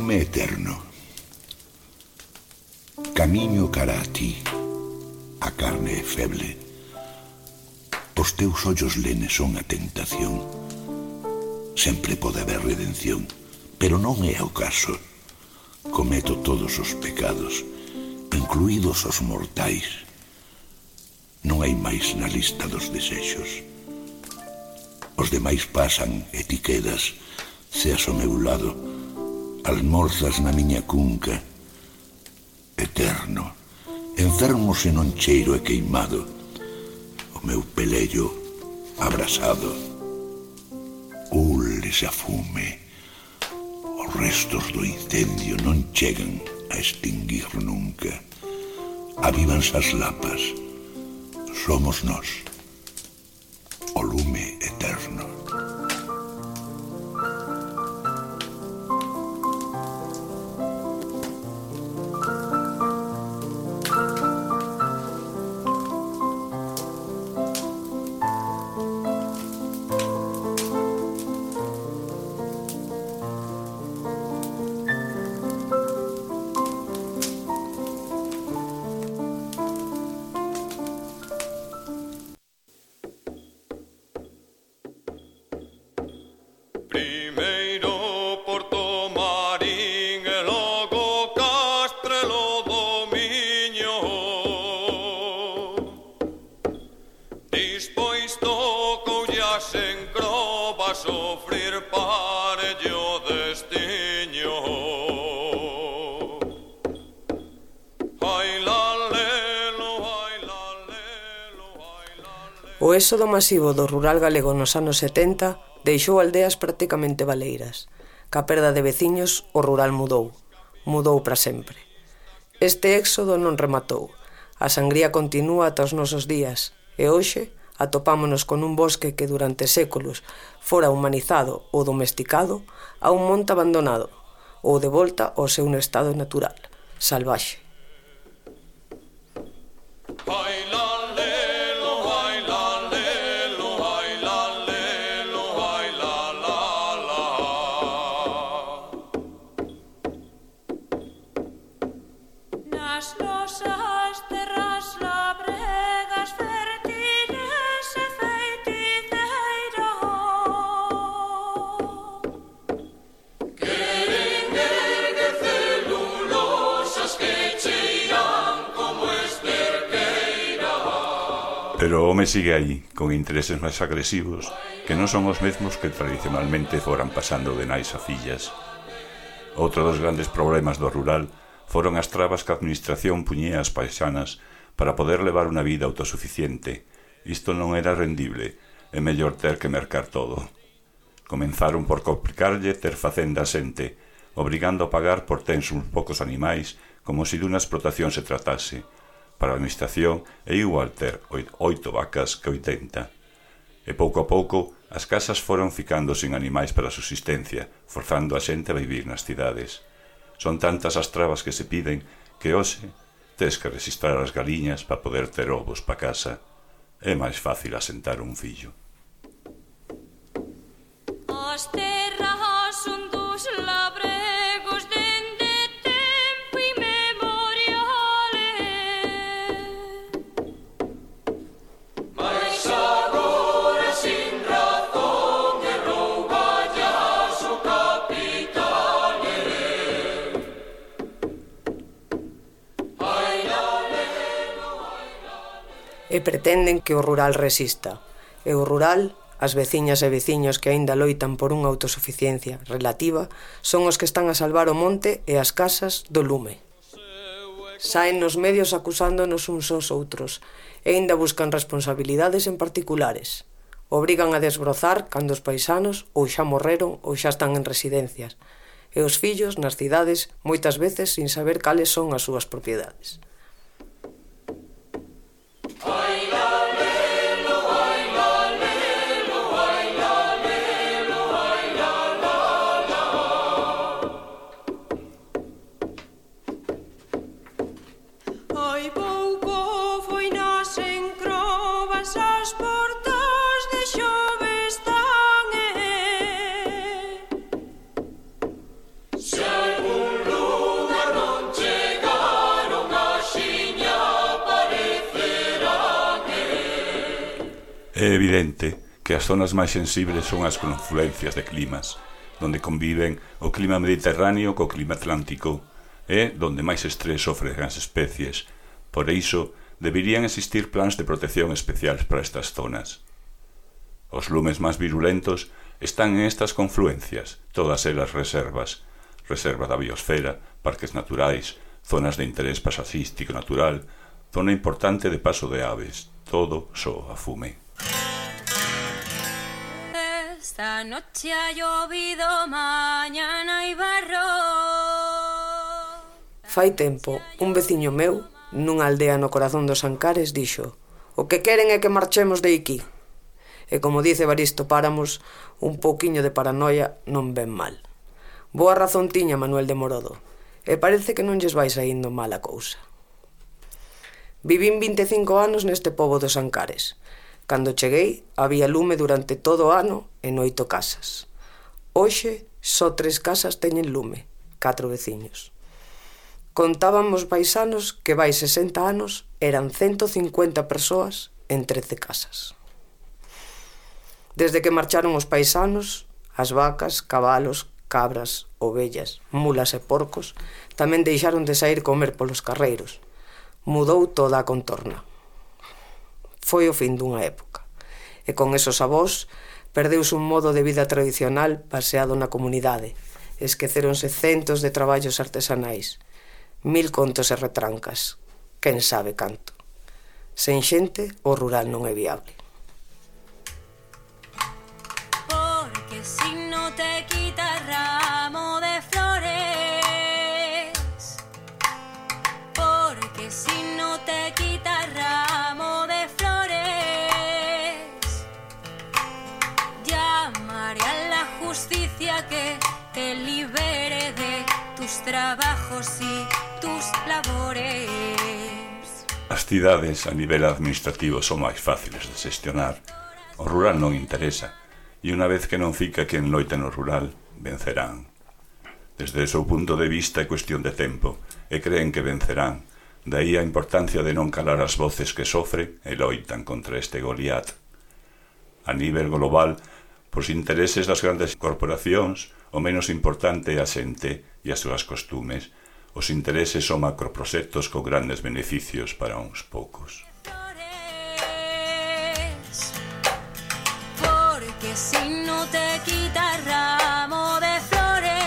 Nome Eterno. Camiño cara a ti, a carne é feble. Os teus ollos lenes son a tentación. Sempre pode haber redención, pero non é o caso. Cometo todos os pecados, incluídos os mortais. Non hai máis na lista dos desexos. Os demais pasan e ti quedas, seas ao meu lado, almorzas na miña cunca, eterno, enfermo se non cheiro e queimado, o meu pelello abrasado. Ule xa fume, os restos do incendio non chegan a extinguir nunca. Avívanse as lapas, somos nós. éxodo masivo do rural galego nos anos 70 deixou aldeas prácticamente baleiras. Ca perda de veciños, o rural mudou. Mudou para sempre. Este éxodo non rematou. A sangría continúa ata os nosos días e hoxe atopámonos con un bosque que durante séculos fora humanizado ou domesticado a un monte abandonado ou de volta ao seu estado natural, salvaxe. Oi. home sigue aí, con intereses máis agresivos que non son os mesmos que tradicionalmente foran pasando de nais a fillas. Outro dos grandes problemas do rural foron as trabas que a administración puñía ás paisanas para poder levar unha vida autosuficiente. Isto non era rendible, é mellor ter que mercar todo. Comenzaron por complicarlle ter facenda xente, obrigando a pagar por tens uns poucos animais como se dunha explotación se tratase, Para a Administración é igual ter oito vacas que 80. E pouco a pouco, as casas foron ficando sen animais para a subsistencia, forzando a xente a vivir nas cidades. Son tantas as trabas que se piden que hoxe tes que registrar as galiñas para poder ter ovos pa casa. É máis fácil asentar un fillo. Hostia. e pretenden que o rural resista. E o rural, as veciñas e veciños que aínda loitan por unha autosuficiencia relativa, son os que están a salvar o monte e as casas do lume. Saen nos medios acusándonos uns aos outros e aínda buscan responsabilidades en particulares. Obrigan a desbrozar cando os paisanos ou xa morreron ou xa están en residencias, e os fillos nas cidades moitas veces sin saber cales son as súas propiedades. É evidente que as zonas máis sensibles son as confluencias de climas, donde conviven o clima mediterráneo co clima atlántico, e donde máis estrés sofren as especies. Por iso, deberían existir plans de protección especiais para estas zonas. Os lumes máis virulentos están en estas confluencias, todas elas reservas, reserva da biosfera, parques naturais, zonas de interés pasaxístico natural, zona importante de paso de aves, todo só a fume. Esta noche ha llovido, mañana hay barro. Fai tempo, un veciño meu, nunha aldea no corazón dos Ancares, dixo O que queren é que marchemos de aquí. E como dice Baristo Páramos, un pouquiño de paranoia non ven mal. Boa razón tiña Manuel de Morodo, e parece que non lles vai saindo mal a cousa. Vivín 25 anos neste pobo dos Ancares, Cando cheguei, había lume durante todo o ano en oito casas. Hoxe, só tres casas teñen lume, catro veciños. Contábamos paisanos que vai 60 anos eran 150 persoas en 13 casas. Desde que marcharon os paisanos, as vacas, cabalos, cabras, ovellas, mulas e porcos tamén deixaron de sair comer polos carreiros. Mudou toda a contorna foi o fin dunha época. E con esos avós perdeuse un modo de vida tradicional baseado na comunidade. Esqueceronse centos de traballos artesanais, mil contos e retrancas, quen sabe canto. Sen xente, o rural non é viable. trabajos y tus labores. As cidades a nivel administrativo son máis fáciles de xestionar. O rural non interesa, e unha vez que non fica quen loita no rural, vencerán. Desde o seu punto de vista é cuestión de tempo, e creen que vencerán. Daí a importancia de non calar as voces que sofren e loitan contra este Goliat. A nivel global, por intereses das grandes corporacións, o menos importante é a xente e as súas costumes, os intereses son macroproxectos con grandes beneficios para uns poucos. Porque si no te quitas ramo de flores,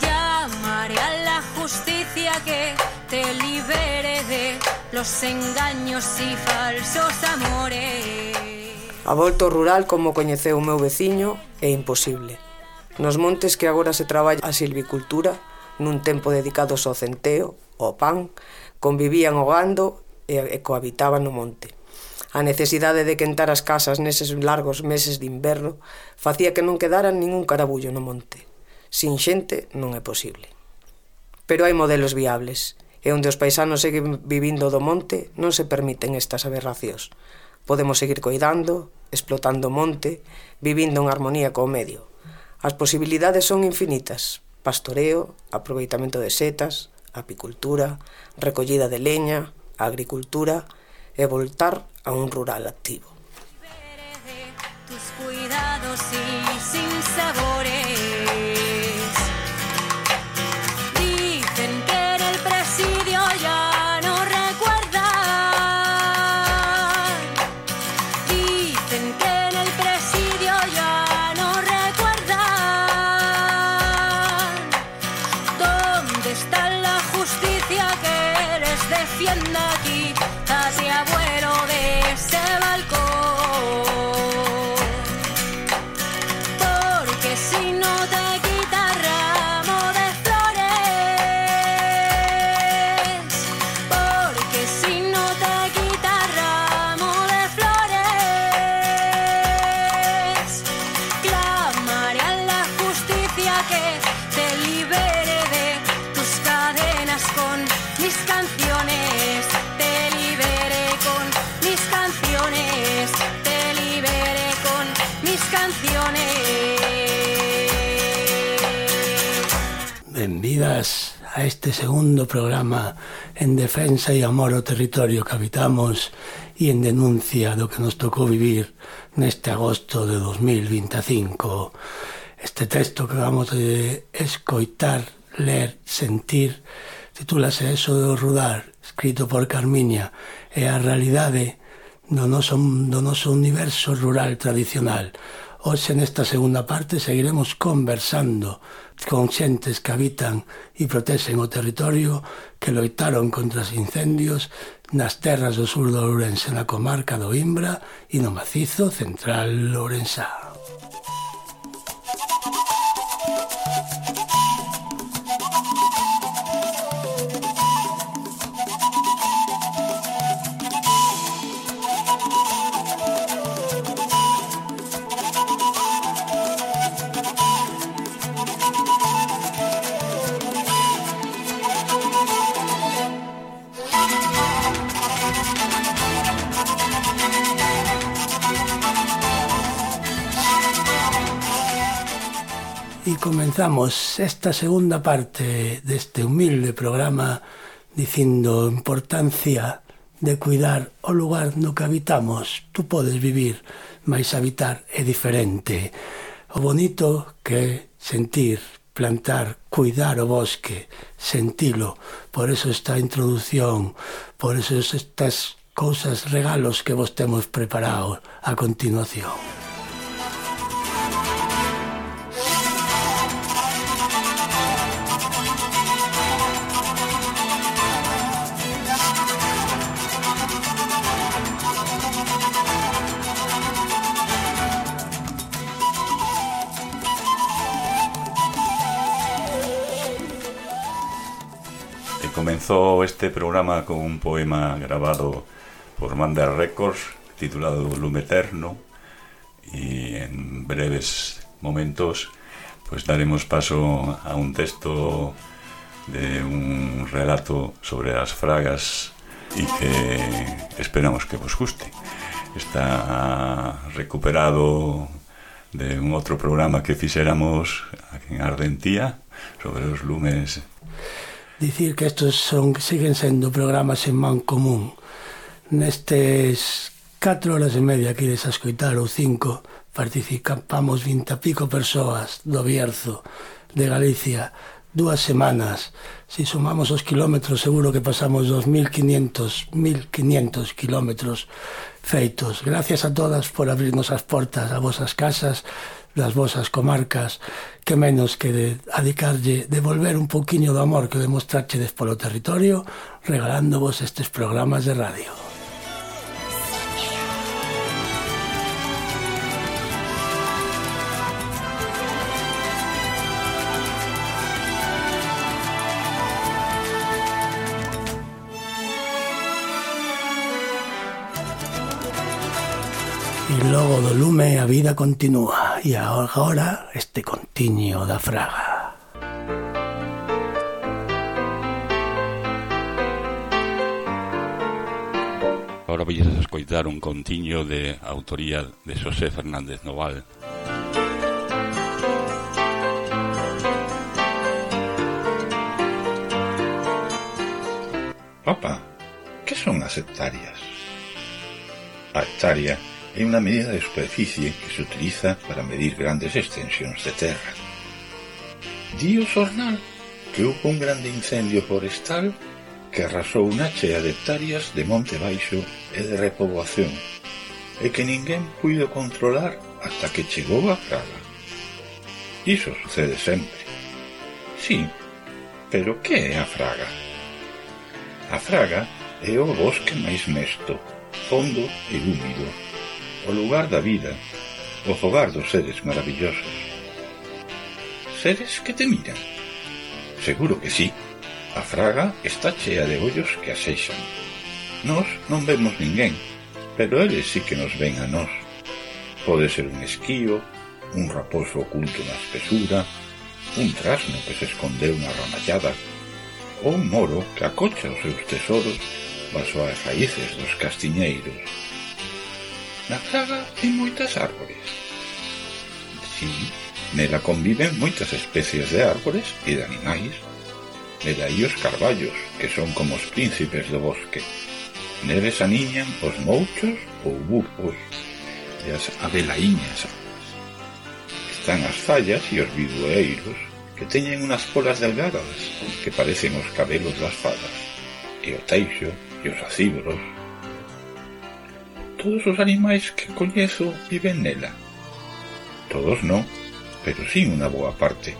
llamaré a la justicia que te libere de los engaños y falsos amores. A volto rural como coñeceu o meu veciño é imposible. Nos montes que agora se traballa a silvicultura, nun tempo dedicados ao centeo, ao pan, convivían o gando e, e cohabitaban no monte. A necesidade de quentar as casas neses largos meses de inverno facía que non quedaran ningún carabullo no monte. Sin xente non é posible. Pero hai modelos viables, e onde os paisanos seguen vivindo do monte non se permiten estas aberracións. Podemos seguir coidando, explotando o monte, vivindo en armonía co medio. As posibilidades son infinitas. Pastoreo, aproveitamento de setas, apicultura, recollida de leña, agricultura e voltar a un rural activo. Tus cuidados y a este segundo programa en defensa e amor ao territorio que habitamos e en denuncia do que nos tocou vivir neste agosto de 2025. Este texto que vamos de escoitar, ler, sentir, titúlase Eso do Rudar, escrito por Carmiña, e a realidade do noso, do noso universo rural tradicional. Hoxe nesta segunda parte seguiremos conversando con xentes que habitan e protexen o territorio, que loitaron contra os incendios nas terras do sur do Ourense, na comarca do Imbra e no macizo central ourensá. Comenzamos esta segunda parte deste humilde programa dicindo importancia de cuidar o lugar no que habitamos. Tú podes vivir, mas habitar é diferente. O bonito que é sentir, plantar, cuidar o bosque, sentilo. Por eso esta introdución, por eso estas cousas, regalos que vos temos preparado a continuación. Comenzó este programa con un poema grabado por Manda Records titulado Lume Eterno y en breves momentos pues daremos paso a un texto de un relato sobre las fragas y que esperamos que os guste. Está recuperado de un outro programa que fixéramos aquí en Ardentía sobre os lumes dicir que estos son siguen sendo programas en man común. Nestes 4 horas e media que ides a escoitar ou 5 participamos 20 pico persoas do Bierzo de Galicia. Dúas semanas. Se si sumamos os kilómetros seguro que pasamos 2.500 1.500 kilómetros feitos. Gracias a todas por abrirnos as portas a vosas casas das vosas comarcas que menos que de adicarlle devolver un poquinho do amor que demostrachedes polo territorio regalándovos estes programas de radio. logo do lume a vida continúa e agora este contiño da fraga. Agora vais a escoitar un contiño de autoría de José Fernández Noval. Opa, que son as hectáreas? A hectárea é unha medida de superficie que se utiliza para medir grandes extensións de terra. Di o xornal que houve un grande incendio forestal que arrasou unha chea de hectáreas de monte baixo e de repoboación e que ninguén puido controlar hasta que chegou a Fraga. Iso sucede sempre. Sí, pero que é a Fraga? A Fraga é o bosque máis mesto, fondo e húmido o lugar da vida, o fogar dos seres maravillosos. Seres que te miran? Seguro que sí. A fraga está chea de ollos que asexan. Nos non vemos ninguén, pero eles sí que nos ven a nós. Pode ser un esquío, un raposo oculto na espesura, un trasno que se escondeu na ramallada, ou un moro que acocha os seus tesoros baso as raíces dos castiñeiros. Na Fraga hai moitas árbores. Si, nela conviven moitas especies de árbores e de animais. Nela aí os carballos, que son como os príncipes do bosque. Neles aniñan os mouchos ou burpos e as abelaíñas. Están as fallas e os bidueiros, que teñen unhas polas delgadas que parecen os cabelos das fadas, e o teixo e os acíboros todos os animais que coñezo viven nela. Todos non, pero sí unha boa parte.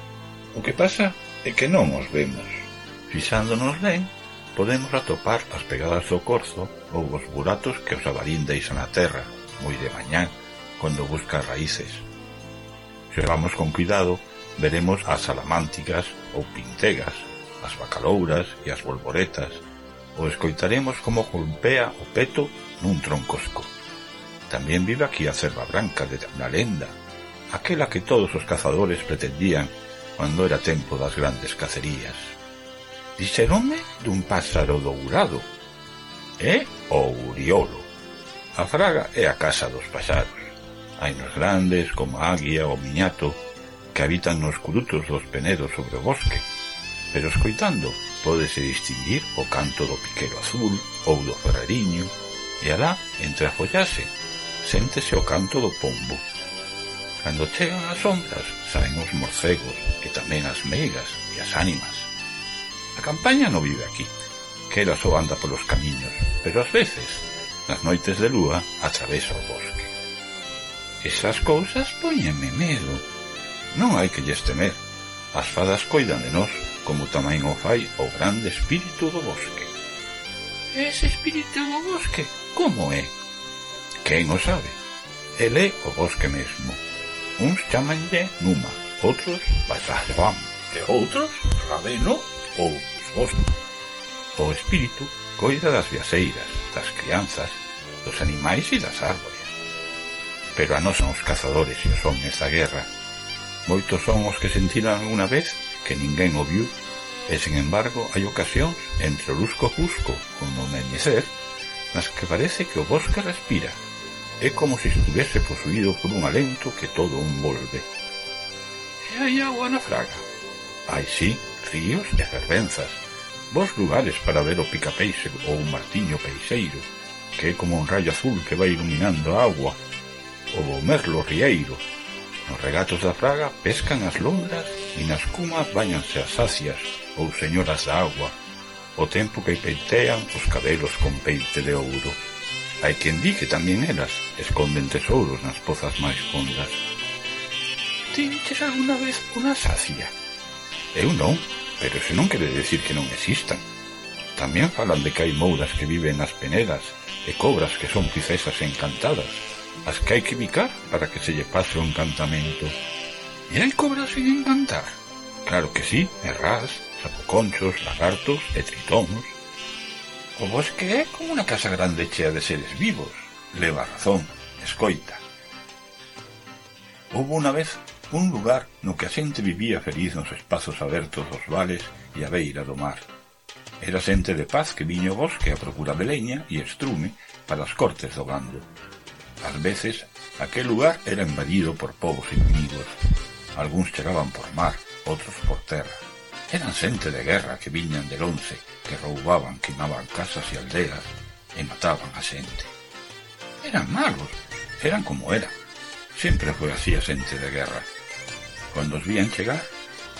O que pasa é que non os vemos. Fixándonos ben, podemos atopar as pegadas do corzo ou os buratos que os abarín deixan na terra, moi de mañán, cando busca raíces. Se vamos con cuidado, veremos as salamánticas ou pintegas, as bacalouras e as bolboretas, ou escoitaremos como golpea o peto nun tronco. Tamén vive aquí a Cerva Branca de na lenda, aquela que todos os cazadores pretendían cando era tempo das grandes cacerías. Dixeronme dun páxaro dourado, é o Uriolo. A fraga é a casa dos paxaros. Hai nos grandes como a águia ou miñato que habitan nos curutos dos penedos sobre o bosque, pero escoitando pódese distinguir o canto do piquero azul ou do ferrariño e alá entre a follase séntese o canto do pombo. Cando chegan as sombras, saen os morcegos e tamén as meigas e as ánimas. A campaña non vive aquí, que era só anda polos camiños, pero ás veces, nas noites de lúa, atravesa o bosque. Esas cousas poñenme medo. Non hai que lles temer. As fadas coidan de nós, como tamén o fai o grande espírito do bosque. Ese espírito do bosque, como é? Quen o sabe? El é o bosque mesmo. Uns chamanlle Numa, outros Basajuan, e outros Rabeno ou os bosques. O espírito coida das viaseiras, das crianzas, dos animais e das árbores. Pero a non son os cazadores e os homens da guerra. Moitos son os que sentiran unha vez que ninguén o viu e, sen embargo, hai ocasións entre o lusco-jusco como o meñecer nas que parece que o bosque respira É como se estuvese posuído por un alento que todo envolve. E hai agua na fraga. Hai sí, ríos e fervenzas. bons lugares para ver o picapeixe ou o martiño peixeiro, que é como un rayo azul que vai iluminando a agua, ou o merlo rieiro. Nos regatos da fraga pescan as londras e nas cumas bañanse as sacias ou señoras da agua, o tempo que pentean os cabelos con peite de ouro. Hai quen di que tamén elas esconden tesouros nas pozas máis fondas. Tinches alguna vez unha sacia? Eu non, pero se non quere decir que non existan. Tamén falan de que hai mouras que viven nas penedas e cobras que son princesas encantadas, as que hai que bicar para que se lle pase o encantamento. E hai cobras sin encantar? Claro que sí, errás, sapoconchos, lagartos e tritóns. O bosque é como unha casa grande chea de seres vivos. Leva razón, escoita. Houve unha vez un lugar no que a xente vivía feliz nos espazos abertos dos vales e a beira do mar. Era xente de paz que viño bosque a procura de leña e estrume para as cortes do gando. Ás veces, aquel lugar era invadido por povos inimigos. Algúns chegaban por mar, outros por terra. Eran xente de guerra que viñan del once, que roubaban, queimaban casas e aldeas e mataban a xente. Eran malos, eran como eran. Sempre foi así a xente de guerra. Cando os vían chegar,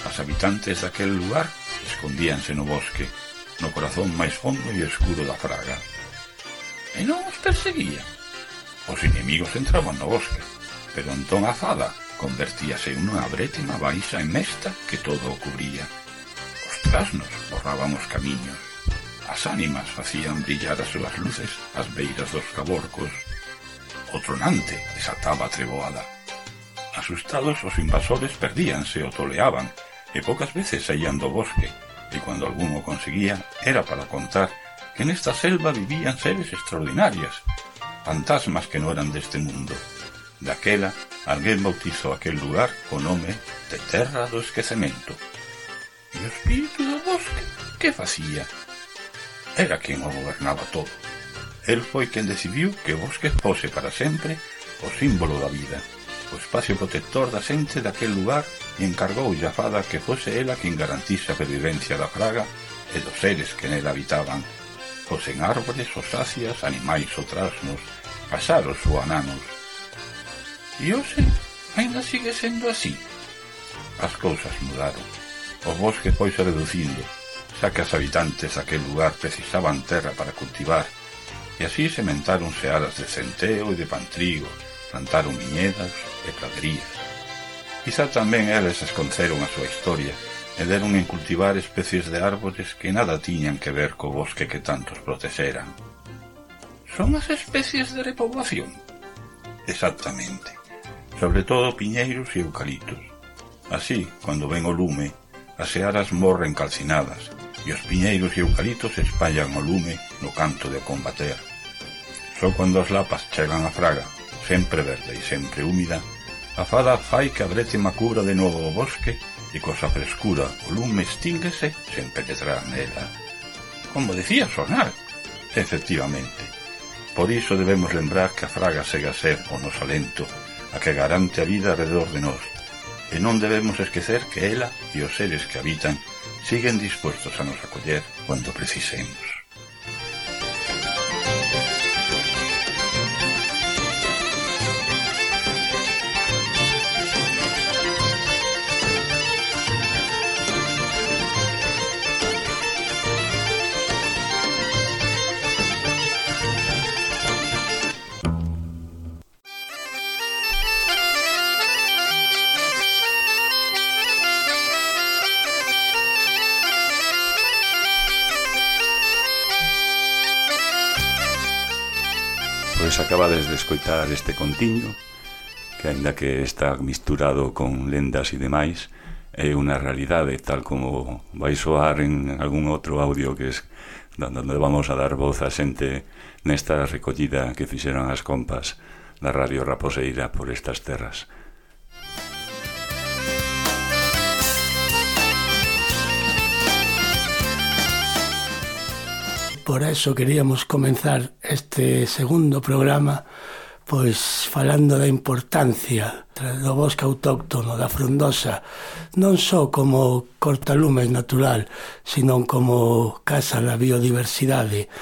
as habitantes daquel lugar escondíanse no bosque, no corazón máis fondo e escuro da fraga. E non os perseguían. Os inimigos entraban no bosque, pero entón a fada convertíase en unha brétima baixa e mesta que todo o cubría. Os trasnos borraban os camiños. As ánimas facían brillar as súas luces ás beiras dos caborcos. O tronante desataba a treboada. Asustados, os invasores perdíanse ou toleaban, e poucas veces saían bosque, e cando algún o conseguía, era para contar que nesta selva vivían seres extraordinarias, fantasmas que non eran deste mundo. Daquela, alguén bautizou aquel lugar co nome de Terra do Esquecemento. E o espírito do bosque que facía? Era quen o gobernaba todo. El foi quen decidiu que o bosque fose para sempre o símbolo da vida, o espacio protector da xente daquel lugar e encargou a fada que fose ela quen garantiza a pervivencia da praga e dos seres que nela habitaban. Fosen árboles, osáceas, animais ou trasnos, pasaros ou ananos. E hoxe, oh, ainda sigue sendo así. As cousas mudaron. Os bosques foise reducindo, xa que as habitantes daquel lugar precisaban terra para cultivar, e así sementaron searas de centeo e de pantrigo, plantaron viñedas e praderías. Quizá tamén eles esconceron a súa historia e deron en cultivar especies de árboles que nada tiñan que ver co bosque que tantos protexeran. Son as especies de repoboación? Exactamente. Sobre todo piñeiros e eucaliptos. Así, cando ven o lume, As searas morren calcinadas e os piñeiros e eucaliptos espallan o lume no canto de combater. Só cando as lapas chegan a fraga, sempre verde e sempre húmida, a fada fai que a brétima cubra de novo o bosque e cosa frescura o lume extínguese sen penetrar nela. Como decía Sonar, efectivamente. Por iso debemos lembrar que a fraga segue a ser o noso alento, a que garante a vida alrededor de nós, e non debemos esquecer que ela e os seres que habitan siguen dispuestos a nos acoller cando precisemos. Acabades de escoitar este contiño que aínda que está misturado con lendas e demais é unha realidade tal como vai soar en algún outro audio que es donde vamos a dar voz a xente nesta recollida que fixeron as compas da Radio Raposeira por estas terras. por eso queríamos comenzar este segundo programa pois falando da importancia do bosque autóctono da frondosa non só como cortalumes natural sino como casa da biodiversidade.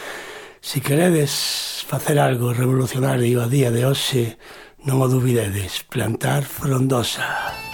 Se queredes facer algo revolucionario a día de hoxe non o dubidedes plantar frondosa.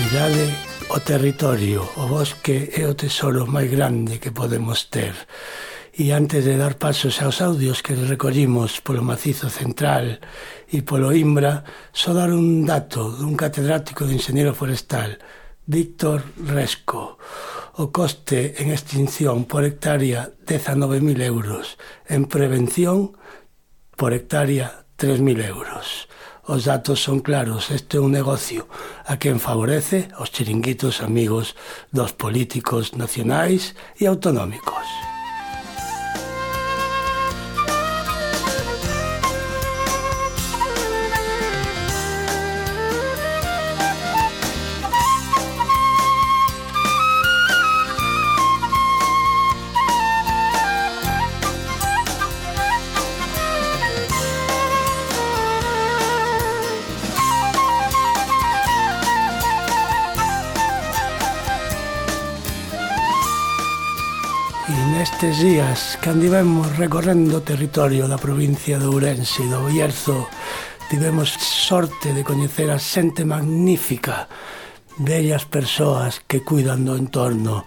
Cuidade o territorio, o bosque é o tesoro máis grande que podemos ter. E antes de dar pasos aos audios que recollimos polo macizo central e polo Imbra, só dar un dato dun catedrático de Ingeniero Forestal, Víctor Resco. O coste en extinción por hectárea 19.000 euros, en prevención por hectárea 3.000 euros. Os datos son claros, este é un negocio a quen favorece os chiringuitos amigos dos políticos nacionais e autonómicos. días que andivemos recorrendo o territorio da provincia de Ourense, do Bierzo, tivemos sorte de coñecer a xente magnífica, bellas persoas que cuidan do entorno,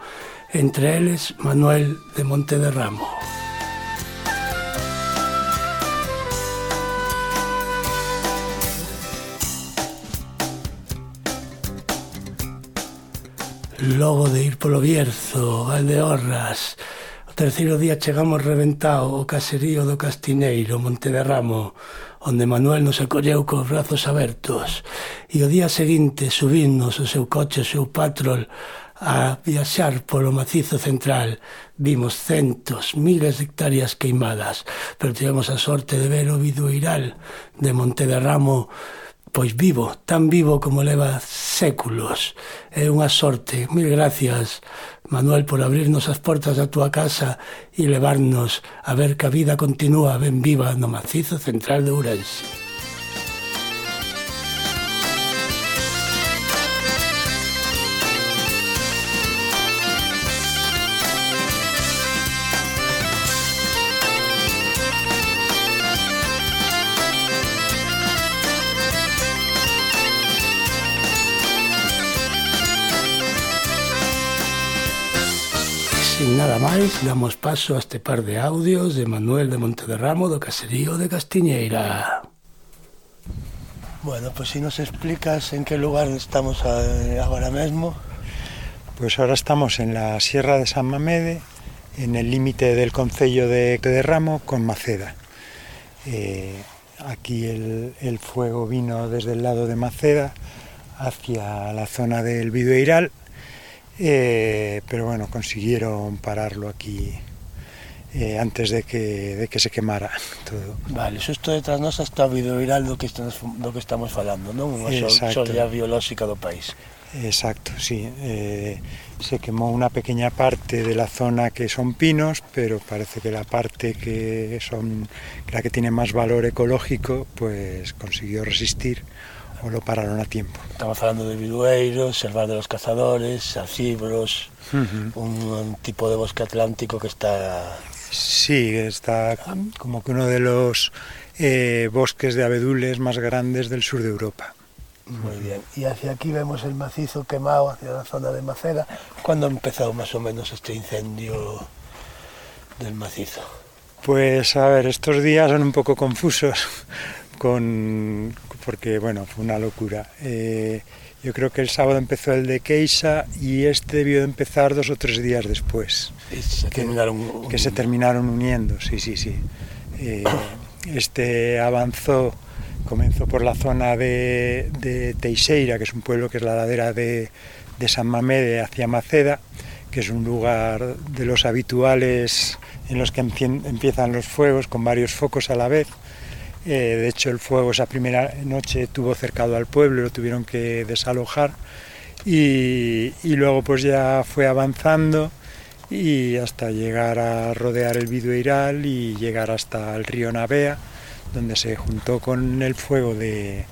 entre eles Manuel de Monte de Ramo. Logo de ir polo Bierzo, Valdeorras, terceiro día chegamos reventado ao caserío do Castineiro, Monte de Ramo, onde Manuel nos acolleu cos brazos abertos. E o día seguinte subimos o seu coche, o seu patrol, a viaxar polo macizo central. Vimos centos, miles de hectáreas queimadas, pero tivemos a sorte de ver o bidueiral de Monte de Ramo pois vivo, tan vivo como leva séculos. É unha sorte. Mil gracias, Manuel, por abrirnos as portas da túa casa e levarnos a ver que a vida continúa ben viva no macizo central de Ourense. Nada máis, damos paso a este par de audios de Manuel de Montederramo do Caserío de Castiñeira. Bueno, pues si nos explicas en qué lugar estamos ahora mismo. Pues ahora estamos en la Sierra de San Mamede, en el límite del concello de Montederramo con Maceda. Eh, aquí el, el fuego vino desde el lado de Maceda hacia la zona del Vidueiral Eh, pero bueno, consiguieron pararlo aquí eh, antes de que, de que se quemara todo. Vale, xusto detrás nos está o viral do que estamos, do que estamos falando, non? Unha solidade biolóxica do país. Exacto, sí. Eh, se quemó una pequeña parte de la zona que son pinos, pero parece que la parte que son la que tiene más valor ecológico, pues consiguió resistir o lo pararon a tiempo. Estamos hablando de vidueiros, selvar de los cazadores, acibros, uh -huh. un, un tipo de bosque atlántico que está... Sí, está como que uno de los eh, bosques de abedules más grandes del sur de Europa. Muy bien. Y hacia aquí vemos el macizo quemado hacia la zona de Maceda. ¿Cuándo ha empezado más o menos este incendio del macizo? Pues a ver, estos días son un poco confusos con, porque bueno, fue una locura. Eh, yo creo que el sábado empezó el de Keisa y este debió de empezar dos o tres días después. Se que, terminaron... que se terminaron uniendo, sí, sí, sí. Eh, este avanzó, comenzó por la zona de, de, Teixeira, que es un pueblo que es la ladera de, de San Mamede hacia Maceda, que es un lugar de los habituales en los que empiezan los fuegos con varios focos a la vez eh, de hecho, el fuego esa primera noche tuvo cercado al pueblo, lo tuvieron que desalojar y, y luego pues ya fue avanzando y hasta llegar a rodear el Vidueiral y llegar hasta el río Navea, donde se juntó con el fuego de,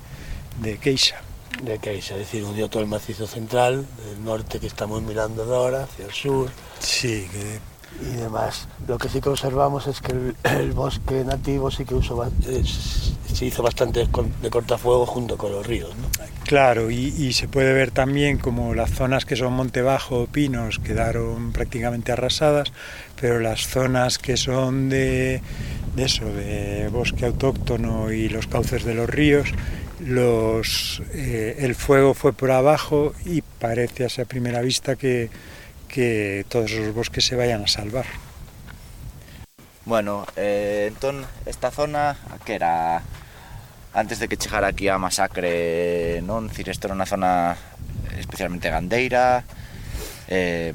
de Queixa. De Queixa, es decir, unió todo el macizo central, del norte que estamos mirando ahora, hacia el sur. Sí, que y demás. Lo que sí que observamos es que el, bosque nativo sí que usó, eh, se hizo bastante de cortafuego junto con los ríos. ¿no? Claro, y, se puede ver también como las zonas que son monte bajo, pinos, quedaron prácticamente arrasadas, pero las zonas que son de, eso, de bosque autóctono y los cauces de los ríos, los, eh, el fuego fue por abajo y parece a primera vista que, que todos os bosques se vayan a salvar. Bueno, eh, entón, esta zona, que era antes de que chegara aquí a masacre, non? Isto era unha zona especialmente gandeira, eh,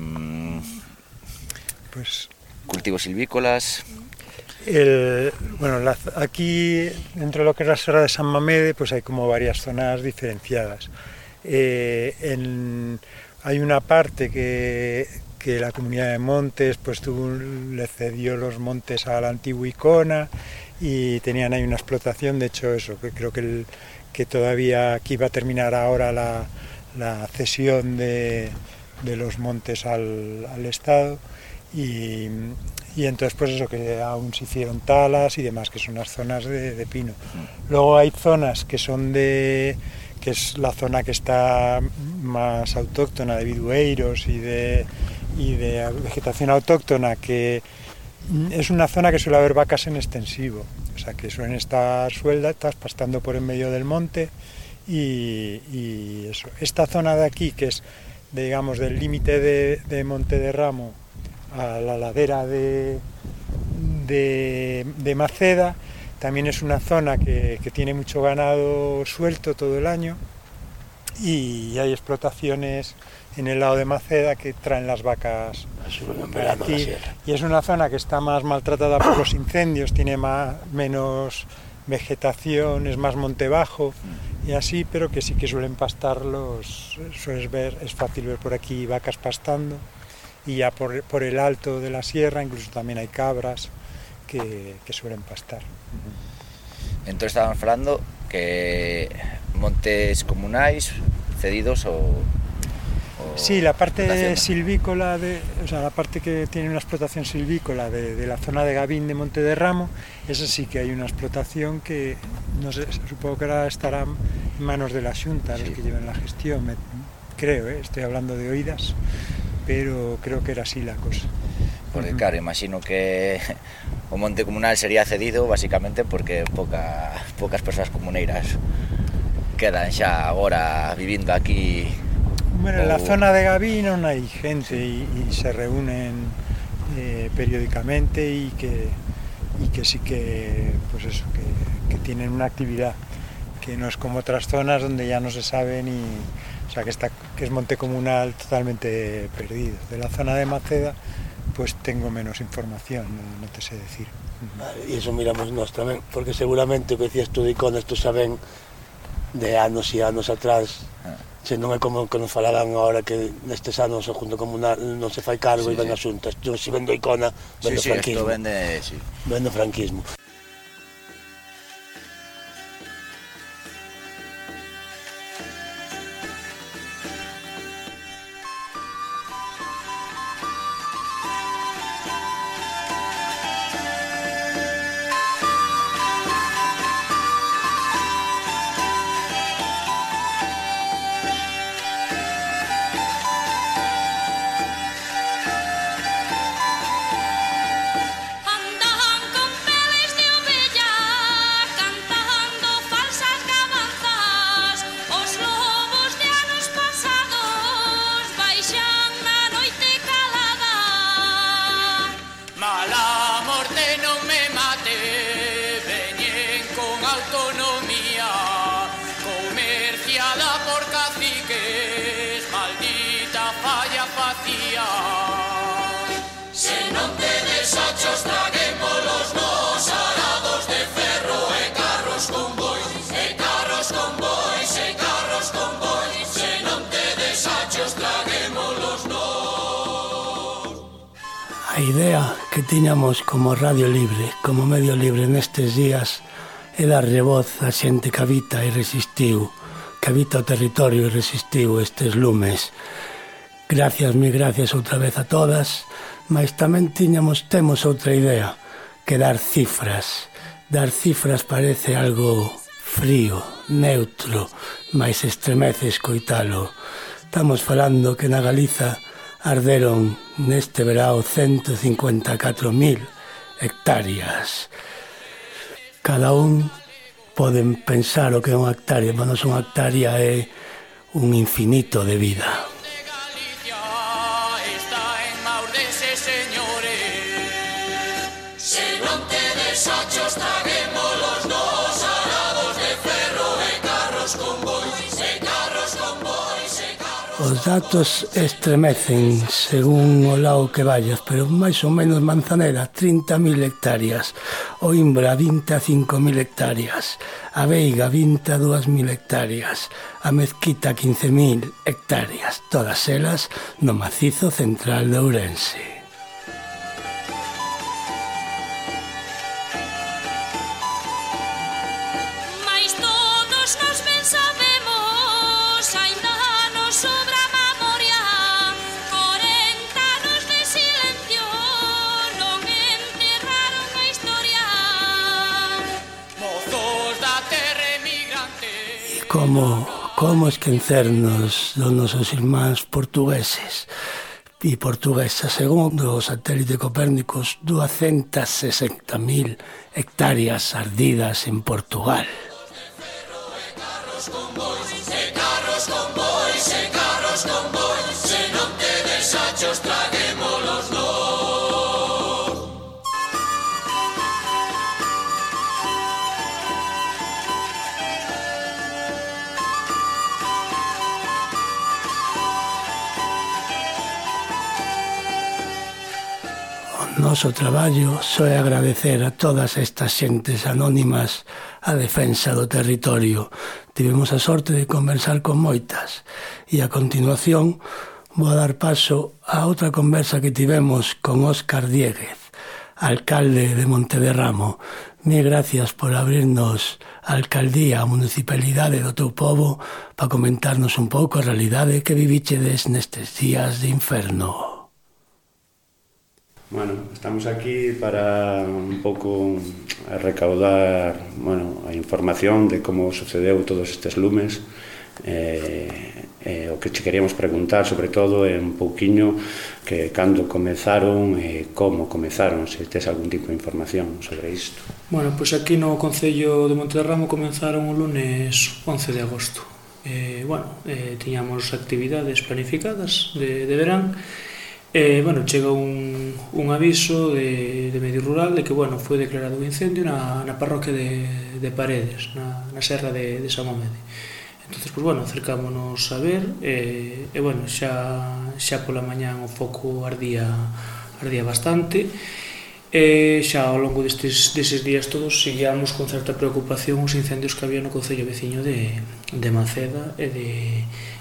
pues, cultivos silvícolas... El, bueno, la, aquí dentro de lo que es la Serra de San Mamede pues hay como varias zonas diferenciadas. Eh, en, Hay una parte que, que la comunidad de Montes pues tuvo, le cedió los montes a la antigua Icona y tenían ahí una explotación, de hecho eso, que creo que, el, que todavía aquí va a terminar ahora la, la cesión de, de, los montes al, al Estado. Y, y, entonces pues eso que aún se hicieron talas y demás, que son las zonas de, de pino. Luego hay zonas que son de que es la zona que está más autóctona de vidueiros y de, y de vegetación autóctona, que es una zona que suele haber vacas en extensivo, o sea que suelen estar sueltas, pastando por en medio del monte y, eso. Esta zona de aquí, que es digamos del límite de, Monte de Ramo a la ladera de, de, de Maceda, También es una zona que, que tiene mucho ganado suelto todo el año y hay explotaciones en el lado de Maceda que traen las vacas aquí. Y es una zona que está más maltratada por los incendios, tiene más, menos vegetación, es más monte bajo y así, pero que sí que suelen pastarlos, sueles ver, es fácil ver por aquí vacas pastando y ya por, por el alto de la sierra incluso también hay cabras que, que suelen pastar. Entonces estábamos falando que montes comunais cedidos o Sí, la parte silvícola, de, o sea, la parte que tiene una explotación silvícola de, de, la zona de Gavín de Monte de Ramo, esa sí que hay una explotación que no sé, supongo que ahora estará en manos de la Junta, sí. los que llevan la gestión, me, creo, ¿eh? estoy hablando de oídas, pero creo que era así la cosa. Porque claro, imagino que o monte comunal sería cedido basicamente porque poca, pocas persoas comuneiras quedan xa agora vivindo aquí. Bueno, en la zona de Gaví non hai gente e se reúnen eh, periódicamente y que, y que sí que, pues eso, que, que tienen una actividad que no es como otras zonas donde ya no se sabe ni, o sea, que, está, que es monte comunal totalmente perdido. De la zona de Maceda, pues tengo menos información, no, no te sé decir. Vale, e iso miramos nós tamén, porque seguramente o que decías tú de iconas, tú saben de anos e anos atrás, ah. se non é como que nos falaban agora que nestes anos o Junto Comunal non se fai cargo sí, e ven sí. asuntas. Yo si vendo icona, vendo sí, sí. Vende, sí. Vendo franquismo. como Radio Libre, como medio libre nestes días e dar revoz a xente que habita e resistiu, que habita o territorio e resistiu estes lumes. Gracias, mi gracias outra vez a todas, mas tamén tiñamos temos outra idea, que dar cifras. Dar cifras parece algo frío, neutro, mas estremece escoitalo. Estamos falando que na Galiza arderon neste verao 154.000 hectáreas. Cada un poden pensar o que é unha hectárea, mas non unha hectárea é un infinito de vida. Os datos estremecen según o lado que vayas, pero máis ou menos Manzanera 30.000 hectáreas, Oimbra 25.000 hectáreas, a Veiga 22.000 hectáreas, a Mezquita 15.000 hectáreas, todas elas no macizo central de Ourense. como como esquencernos dos nosos irmáns portugueses e portuguesas. Segundo o satélite Copérnicos, 260.000 hectáreas ardidas en Portugal. noso traballo só é agradecer a todas estas xentes anónimas a defensa do territorio. Tivemos a sorte de conversar con moitas e a continuación vou a dar paso a outra conversa que tivemos con Óscar Dieguez, alcalde de Montederramo. Mil gracias por abrirnos a alcaldía, a municipalidade do teu povo para comentarnos un pouco a realidade que vivichedes nestes días de inferno. Bueno, estamos aquí para un pouco recaudar bueno, a información de como sucedeu todos estes lumes. Eh, eh, o que che queríamos preguntar sobre todo é un pouquiño que cando comezaron e eh, como comezaron se tes algún tipo de información sobre isto. Bueno, pois pues aquí no Concello de Monterramo comenzaron o lunes 11 de agosto. Eh, bueno, eh, tiñamos actividades planificadas de, de verán. e Eh, bueno, chega un, un aviso de, de medio rural de que, bueno, foi declarado un incendio na, na parroquia de, de Paredes, na, na serra de, de Samomede. Entonces, pues, bueno, acercámonos a ver e, e bueno, xa, xa pola mañán o foco ardía, ardía bastante e xa ao longo destes, deses días todos seguíamos con certa preocupación os incendios que había no Concello Veciño de, de Maceda e de,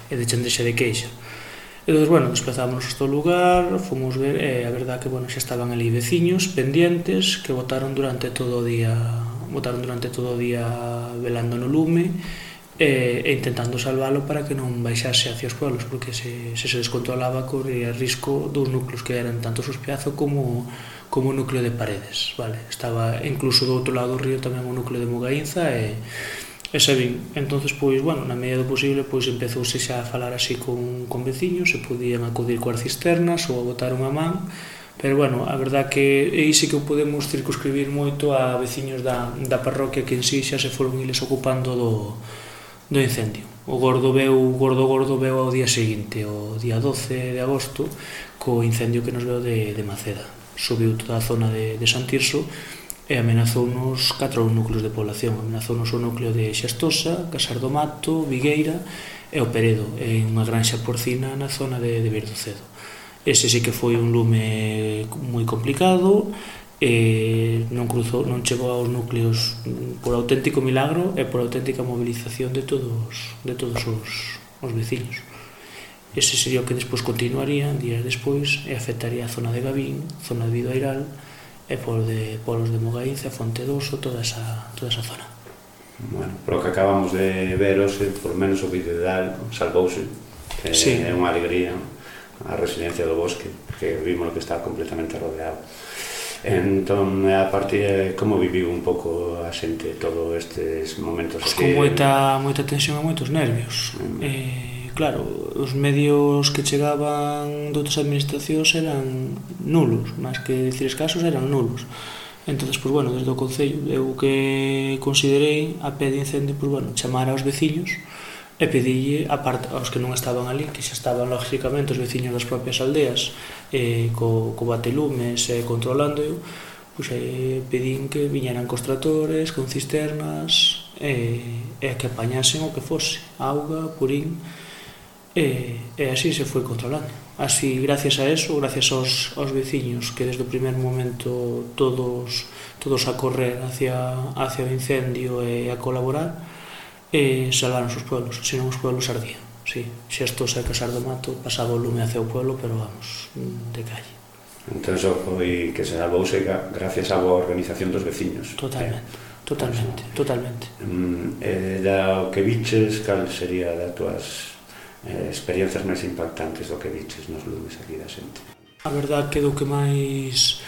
e de Chandrexa de Queixa entón, bueno, desplazámonos a este lugar, fomos ver, e eh, a verdad que, bueno, xa estaban ali veciños pendientes que votaron durante todo o día, votaron durante todo o día velando no lume, e, e intentando salvalo para que non baixase hacia os pueblos, porque se, se se descontrolaba corría risco dos núcleos que eran tanto Sospiazo como como o núcleo de Paredes, vale? Estaba incluso do outro lado do río tamén o núcleo de Mugaínza e E se vin, entonces pois, bueno, na medida do posible, pois empezouse xa a falar así con, con veciños, se podían acudir coas cisternas ou a botar unha man, pero bueno, a verdad que aí sí que o podemos circunscribir moito a veciños da, da parroquia que en sí xa se foron iles ocupando do, do incendio. O gordo veu, o gordo gordo veu ao día seguinte, o día 12 de agosto, co incendio que nos veu de, de Maceda. Subiu toda a zona de, de Santirso, e amenazounos catro núcleos de población. Amenazounos o núcleo de Xastosa, Casar do Mato, Vigueira e o Peredo, en unha granxa porcina na zona de, de Verdocedo. Ese sí que foi un lume moi complicado, e non cruzou, non chegou aos núcleos por auténtico milagro e por auténtica mobilización de todos de todos os, os veciños. Ese sería o que despois continuaría días despois e afectaría a zona de Gavín, zona de Vidoairal, e por de polos de Mogaiz e Fontedouso, toda esa, toda esa zona. Bueno, pero que acabamos de ver hoxe, por menos o Videdal salvouse, que sí. é unha alegría a residencia do bosque, que vimos que está completamente rodeado. Entón, a partir de como viviu un pouco a xente todo estes momentos? Pues así? con moita, moita tensión e moitos nervios. Mm. Eh, claro, os medios que chegaban de outras administracións eran nulos, máis que dicir escasos eran nulos. Entonces, pois, pues, bueno, desde o Concello, eu que considerei a pé de incendio, pois, pues, bueno, chamar aos veciños e pedille a parte, aos que non estaban ali, que xa estaban lógicamente os veciños das propias aldeas eh, co, co batelumes eh, controlando eu, pois, eh, pedín que viñeran cos tratores, con cisternas, eh, e que apañasen o que fose, auga, purín, E, e así se foi controlando. Así, gracias a eso, gracias aos, aos veciños que desde o primer momento todos todos a correr hacia, hacia o incendio e a colaborar, e salvaron os pueblos, senón os pueblos ardían. Sí, xestos a casar do mato, pasaba o lume hacia o pueblo, pero vamos, de calle. Entón, só foi que se salvouse gracias á boa organización dos veciños. Totalmente. Eh? Pois, totalmente, eh, totalmente. Mm, eh, da o que viches, cal sería da túas eh, experiencias máis impactantes do que viches nos lumes aquí da xente. A verdad que do que máis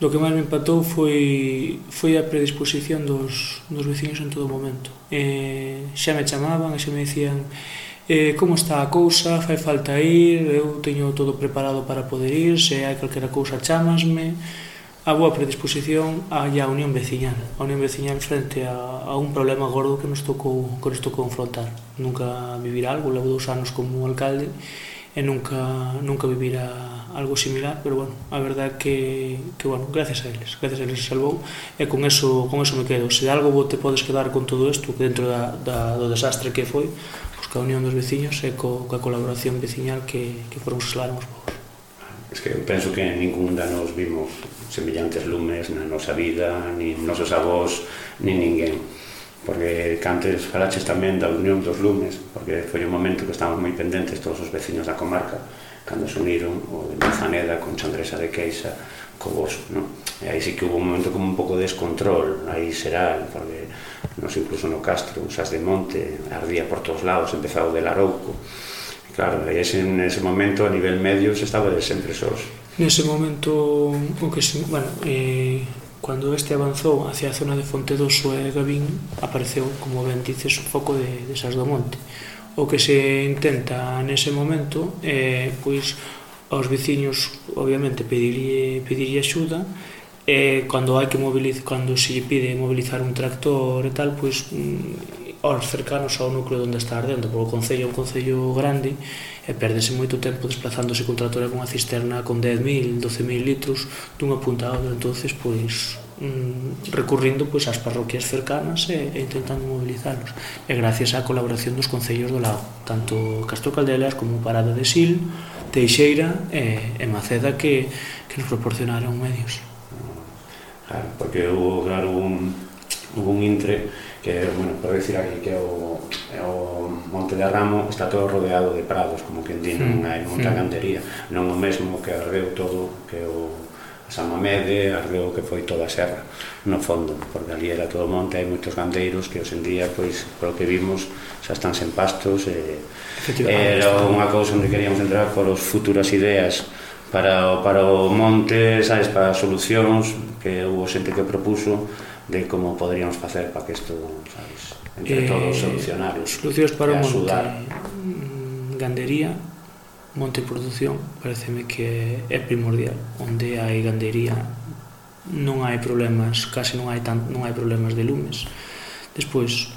do que máis me impactou foi foi a predisposición dos, dos veciños en todo momento. Eh, xa me chamaban e xa me dicían eh, como está a cousa, fai falta ir, eu teño todo preparado para poder ir, se hai calquera cousa chamasme, a boa predisposición a, a unión veciñal, a unión veciñal frente a, a un problema gordo que nos tocou, que nos tocou confrontar. Nunca vivir algo, levo dous anos como alcalde e nunca, nunca vivira algo similar, pero bueno, a verdad que, que bueno, gracias a eles, gracias a eles se salvou e con eso, con eso me quedo. Se de algo te podes quedar con todo isto que dentro da, da, do desastre que foi, pois pues, que a unión dos veciños e co, coa colaboración veciñal que, que foron os salaron os povos. Es que penso que ningún da nos vimos semellantes lumes na nosa vida, ni nosos avós, ni ninguén. Porque cantes falaches tamén da unión dos lumes, porque foi un momento que estábamos moi pendentes todos os vecinos da comarca, cando se uniron o de Manzaneda con Chandresa de Queixa, co Boso, non? E aí sí que hubo un momento como un pouco de descontrol, aí será, porque nos incluso no Castro, usas de monte, ardía por todos lados, empezado del Arouco, Claro, e ese, nese momento a nivel medio se estaba de sempre sós. Nese momento, o que se, bueno, eh, cando este avanzou hacia a zona de Fontedoso e Gavín, apareceu, como ben dices, o foco de, de Sas do Monte. O que se intenta nese momento é, eh, pois, aos veciños, obviamente, pedirlle, pedirlle axuda, e eh, cando hai que mobilizar, cando se lle pide movilizar un tractor e tal, pois, mm, aos cercanos ao núcleo onde está ardendo, porque o Concello é un Concello grande e perdese moito tempo desplazándose con tratora cunha cisterna con 10.000, 12.000 litros dunha punta a outra, entonces pois mm, recurrindo pois ás parroquias cercanas e, e intentando mobilizalos. E gracias á colaboración dos concellos do lago tanto Castro Caldelas como Parada de Sil Teixeira e, e Maceda que, que nos proporcionaron medios. Claro, porque hubo, claro, un, hubo un intre que, bueno, por decir aquí que o, o Monte de Ramo está todo rodeado de prados, como que di, non hai moita gandería, non o mesmo que ardeu todo, que o Samamede, ardeu que foi toda a serra, no fondo, porque ali era todo monte, hai moitos gandeiros que hoxendía, pois, polo que vimos, xa están sen pastos, e, era unha cousa onde queríamos entrar por as futuras ideas para, para o monte, sabes, para solucións, que houve xente que propuso, de como poderíamos facer para que isto, sabes, entre eh, todos solucionarlos. Solucións para o monte, mm, gandería, monte produción, pareceme que é primordial. Onde hai gandería non hai problemas, case non hai tan, non hai problemas de lumes. Despois,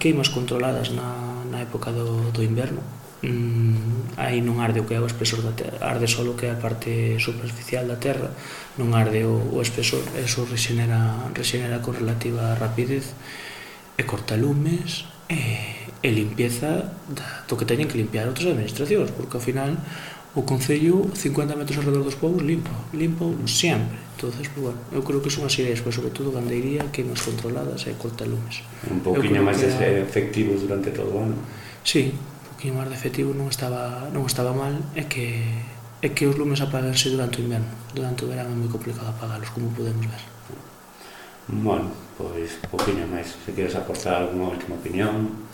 queimas controladas na, na época do, do inverno, mm, aí non arde o que é o espesor da terra, arde só o que é a parte superficial da terra, non arde o, o espesor, eso rexenera, rexenera con relativa rapidez e corta lumes e, e limpieza da, do que teñen que limpiar outras administracións, porque ao final o Concello 50 metros alrededor dos povos limpo, limpo sempre. Entonces, pues, bueno, eu creo que son as ideas, pero sobre todo gandeiría que nos controladas e cortalumes. Un poquinho máis que... efectivos durante todo o ano. Sí, que o mar de efectivo non estaba, non estaba mal é que, é que os lumes apaganse durante o inverno. Durante o verano é moi complicado apagalos, como podemos ver. Bueno, pois poquinho máis. Se queres aportar alguna última opinión,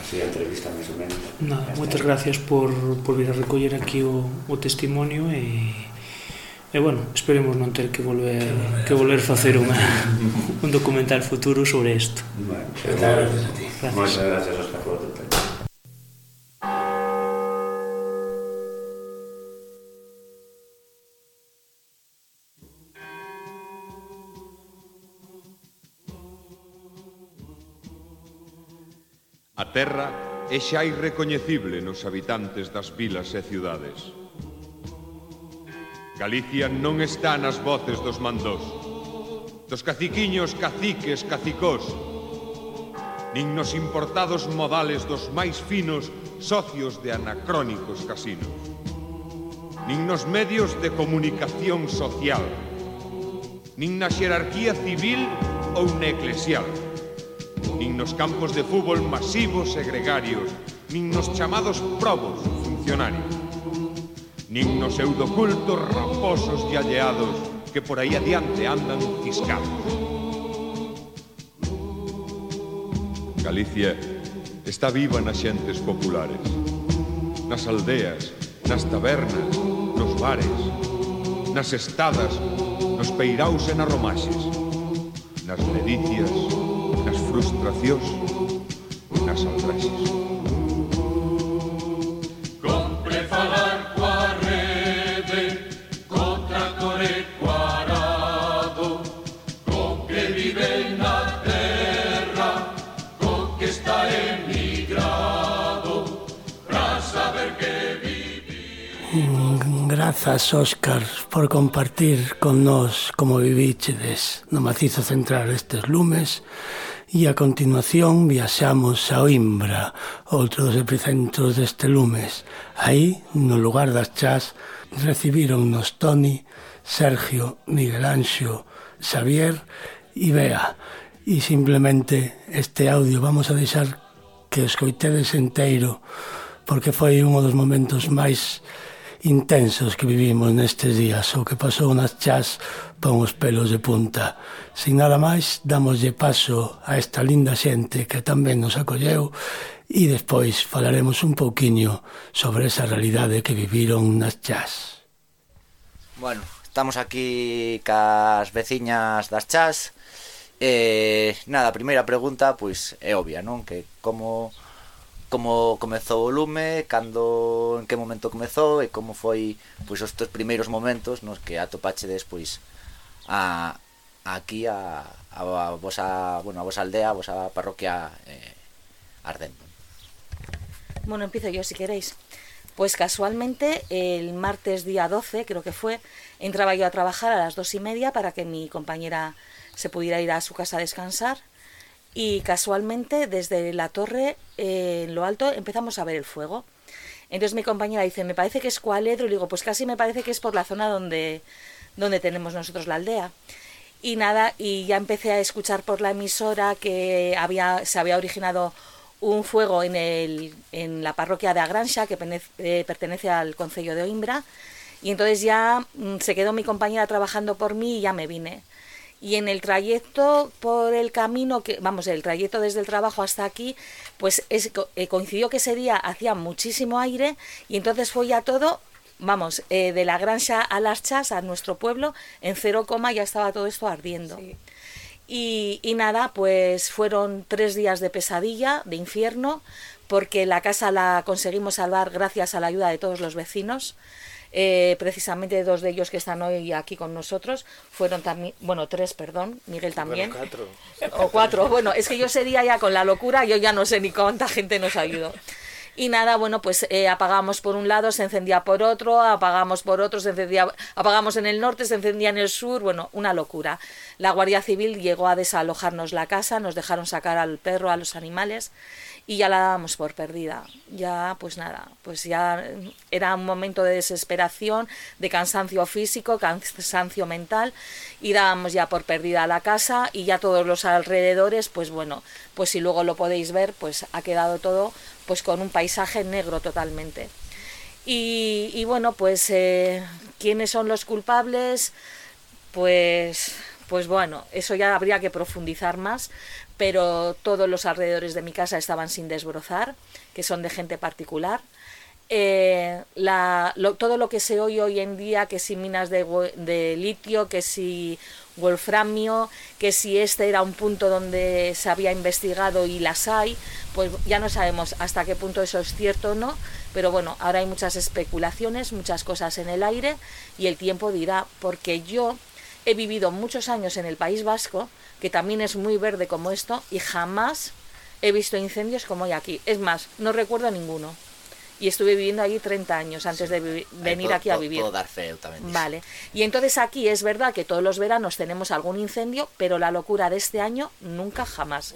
así a entrevista máis ou menos. Nada, moitas gracias por, por vir a recoller aquí o, o testimonio e... E bueno, esperemos non ter que volver que volver facer unha un documental futuro sobre isto. Bueno, muchas gracias a ti. Gracias. Gracias terra é xa irrecoñecible nos habitantes das vilas e ciudades. Galicia non está nas voces dos mandós, dos caciquiños, caciques, cacicós, nin nos importados modales dos máis finos socios de anacrónicos casinos, nin nos medios de comunicación social, nin na xerarquía civil ou na eclesial nin nos campos de fútbol masivos e gregarios, nin nos chamados probos funcionarios, nin nos eudocultos raposos e alleados que por aí adiante andan ciscados. Galicia está viva nas xentes populares, nas aldeas, nas tabernas, nos bares, nas estadas, nos peiraus e nas romaxes, nas ledicias, frustracións nas altraxes. Compre falar coa rede contra core cuarado co que vive na terra co que está emigrado pra saber que vive Grazas, Óscar, por compartir con nós como vivíchedes no macizo central estes lumes E a continuación viaxamos a Oimbra, outro dos epicentros deste lumes. Aí, no lugar das chás, recibironnos Toni, Sergio, Miguel Anxo, Xavier e Bea. E simplemente este audio vamos a deixar que escoitedes enteiro porque foi un dos momentos máis intensos que vivimos nestes días. O que pasou nas chás pon os pelos de punta. Sin nada máis, damoslle paso a esta linda xente que tamén nos acolleu e despois falaremos un pouquiño sobre esa realidade que viviron nas chás. Bueno, estamos aquí cas veciñas das chás. Eh, nada, a primeira pregunta pois é obvia, non? Que como como comezou o lume, cando en que momento comezou e como foi pois os teus primeiros momentos nos que a aquí a, a, a bueno, a vosa aldea, a vosa parroquia eh. Bueno, empiezo yo si queréis. Pues casualmente el martes día 12, creo que fue, entraba yo a trabajar a las dos y media para que mi compañera se pudiera ir a su casa a descansar y casualmente desde la torre eh, en lo alto empezamos a ver el fuego. Entonces mi compañera dice, me parece que es Cualedro, y digo, pues casi me parece que es por la zona donde, donde tenemos nosotros la aldea. Y nada, y ya empecé a escuchar por la emisora que había, se había originado un fuego en, el, en la parroquia de Agranxa, que eh, pertenece al concello de Oimbra, y entonces ya mm, se quedó mi compañera trabajando por mí y ya me vine y en el trayecto por el camino que vamos el trayecto desde el trabajo hasta aquí pues es, eh, coincidió que ese día hacía muchísimo aire y entonces fue ya todo vamos eh, de la granja a las chas a nuestro pueblo en cero coma ya estaba todo esto ardiendo sí. y, y nada pues fueron tres días de pesadilla de infierno porque la casa la conseguimos salvar gracias a la ayuda de todos los vecinos eh, precisamente dos de ellos que están hoy aquí con nosotros fueron también, bueno, tres, perdón, Miguel también. Bueno, cuatro. O cuatro, bueno, es que yo ese día ya con la locura, yo ya no sé ni cuánta gente nos ayudó. Y nada, bueno, pues eh, apagamos por un lado, se encendía por otro, apagamos por otro, se encendía, apagamos en el norte, se encendía en el sur, bueno, una locura. La Guardia Civil llegó a desalojarnos la casa, nos dejaron sacar al perro, a los animales y ya la dábamos por perdida. Ya, pues nada, pues ya era un momento de desesperación, de cansancio físico, cansancio mental, y dábamos ya por perdida la casa y ya todos los alrededores, pues bueno, pues si luego lo podéis ver, pues ha quedado todo pues con un paisaje negro totalmente. Y, y bueno, pues eh, ¿quiénes son los culpables? Pues pues bueno, eso ya habría que profundizar más, pero todos los alrededores de mi casa estaban sin desbrozar, que son de gente particular. Eh, la, todo lo que se oye hoy en día, que si minas de litio, que si wolframio, que si este era un punto donde se había investigado y las hay, pues ya no sabemos hasta qué punto eso es cierto o no, pero bueno, ahora hay muchas especulaciones, muchas cosas en el aire y el tiempo dirá, porque yo he vivido muchos años en el País Vasco, que también es muy verde como esto, y jamás he visto incendios como hay aquí. Es más, no recuerdo ninguno. Y estuve viviendo allí 30 años antes de venir puedo, aquí a vivir. Puedo dar fe también. Vale. Y entonces aquí es verdad que todos los veranos tenemos algún incendio, pero la locura de este año nunca jamás.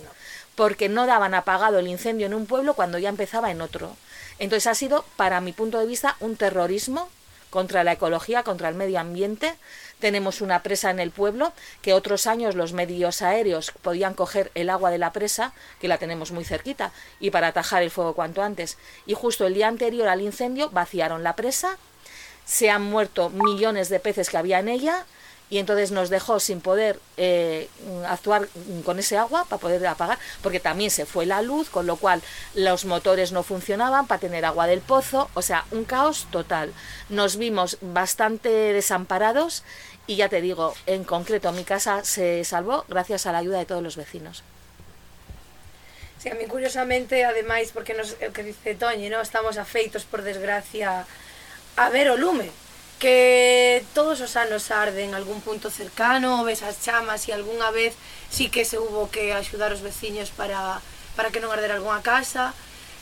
Porque no daban apagado el incendio en un pueblo cuando ya empezaba en otro. Entonces ha sido, para mi punto de vista, un terrorismo contra la ecología, contra el medio ambiente. Tenemos una presa en el pueblo que otros años los medios aéreos podían coger el agua de la presa, que la tenemos muy cerquita, y para atajar el fuego cuanto antes. Y justo el día anterior al incendio vaciaron la presa, se han muerto millones de peces que había en ella, y entonces nos dejó sin poder eh, actuar con ese agua para poder apagar, porque también se fue la luz, con lo cual los motores no funcionaban para tener agua del pozo, o sea, un caos total. Nos vimos bastante desamparados Y ya te digo, en concreto, mi casa se salvó gracias a la ayuda de todos los vecinos. Sí, a mí curiosamente, ademais, porque nos, o que dice Toñi, no? estamos afeitos, por desgracia, a ver o lume que todos os anos arde en algún punto cercano, ves as chamas e algunha vez sí que se hubo que axudar os veciños para, para que non arder algunha casa,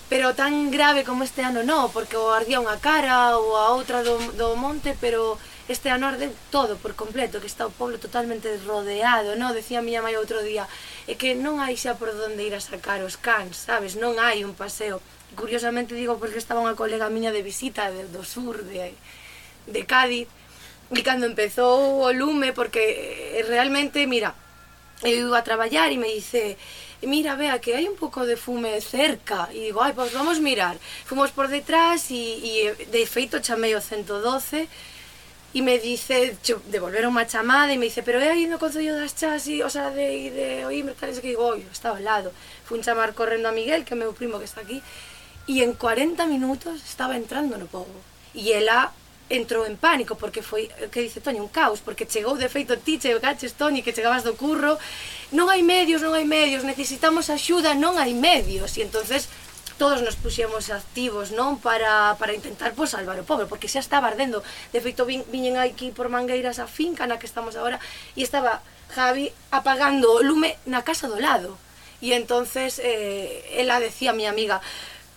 pero tan grave como este ano non, porque o ardía unha cara ou a outra do, do monte, pero este ano ardeu todo por completo, que está o pobo totalmente rodeado, no? Decía a miña mãe outro día, é que non hai xa por onde ir a sacar os cans, sabes? Non hai un paseo. Curiosamente digo porque estaba unha colega miña de visita de, do sur de, de Cádiz, e cando empezou o lume, porque eh, realmente, mira, eu iba a traballar e me dice mira, vea, que hai un pouco de fume cerca e digo, ai, pois vamos mirar fomos por detrás e, e de feito chamei o 112 e me dice, cho, devolveron unha chamada e me dice, pero é aí no Concello das Chas, e, o sea, de, de Oímar, tal, e que digo, oi, está ao lado. Fun chamar correndo a Miguel, que é meu primo que está aquí, e en 40 minutos estaba entrando no povo. E ela entrou en pánico porque foi, que dice Toño, un caos, porque chegou de feito ti, chegaches Toño, que chegabas do curro, non hai medios, non hai medios, necesitamos axuda, non hai medios. E entonces todos nos puxemos activos, non, para, para intentar pois, salvar o pobre, porque xa estaba ardendo. De feito, vin, viñen aquí por Mangueiras a finca na que estamos agora e estaba Javi apagando o lume na casa do lado. E entonces eh, ela decía a mi amiga,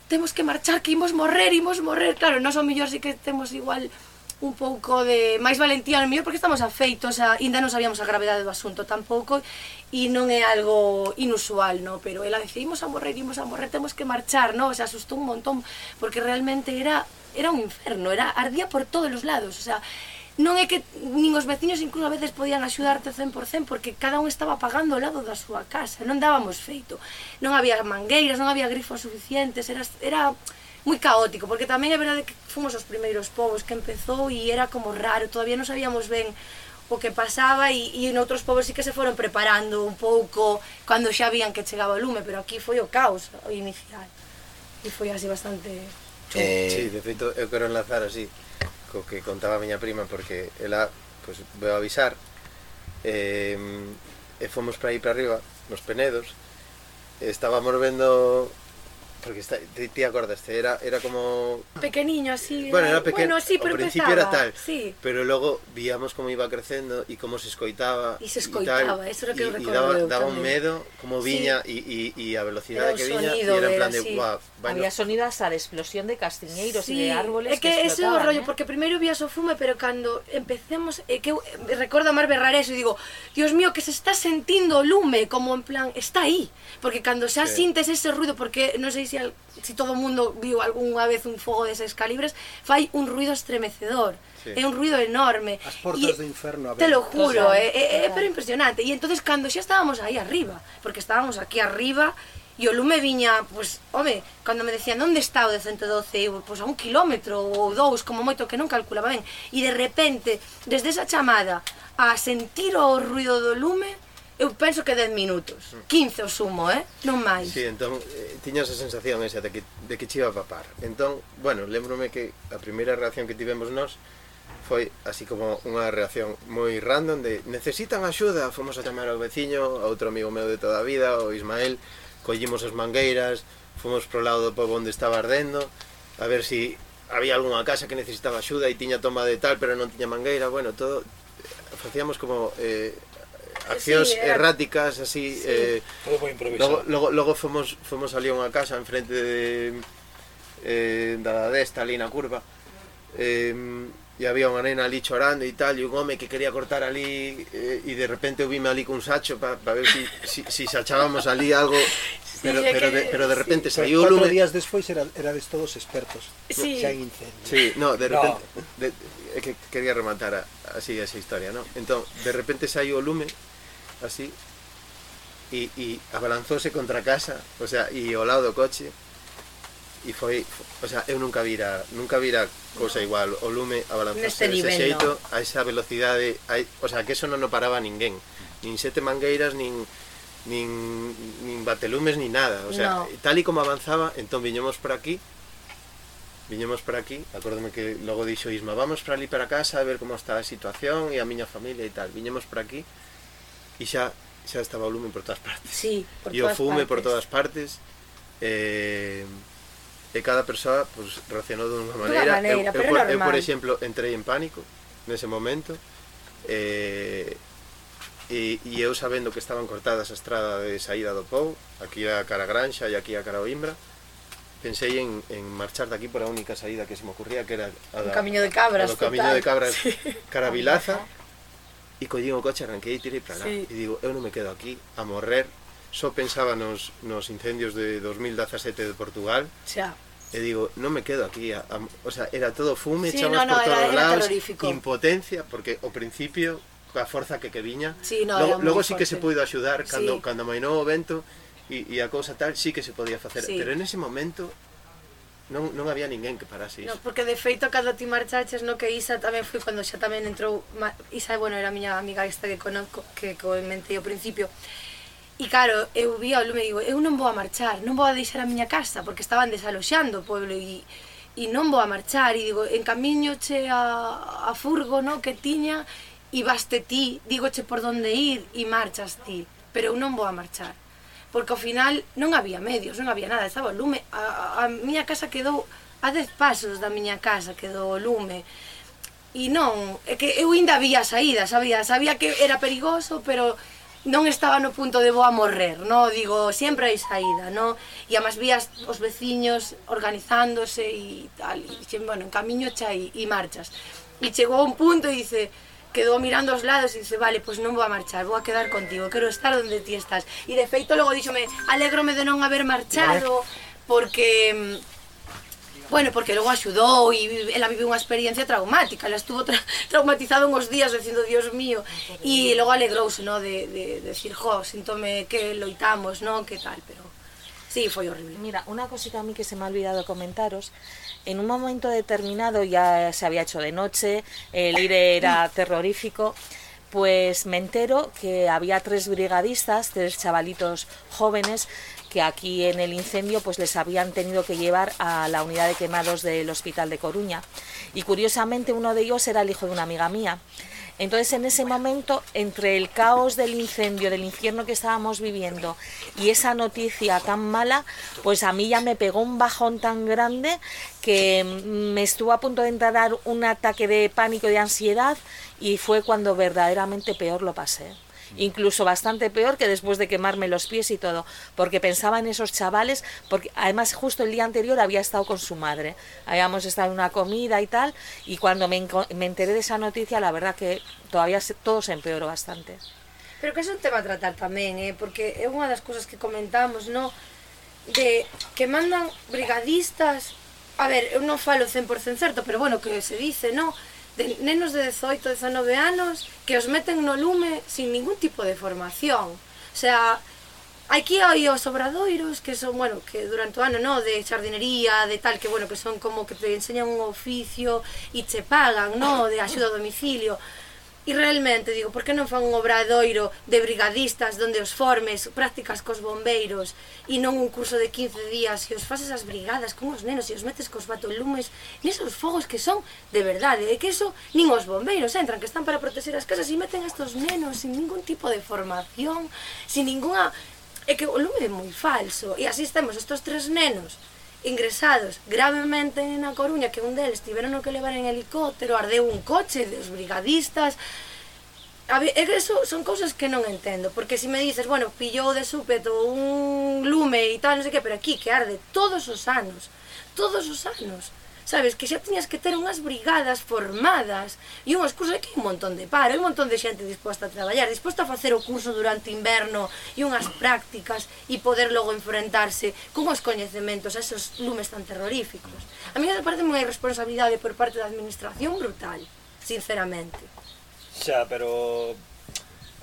temos que marchar, que imos morrer, imos morrer. Claro, nós o mellor sí que temos igual un pouco de máis valentía, no mellor porque estamos afeitos, a, ainda non sabíamos a gravedade do asunto tampouco e non é algo inusual, no? pero ela decidimos a morrer, imos a morrer, temos que marchar, no? o se asustou un montón, porque realmente era era un inferno, era ardía por todos os lados, o sea, non é que nin os veciños incluso a veces podían axudarte 100% porque cada un estaba pagando ao lado da súa casa, non dábamos feito, non había mangueiras, non había grifos suficientes, era, era moi caótico, porque tamén é verdade que fomos os primeiros povos que empezou e era como raro, todavía non sabíamos ben o que pasaba e, e en outros povos sí que se foron preparando un pouco cando xa vían que chegaba o lume, pero aquí foi o caos o inicial. E foi así bastante. Eh... Sí, de feito, eu quero enlazar así co que contaba a miña prima, porque ela, pues, veo avisar, eh, e fomos para aí para arriba, nos Penedos, estábamos vendo Porque está, te, te acordaste, era, era como... Pequeniño así. Bueno, era eh, pequeño. Bueno, sí, pero Al principio empezaba, era tal. Sí. Pero logo víamos como iba crecendo e como se escoitaba. E se escoitaba, eso era que y, eu recordo. daba, eu daba un medo como viña e sí. Y, y, y a velocidade que viña e era en plan de... Sí. Wow, bueno. Había sonidos a de explosión de castiñeiros sí. e de árboles é que, que ese é o rollo, eh? porque primeiro vías o fume, pero cando empecemos, é que eu recordo a Mar berrar eso e digo, Dios mío, que se está sentindo o lume, como en plan, está aí. Porque cando xa sí. sintes ese ruido, porque non sei se, se todo o mundo viu algunha vez un fogo deses calibres, fai un ruido estremecedor. Sí. É un ruido enorme. As portas e, do inferno a. Te lo juro, é, é, é pero impresionante. E entonces cando xa estábamos aí arriba, porque estábamos aquí arriba, E o lume viña, pois, home, cando me decían onde está o de 112, eu, pois a un kilómetro ou dous, como moito que non calculaba ben. E de repente, desde esa chamada a sentir o ruido do lume, eu penso que 10 minutos, mm. 15 o sumo, eh? non máis. Si, sí, entón, eh, tiñas a sensación esa de que, de que chiva a papar. Entón, bueno, lembrome que a primeira reacción que tivemos nós foi así como unha reacción moi random de necesitan axuda, fomos a chamar ao veciño, a outro amigo meu de toda a vida, o Ismael, collimos as mangueiras, fomos pro lado do pobo onde estaba ardendo, a ver se si había algunha casa que necesitaba axuda e tiña toma de tal, pero non tiña mangueira, bueno, todo facíamos como eh, accións sí, era... erráticas así sí. eh, todo logo, logo, logo fomos, fomos ali a unha casa en frente de, eh, da desta ali na curva eh, e había unha nena ali chorando e tal, e un home que quería cortar ali eh, e de repente eu vime ali cun sacho para pa ver si, si, si sachábamos ali algo pero, sí, pero, que... de, pero de repente sí. saiu o lume... días despois era, erades todos expertos sí. xa en incendio. Sí, no, de repente... No. De, eh, que quería rematar a, así esa historia, ¿no? Entón, de repente saiu o lume, así, e, e abalanzouse contra a casa, o sea, e ao lado do coche, e foi, o sea, eu nunca vira, nunca vira cousa igual, o lume abalanzouse dese xeito, no. a esa velocidade, a, o sea, que eso non o paraba ninguén, nin sete mangueiras, nin nin, nin batelumes, nin nada, o sea, no. tal e como avanzaba, entón viñemos por aquí, viñemos por aquí, acórdome que logo dixo Isma, vamos para ali para casa a ver como está a situación e a miña familia e tal, viñemos por aquí e xa xa estaba o lume por todas partes. Sí, por e o fume partes. por todas partes. Eh, e cada persoa pues, reaccionou de unha maneira. Maneira eu, eu, por, normal. eu, por exemplo, entrei en pánico nese momento eh, e, e eu sabendo que estaban cortadas a estrada de saída do Pou, aquí a cara Granxa e aquí a cara Oimbra, pensei en, en marchar daqui por a única saída que se me ocurría que era a da, o camiño de cabras, o camiño total. de cabras sí. cara a Vilaza e collín o coche, arranquei e tirei para lá sí. e digo, eu non me quedo aquí a morrer só pensaba nos, nos incendios de 2017 de Portugal xa E digo, non me quedo aquí, a, a, o sea, era todo fume, sí, chamas no, no, por todos lados, impotencia, porque o principio a forza que que viña. Sí, no, logo logo sí que se puido axudar cando sí. cando mainou o vento, e, e a cousa tal sí que se podía facer, sí. pero en ese momento non, non había ninguén que parase iso. No, porque de feito cando ti marchaches no que Isa tamén foi cando xa tamén entrou Isa, bueno, era a miña amiga esta que conozco que comentei ao principio. E claro, eu vi ao lume e digo, eu non vou a marchar, non vou a deixar a miña casa, porque estaban desaloxando o pueblo e, e non vou a marchar, e digo, en camiño che a, a furgo, no, que tiña, e vaste ti, digo che por donde ir, e marchas ti, pero eu non vou a marchar porque ao final non había medios, non había nada, estaba o lume, a, a, a miña casa quedou a 10 pasos da miña casa quedou o lume. E non, é que eu ainda había saída, sabía, sabía que era perigoso, pero non estaba no punto de vou a morrer, no, digo, sempre hai saída, no, e amas vías os veciños organizándose e tal, e, bueno, en camiño xa e, e marchas. E chegou un punto e dice, quedou mirando aos lados e dice, vale, pois non vou a marchar, vou a quedar contigo, quero estar onde ti estás. E de feito logo díxome, alegrome de non haber marchado, porque mm, Bueno, porque logo axudou e ela viviu unha experiencia traumática, ela estuvo tra traumatizada uns días dicindo, Dios mío, e logo alegrouse, no, de, de, de decir, jo, síntome que loitamos, no, que tal, pero sí, foi horrible. Mira, unha cosita a mí que se me ha olvidado comentaros En un momento determinado ya se había hecho de noche, el aire era terrorífico, pues me entero que había tres brigadistas, tres chavalitos jóvenes, que aquí en el incendio pues les habían tenido que llevar a la unidad de quemados del hospital de Coruña. Y curiosamente uno de ellos era el hijo de una amiga mía. Entonces en ese momento, entre el caos del incendio, del infierno que estábamos viviendo y esa noticia tan mala, pues a mí ya me pegó un bajón tan grande que me estuvo a punto de entrar un ataque de pánico y de ansiedad y fue cuando verdaderamente peor lo pasé. Incluso bastante peor que después de quemarme los pies y todo, porque pensaba en esos chavales, porque además justo el día anterior había estado con su madre, habíamos estado en una comida y tal, y cuando me, me enteré de esa noticia, la verdad que todavía todo se empeoró bastante. Pero que é un tema a tratar tamén, eh? porque é unha das cousas que comentamos, no? de que mandan brigadistas, a ver, eu non falo 100% certo, pero bueno, que se dice, no? de nenos de 18, 19 anos que os meten no lume sin ningún tipo de formación. O sea, aquí hai os obradoiros que son, bueno, que durante o ano, no, de xardinería, de tal, que bueno, que son como que te enseñan un oficio e che pagan, no, de axuda a domicilio. E realmente, digo, por que non fan un obradoiro de brigadistas onde os formes prácticas cos bombeiros e non un curso de 15 días e os fases as brigadas con os nenos e os metes cos batolumes nesos fogos que son de verdade, e que eso nin os bombeiros entran, que están para proteger as casas e meten a estos nenos sin ningún tipo de formación, sin ninguna... É que o lume é moi falso e así estamos estos tres nenos ingresados gravemente na Coruña, que un deles tiveron que levar en helicóptero, ardeu un coche dos brigadistas. A ver, eso son cousas que non entendo, porque se si me dices, bueno, pillou de súpeto un lume e tal, non sei que, pero aquí que arde todos os anos, todos os anos sabes, que xa tiñas que ter unhas brigadas formadas e unhas cursos que hai un montón de paro, hai un montón de xente disposta a traballar, disposta a facer o curso durante inverno e unhas prácticas e poder logo enfrentarse con os coñecementos a esos lumes tan terroríficos. A mí me parece unha irresponsabilidade por parte da administración brutal, sinceramente. Xa, pero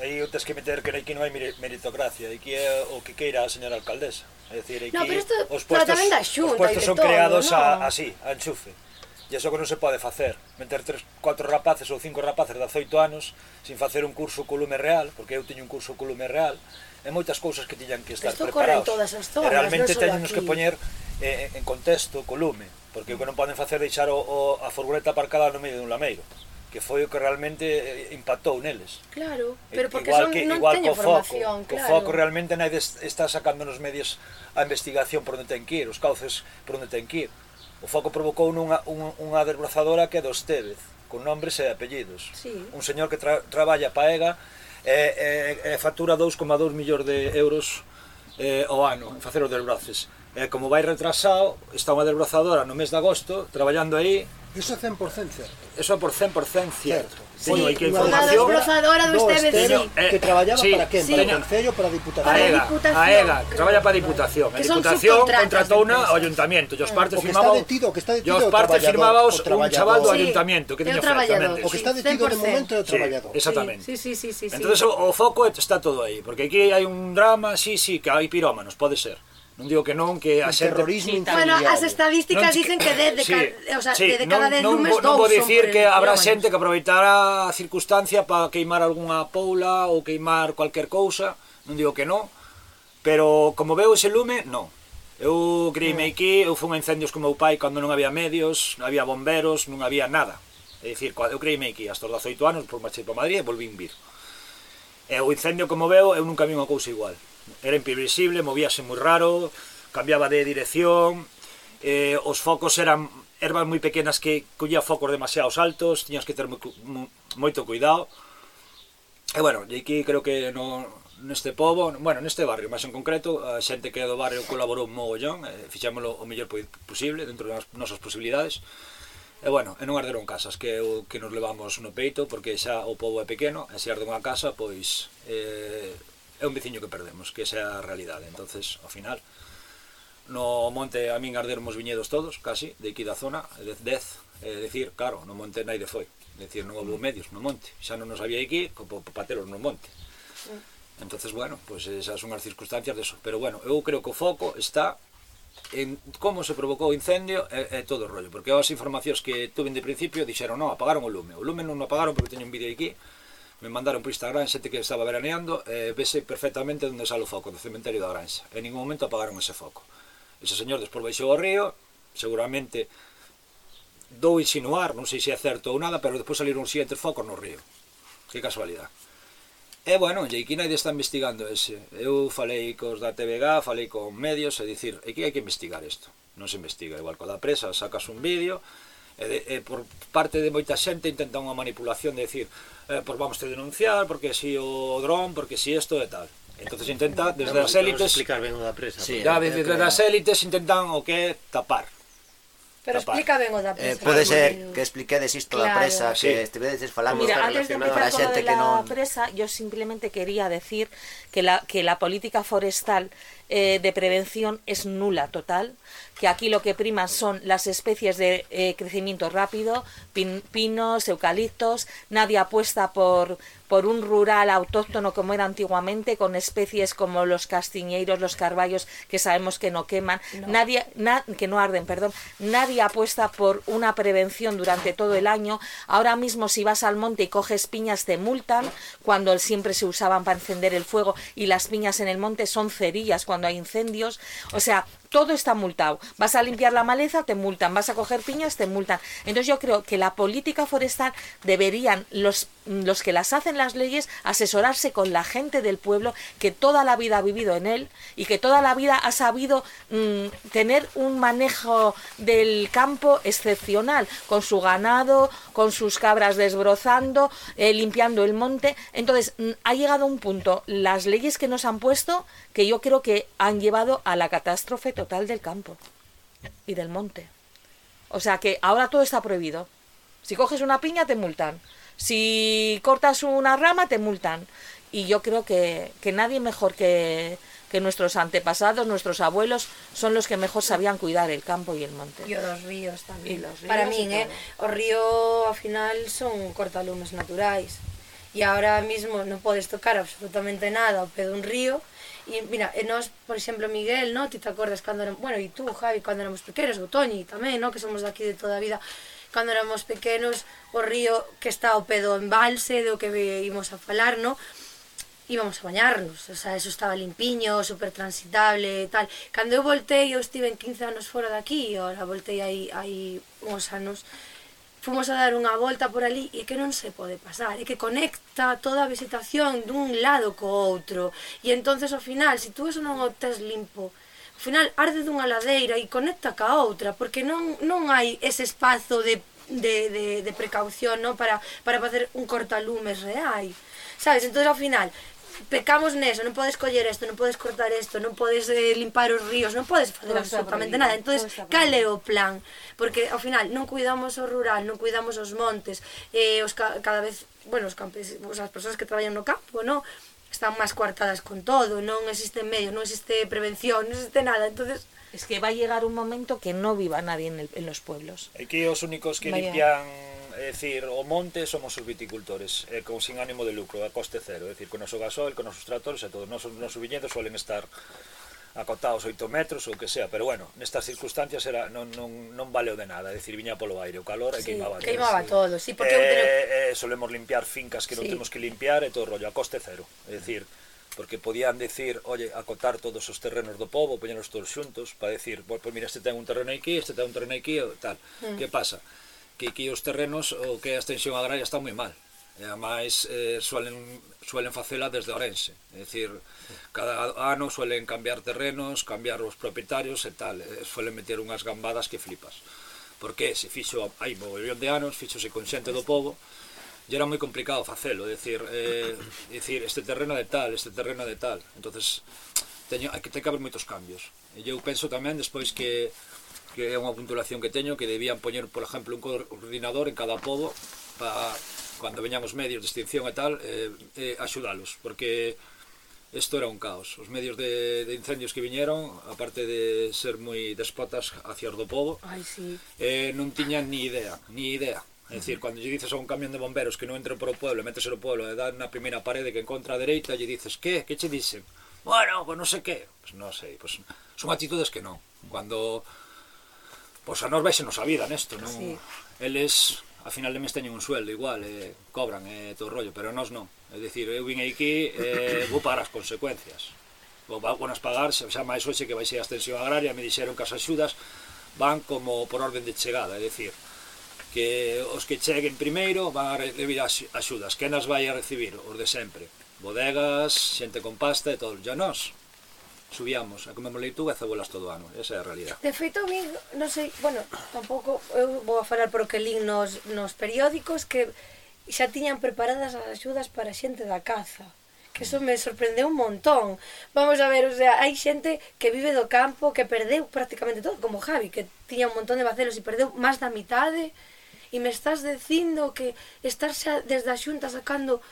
aí tens que meter que aquí non hai meritocracia, aquí é o que queira a señora alcaldesa. É dicir, aquí no, pero esto, os puestos, da xunta, os puestos son todo, creados no? a, así, a enchufe. E iso que non se pode facer, meter tres, cuatro rapaces ou cinco rapaces de 18 anos sin facer un curso colume real, porque eu teño un curso colume real, e moitas cousas que tiñan que estar Esto preparados. Todas as zonas, e realmente no teñenos que poñer eh, en contexto colume, porque o que non poden facer deixar o, o, a furgoneta aparcada no medio dun lameiro que foi o que realmente eh, impactou neles. Claro, pero porque igual son, que, non igual teño co formación, foco, claro. Foco realmente nadie está sacando nos medios a investigación por onde ten que ir, os cauces por onde ten que ir. O foco provocou nunha, unha, unha desbrazadora que é dos Tevez, con nombres e apellidos. Sí. Un señor que tra, traballa paega e, e, e factura 2,2 millóns de euros eh, ao ano en facer os desbraces. E como vai retrasado, está unha desbrazadora no mes de agosto traballando aí Eso é 100% certo. Eso é por 100% cierto. Sí, Teño sí, que eh, información. Unha desbrozadora do Esteve, sí. Que traballaba sí, para quen? Sí. Para o Concello, para a Diputación? Aega, Diputación. EGA que traballa para a Diputación. A Diputación contratou unha ao Ayuntamiento. E os partes o que firmaba... está detido, o que está detido os partes firmábaos un chaval do sí. Ayuntamiento. Que teño o, o que está detido de momento é o traballador. Sí, exactamente. Sí, sí, sí, sí, sí, entón, o, o foco está todo aí. Porque aquí hai un drama, sí, sí, que hai pirómanos, pode ser non digo que non, que a xente... terrorismo sí, Bueno, as estadísticas non, dicen que desde sí, ca... o sea, sí, de cada 10 lumes non, non vou dicir que habrá xente que aproveitará a circunstancia para queimar algunha poula ou queimar cualquier cousa, non digo que non, pero como veo ese lume, non. Eu criime mm. aquí, eu fun a incendios con meu pai cando non había medios, non había bomberos, non había nada. É dicir, eu criime aquí hasta os 18 anos, por marchei para Madrid e volvín vir. E o incendio, como veo, eu nunca vi unha cousa igual era imprevisible, movíase moi raro, cambiaba de dirección, eh, os focos eran ervas moi pequenas que collía focos demasiados altos, tiñas que ter moi, moi, moito cuidado. E bueno, e aquí creo que no, neste pobo, bueno, neste barrio máis en concreto, a xente que do barrio colaborou mogollón, eh, fixámoslo o mellor posible dentro das nosas posibilidades. E bueno, e non arderon casas, que o que nos levamos no peito, porque xa o pobo é pequeno, e se arde unha casa, pois eh, é un veciño que perdemos, que esa é a realidade. entonces ao final, no monte a min ardermos viñedos todos, casi, de aquí da zona, 10, 10 é dicir, claro, no monte naide foi, é dicir, non houve medios no monte, xa non nos había aquí, como pateros no monte. Mm. entonces bueno, pois pues esas son as circunstancias de eso. Pero bueno, eu creo que o foco está en como se provocou o incendio e, e todo o rollo, porque as informacións que tuven de principio dixeron, non, apagaron o lume, o lume non o apagaron porque teño un vídeo aquí, me mandaron por Instagram xente que estaba veraneando e eh, vese perfectamente onde sale o foco, do cementerio da Granxa. En ningún momento apagaron ese foco. Ese señor despois baixou ao río, seguramente dou insinuar, non sei se é certo ou nada, pero despois saliron siguientes focos no río. Que casualidade. E bueno, Jeikina está investigando ese. Eu falei cos da TVG, falei con medios, e dicir, é que hai que investigar isto. Non se investiga, igual co da presa, sacas un vídeo, e, de, e por parte de moita xente intentan unha manipulación de decir, eh, pues vamos a denunciar, porque si o dron, porque si esto e tal. Entonces intenta desde vamos, as élites explicar ben o da presa. Sí, da, desde, desde as élites intentan o que tapar. Pero tapar. explica ben o da eh, presa. Eh, pode ser que expliquedes isto claro. da presa, sí. que estivedes falando Mira, antes de empezar con xente que non presa, yo simplemente quería decir que la que la política forestal eh, de prevención es nula total que aquí lo que priman son las especies de eh, crecimiento rápido, pin- pinos, eucaliptos, nadie apuesta por, por un rural autóctono como era antiguamente, con especies como los castiñeiros, los carballos, que sabemos que no queman, nadie, na- que no arden, perdón, nadie apuesta por una prevención durante todo el año. Ahora mismo si vas al monte y coges piñas te multan, cuando siempre se usaban para encender el fuego y las piñas en el monte son cerillas cuando hay incendios. O sea, todo está multado. Vas a limpiar la maleza, te multan. Vas a coger piñas, te multan. Entonces yo creo que la política forestal deberían los, los que las hacen las leyes asesorarse con la gente del pueblo que toda la vida ha vivido en él y que toda la vida ha sabido mm, tener un manejo del campo excepcional, con su ganado, con sus cabras desbrozando, eh, limpiando el monte. Entonces mm, ha llegado un punto, las leyes que nos han puesto, que yo creo que han llevado a la catástrofe total del campo y del monte. O sea que ahora todo está prohibido. Si coges una piña te multan. Si cortas una rama te multan. Y yo creo que, que nadie mejor que, que nuestros antepasados, nuestros abuelos, son los que mejor sabían cuidar el campo y el monte. Y os ríos tamén. Y los ríos Para min, eh, o río, ao final, son cortalumes naturais. E ahora mismo non podes tocar absolutamente nada ao pé dun río. E, mira, eh, e nós, por exemplo, Miguel, no? ti te acordas cando éramos... Bueno, e tú, Javi, cando éramos pequenos, o Toñi tamén, no? que somos daqui de toda a vida, cando éramos pequenos, o río que está ao pé do embalse, do que ímos a falar, no? íbamos a bañarnos, o sea, eso estaba limpiño, super transitable e tal. Cando eu voltei, eu estive en 15 anos fora daqui, e ahora voltei aí, aí uns anos, fomos a dar unha volta por ali e que non se pode pasar, e que conecta toda a visitación dun lado co outro. E entonces ao final, se tú eso non o tes limpo ao final arde dunha ladeira e conecta ca outra, porque non, non hai ese espazo de, de, de, de precaución non para, para facer un cortalumes real. Sabes, entón ao final, pecamos neso, non podes coller isto, non podes cortar isto, non podes eh, limpar os ríos, non podes facer non absolutamente nada. Entón, cal é o plan? Porque ao final non cuidamos o rural, non cuidamos os montes, eh, os ca cada vez, bueno, os campes, os, as persoas que traballan no campo, non? están máis coartadas con todo, non existe medio, non existe prevención, non existe nada, entonces Es que va a llegar un momento que no viva nadie en, el, en los pueblos. Aquí os únicos que Vaya. limpian, é dicir, o monte somos os viticultores, eh, con sin ánimo de lucro, a coste cero, é dicir, con noso gasol, con nosos tractores, e todos nosos nosos viñedos suelen estar acotados 8 metros ou que sea, pero bueno, nestas circunstancias era non, non, non valeu de nada, é dicir, viña polo aire o calor e sí, queimaba, queimaba todo. Sí, porque eh, eh, solemos limpiar fincas que sí. non temos que limpiar e todo o rollo, a coste cero, é dicir, porque podían decir, oye, acotar todos os terrenos do povo, poñelos todos xuntos, para decir, pois pues mira, este ten un terreno aquí, este ten un terreno aquí, tal. Mm. Que pasa? Que aquí os terrenos, o que a extensión agraria está moi mal e ademais eh, suelen, suelen facela desde Orense. É dicir, cada ano suelen cambiar terrenos, cambiar os propietarios e tal, e suelen meter unhas gambadas que flipas. Porque se fixo hai mogollón de anos, fixose con xente do povo e era moi complicado facelo, é dicir, eh, é dicir este terreno de tal, este terreno de tal. Entonces teño, hai que, ten que haber moitos cambios. E eu penso tamén despois que que é unha puntualación que teño que debían poñer, por exemplo, un coordinador en cada povo para cando veñan os medios de extinción e tal, eh, eh, axudalos, porque isto era un caos. Os medios de, de incendios que viñeron, aparte de ser moi despotas hacia os do povo, Ai, sí. eh, non tiñan ni idea, ni idea. É dicir, cando lle dices a un camión de bomberos que non entre por o pueblo, metes no pueblo e dan na primeira parede que encontra a dereita, lle dices, que? Que che dicen? Bueno, pues non sei que. Pues non sei, pues, son actitudes que non. Cando, pois a nos vexenos a vida nesto, non? Sí. Eles a final de mes teñen un sueldo igual, eh, cobran eh, todo o rollo, pero nós non. É dicir, eu vin aquí, eh, vou pagar as consecuencias. Vou, vou nas pagar, xa, xa máis hoxe que vai ser a extensión agraria, me dixeron que as axudas van como por orden de chegada, é dicir, que os que cheguen primeiro van a recibir as axudas, que nas vai a recibir, os de sempre, bodegas, xente con pasta e todo, ya nós, subíamos a comemos leituga e cebolas todo o ano, esa é a realidad. De feito, vi, non sei, bueno, tampouco eu vou a falar por o que lín nos, nos periódicos que xa tiñan preparadas as axudas para a xente da caza que eso me sorprendeu un montón. Vamos a ver, o sea, hai xente que vive do campo, que perdeu prácticamente todo, como Javi, que tiña un montón de bacelos e perdeu máis da mitade, e me estás dicindo que estar xa desde a xunta sacando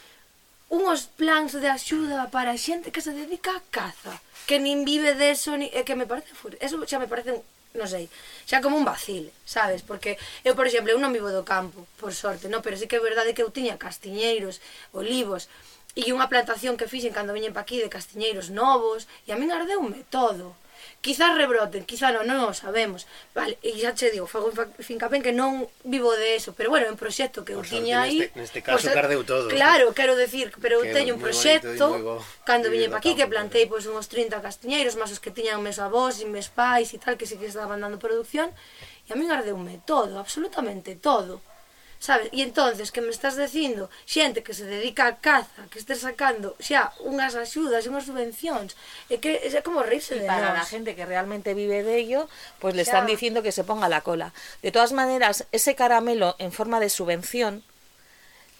unhos plans de axuda para a xente que se dedica á caza, que nin vive deso, ni, e que me parece fur... Eso xa me parece, un, non sei, xa como un vacil, sabes? Porque eu, por exemplo, eu non vivo do campo, por sorte, non? Pero sí que é verdade que eu tiña castiñeiros, olivos, e unha plantación que fixen cando viñen pa aquí de castiñeiros novos, e a min ardeume todo quizás rebroten, quizás non, non o sabemos. Vale, e xa che digo, fago fincapén que non vivo de eso, pero bueno, é un proxecto que eu tiña aí. Neste, neste caso pues, eh, cardeu todo. Claro, quero decir, pero eu teño un proxecto cando viñen pa aquí que plantei pois pues, uns 30 castiñeiros, máis os que tiñan meus avós e meus pais e tal que sí que estaban dando producción, e a min ardeume todo, absolutamente todo sabes? E entonces que me estás dicindo xente que se dedica a caza, que estés sacando xa unhas axudas e unhas subvencións, e que é como rirse de para nós. a gente que realmente vive de ello, pues le xa. están diciendo que se ponga la cola. De todas maneras, ese caramelo en forma de subvención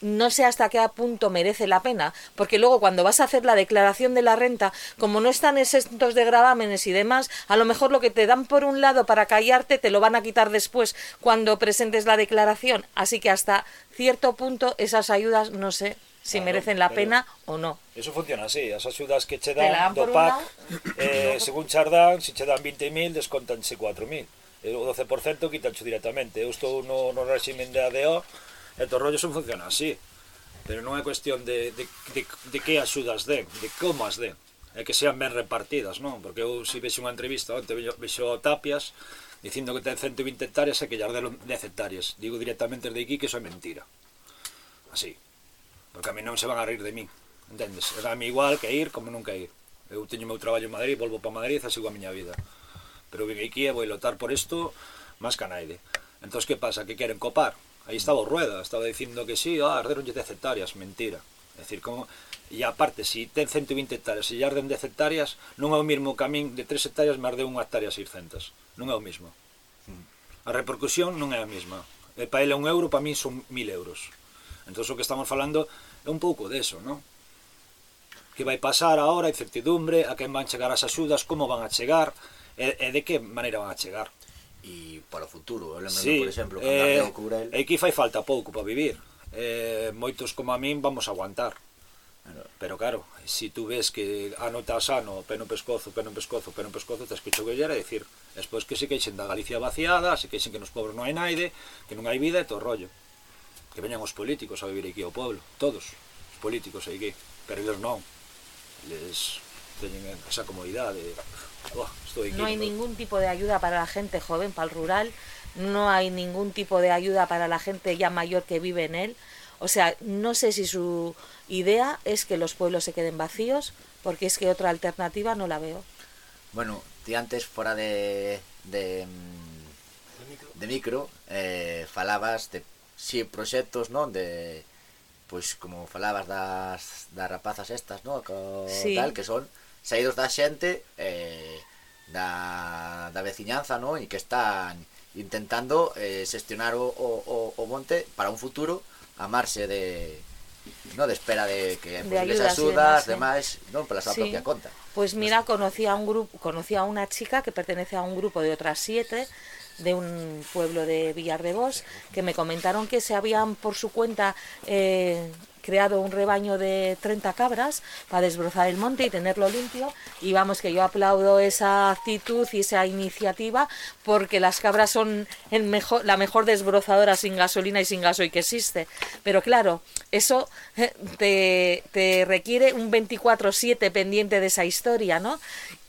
no sé hasta qué punto merece la pena, porque luego cuando vas a hacer la declaración de la renta, como no están exentos de gravámenes y demás, a lo mejor lo que te dan por un lado para callarte te lo van a quitar después cuando presentes la declaración. Así que hasta cierto punto esas ayudas no sé si Claro, merecen la pena o no. Eso funciona así, as axudas que Te dan dan do por un PAC, lado, eh, según chardan, se che dan 20.000, descontanse 4.000. E o 12% quitancho directamente. Eu estou no, no régimen de ADO E todo rollo son funciona así. Pero non é cuestión de, de, de, de que axudas den, de como as den. É que sean ben repartidas, non? Porque eu se si vexo unha entrevista, onte vexo, vexo Tapias, dicindo que ten 120 hectáreas e que llar deron 10 hectáreas. Digo directamente desde aquí que iso é mentira. Así. Porque a mí non se van a rir de mí. Entendes? Era a mí igual que ir como nunca ir. Eu teño meu traballo en Madrid, volvo para Madrid e sigo a miña vida. Pero vim aquí e vou lotar por isto máis canaide. Entón, que pasa? Que queren copar? aí estaba o Rueda, estaba dicindo que sí, ah, arderon 10 hectáreas, mentira. É dicir, como... E aparte, se si ten 120 hectáreas e arden 10 hectáreas, non é o mesmo que a min de 3 hectáreas me arde 1 hectárea 600. Non é o mesmo. A repercusión non é a mesma. E para ele é un euro, para min son mil euros. Entón, o que estamos falando é un pouco deso, non? Que vai pasar agora, incertidumbre, a quen van chegar as axudas, como van a chegar, e, e de que maneira van a chegar e para o futuro. Eu lembro, sí, por exemplo, cando eh, o Courel... E fai falta pouco para vivir. Eh, moitos como a min vamos a aguantar. Pero claro, si tú ves que ano tras ano, peno pescozo, peno pescozo, peno pescozo, tens que choguellar e decir, despois que se queixen da Galicia vaciada, se queixen que nos pobres non hai naide, que non hai vida e todo rollo. Que veñan os políticos a vivir aquí ao pobo, todos, os políticos aí que, pero eles non. Eles teñen esa comodidade, Oh, estoy aquí. No hay ningún tipo de ayuda para la gente joven, para el rural, no hay ningún tipo de ayuda para la gente ya mayor que vive en él. O sea, no sé si su idea es que los pueblos se queden vacíos, porque es que otra alternativa no la veo. Bueno, antes fora de de mm, de micro, eh, falabas de si proxectos, non, de pois como falabas das das rapazas estas, non, co, Sí. tal que son saídos da xente eh, da, da veciñanza, non? E que están intentando eh, xestionar o, o, o monte para un futuro a marxe de no de espera de que de ayudas, ayudas sí, demás, non pola súa sí. propia conta. Pues mira, conocí a un grupo, conocí a una chica que pertenece a un grupo de otras siete de un pueblo de Villar de Bos, que me comentaron que se habían por su cuenta eh, creado un rebaño de 30 cabras para desbrozar el monte y tenerlo limpio y vamos que yo aplaudo esa actitud y esa iniciativa porque las cabras son el mejor, la mejor desbrozadora sin gasolina y sin gasoil que existe pero claro eso eh, te, te requiere un 24/7 pendiente de esa historia ¿no?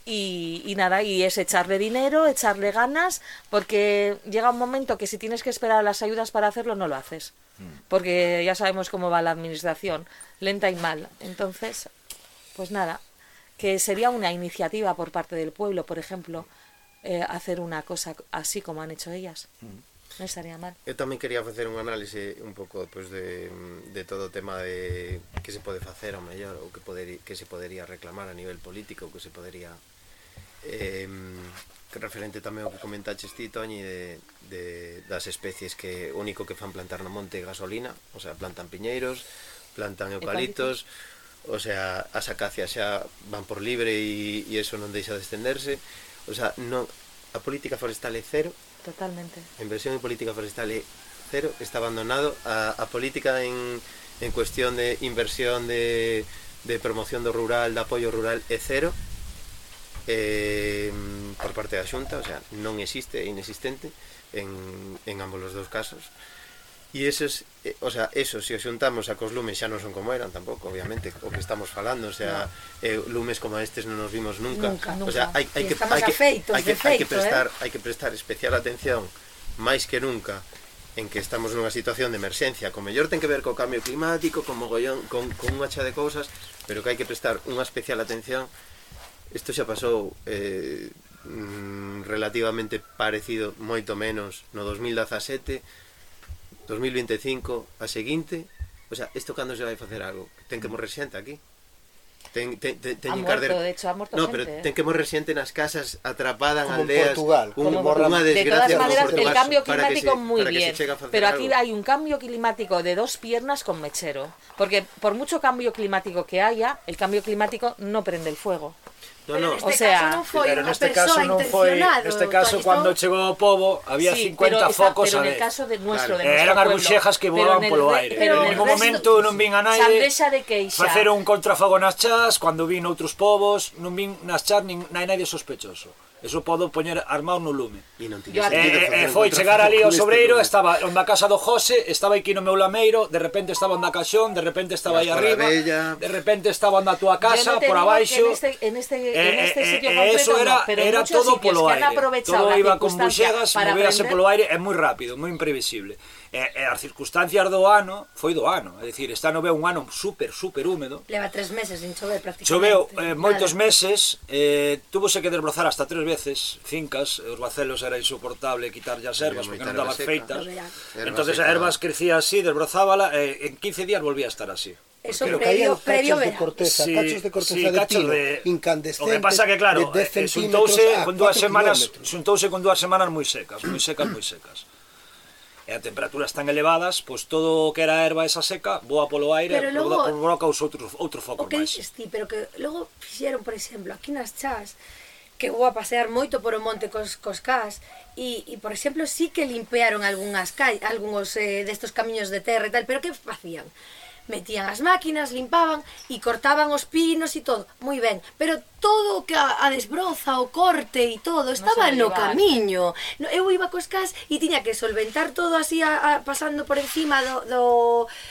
Y, y nada, y es echarle dinero, echarle ganas, porque llega un momento que si tienes que esperar a las ayudas para hacerlo, no lo haces. Porque ya sabemos cómo va la administración, lenta y mal. Entonces, pues nada, que sería una iniciativa por parte del pueblo, por ejemplo, eh, hacer una cosa así como han hecho ellas. No estaría mal. Eu tamén quería facer un análise un pouco pues, de, de todo o tema de que se pode facer ao mellor ou que, poder, que se podería reclamar a nivel político que se podería eh, referente tamén ao que comentaches ti, Toñi, de, de, das especies que o único que fan plantar no monte é gasolina, o sea, plantan piñeiros, plantan eucaliptos, o sea, as acacias xa van por libre e, e eso non deixa de estenderse, o sea, non, a política forestal é cero, Totalmente. A inversión en política forestal é cero, está abandonado. A, a política en, en cuestión de inversión, de, de promoción do rural, de apoio rural é cero eh, por parte da Xunta, o sea, non existe, é inexistente en, en ambos os dous casos. E eses, eh, o sea, eso, se os xuntamos a cos lumes xa non son como eran tampouco, obviamente, o que estamos falando, o sea, no. eh, lumes como estes non nos vimos nunca. nunca, nunca. O sea, hai, hai que hai que, afeitos, hai que, feito, hai que prestar, eh? hai que prestar especial atención máis que nunca en que estamos nunha situación de emerxencia, co mellor ten que ver co cambio climático, con mogollón, con, con unha cha de cousas, pero que hai que prestar unha especial atención Isto xa pasou eh, mm, relativamente parecido, moito menos, no 2017, 2025, a seguinte, o sea, isto cando se vai facer algo? Ten que morrer xente aquí. Ten, ten, ten, Ha muerto, arder- de hecho, ha muerto No, gente, pero eh. ten que morrer xente nas casas atrapada en aldeas. Portugal, un, como unha De desgracia todas maneras, el cambio climático se- muy bien, pero aquí algo. hay un cambio climático de dos piernas con mechero, porque por mucho cambio climático que haya, el cambio climático no prende el fuego. No, no, O sea, non foi pero neste caso non foi, neste caso cando chegou o povo había sí, 50 pero, focos pero a ver. caso de nuestro, claro. de nuestro eran arbuxejas que volaban polo aire. Pero en ningún momento non vin a naide de queixa. facer un contrafago nas chas cando vin outros povos, non vin nas chas nin nai naide sospechoso. Eso podo poñer armado no lume. E non tiña eh, eh e eh, foi chegar ali ao sobreiro, estaba onde a casa do José, estaba aquí no meu lameiro, de repente estaba onde a caixón, de repente estaba aí arriba, bella. de repente estaba onde a túa casa, no por abaixo. En este, en este, eh, en este sitio eh, concreto, eso era, no, pero era todo polo aire. Todo iba con buxegas, movíase polo aire, é moi rápido, moi imprevisible. E, e as circunstancias do ano, foi do ano, é dicir, está no veu un ano super, super húmedo. Leva tres meses sin chover prácticamente. Choveu eh, moitos meses, eh, tuvose que desbrozar hasta tres veces fincas, os bacelos era insoportable quitarlle as ervas porque non daban feitas. Entonces as ervas crecía así, desbrozábala, eh, en 15 días volvía a estar así. Eso Pero previo, caían previo de corteza, sí, cachos de corteza sí, de cachos pino, de, incandescentes. O que pasa que claro, de eh, eh xuntouse con dúas semanas, xuntouse con dúas semanas moi secas, moi secas, moi secas e a temperaturas tan elevadas, pois todo o que era erva esa seca voa polo aire pero logo, e provoca os outros outro O que máis. Ti, pero que logo fixeron, por exemplo, aquí nas chás, que vou a pasear moito por o monte cos, cos cas e, e por exemplo, sí que limpearon algunhas cai, algúns eh, destos camiños de terra e tal, pero que facían? metían as máquinas, limpaban e cortaban os pinos e todo, moi ben, pero todo o que a, a desbroza, o corte e todo estaba no, no camiño. No, eu iba cos cas e tiña que solventar todo así a, a, pasando por encima do, do,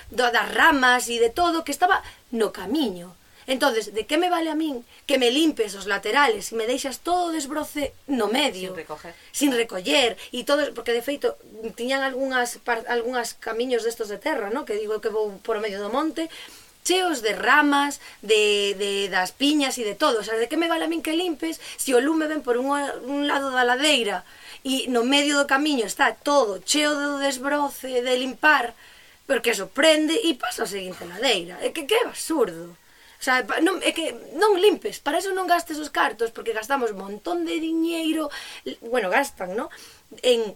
do das ramas e de todo que estaba no camiño entonces de que me vale a min que me limpes os laterales e me deixas todo o desbroce no medio sin recoger sin recoller e todo porque de feito tiñan algunhas par, algunhas camiños destos de terra no que digo que vou por o medio do monte cheos de ramas, de, de das piñas e de todo. O sea, de que me vale a min que limpes se si o lume ven por un, un lado da ladeira e no medio do camiño está todo cheo de desbroce, de limpar, porque eso prende e pasa a seguinte ladeira. É que que absurdo. O sea, non, é que non limpes, para eso non gastes os cartos, porque gastamos montón de diñeiro, bueno, gastan, ¿no? En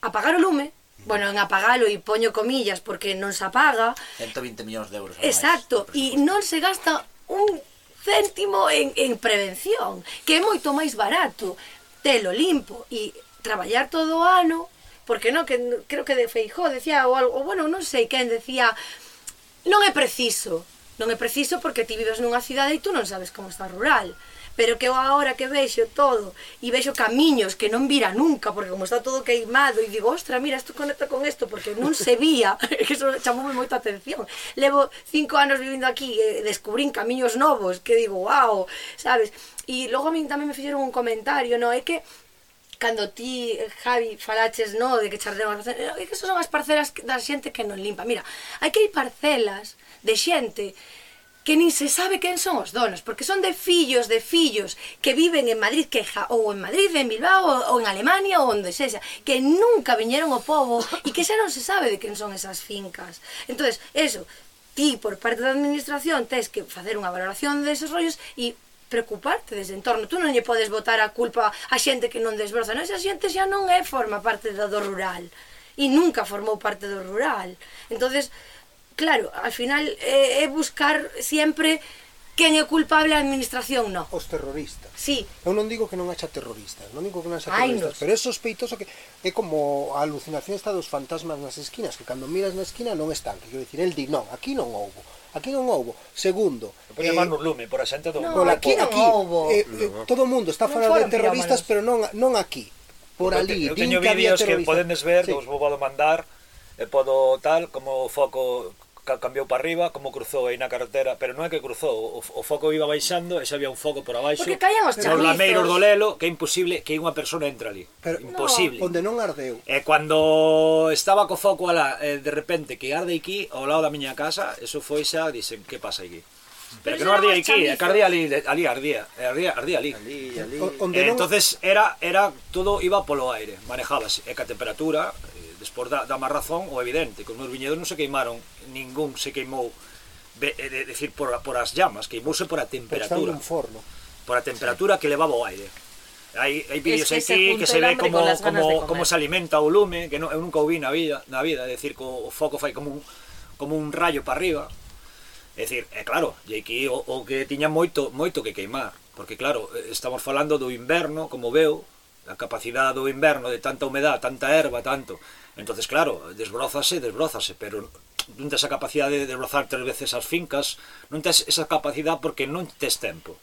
apagar o lume, bueno, en apagalo e poño comillas porque non se apaga. 120 millóns de euros. Exacto, e non se gasta un céntimo en, en prevención, que é moito máis barato telo limpo e traballar todo o ano, porque non, que creo que de Feijó decía ou algo, ou bueno, non sei quen decía, non é preciso Non é preciso porque ti vives nunha cidade e tú non sabes como está rural. Pero que eu agora que vexo todo e vexo camiños que non vira nunca porque como está todo queimado e digo, ostra, mira, isto conecta con isto porque non se vía, que eso chamoume moita atención. Levo cinco anos vivindo aquí e descubrín camiños novos que digo, wow, sabes? E logo a min tamén me fixeron un comentario, no é que cando ti, Javi, falaches, no, de que chardemos, é que son as parcelas da xente que non limpa. Mira, hai que hai parcelas de xente que nin se sabe quen son os donos, porque son de fillos de fillos que viven en Madrid, que ja, ou en Madrid, en Bilbao, ou, ou en Alemania, ou onde sexa, que nunca viñeron ao povo e que xa non se sabe de quen son esas fincas. entonces eso, ti por parte da administración tes que facer unha valoración deses rollos e preocuparte dese entorno. Tú non lle podes botar a culpa a xente que non desbroza, non? Esa xente xa non é forma parte do rural e nunca formou parte do rural. entonces claro, al final é, é buscar sempre quen é culpable a administración, non. Os terroristas. Sí. Eu non digo que non haxa terroristas, non digo que non haxa terroristas, Ainos. pero é sospeitoso que é como a alucinación está dos fantasmas nas esquinas, que cando miras na esquina non están, que quero dicir, el di, non, aquí non houbo. Aquí non houbo. Segundo, eh, man no lume por a xente do no, aquí aquí, houbo. Eh, eh, todo o mundo está non falando de terroristas, pero non non aquí. Por eu ali, te, eu teño vídeos que podedes ver, sí. os vou mandar, e podo tal como o foco cambiou para arriba, como cruzou aí na carretera, pero non é que cruzou, o, o foco iba baixando e xa había un foco por abaixo. Porque caían os chamizos. Nos lameiros do Lelo, que é imposible que unha persona entre ali. Pero, imposible. No. Onde non ardeu. E cando estaba co foco alá, eh, de repente que arde aquí, ao lado da miña casa, eso foi xa, dixen, que pasa aquí? Pero, pero que non ardía aquí, que ardía ali, ali ardía, eh, ardía, ardía ali. ali, ali. O, onde eh, non... entonces era era todo iba polo aire, manejábase, e a temperatura, Despois da, da má razón o evidente, que os meus viñedos non se queimaron, ningún se queimou, de, de, de decir, por, por as llamas, queimouse por a temperatura. Por forno. Por a temperatura sí. que levaba o aire. Hai, hai vídeos es que aquí que se ve como, como, como se alimenta o lume, que non, eu nunca o vi na vida, na vida, é dicir, que o foco fai como un, como un rayo para arriba, É dicir, é claro, e que o, o que tiña moito moito que queimar, porque claro, estamos falando do inverno, como veo, a capacidade do inverno de tanta humedad, tanta erva, tanto, Entonces, claro, desbrozase, desbrozase, pero non tes a capacidade de desbrozar tres veces as fincas, non tes esa capacidade porque non tes tempo.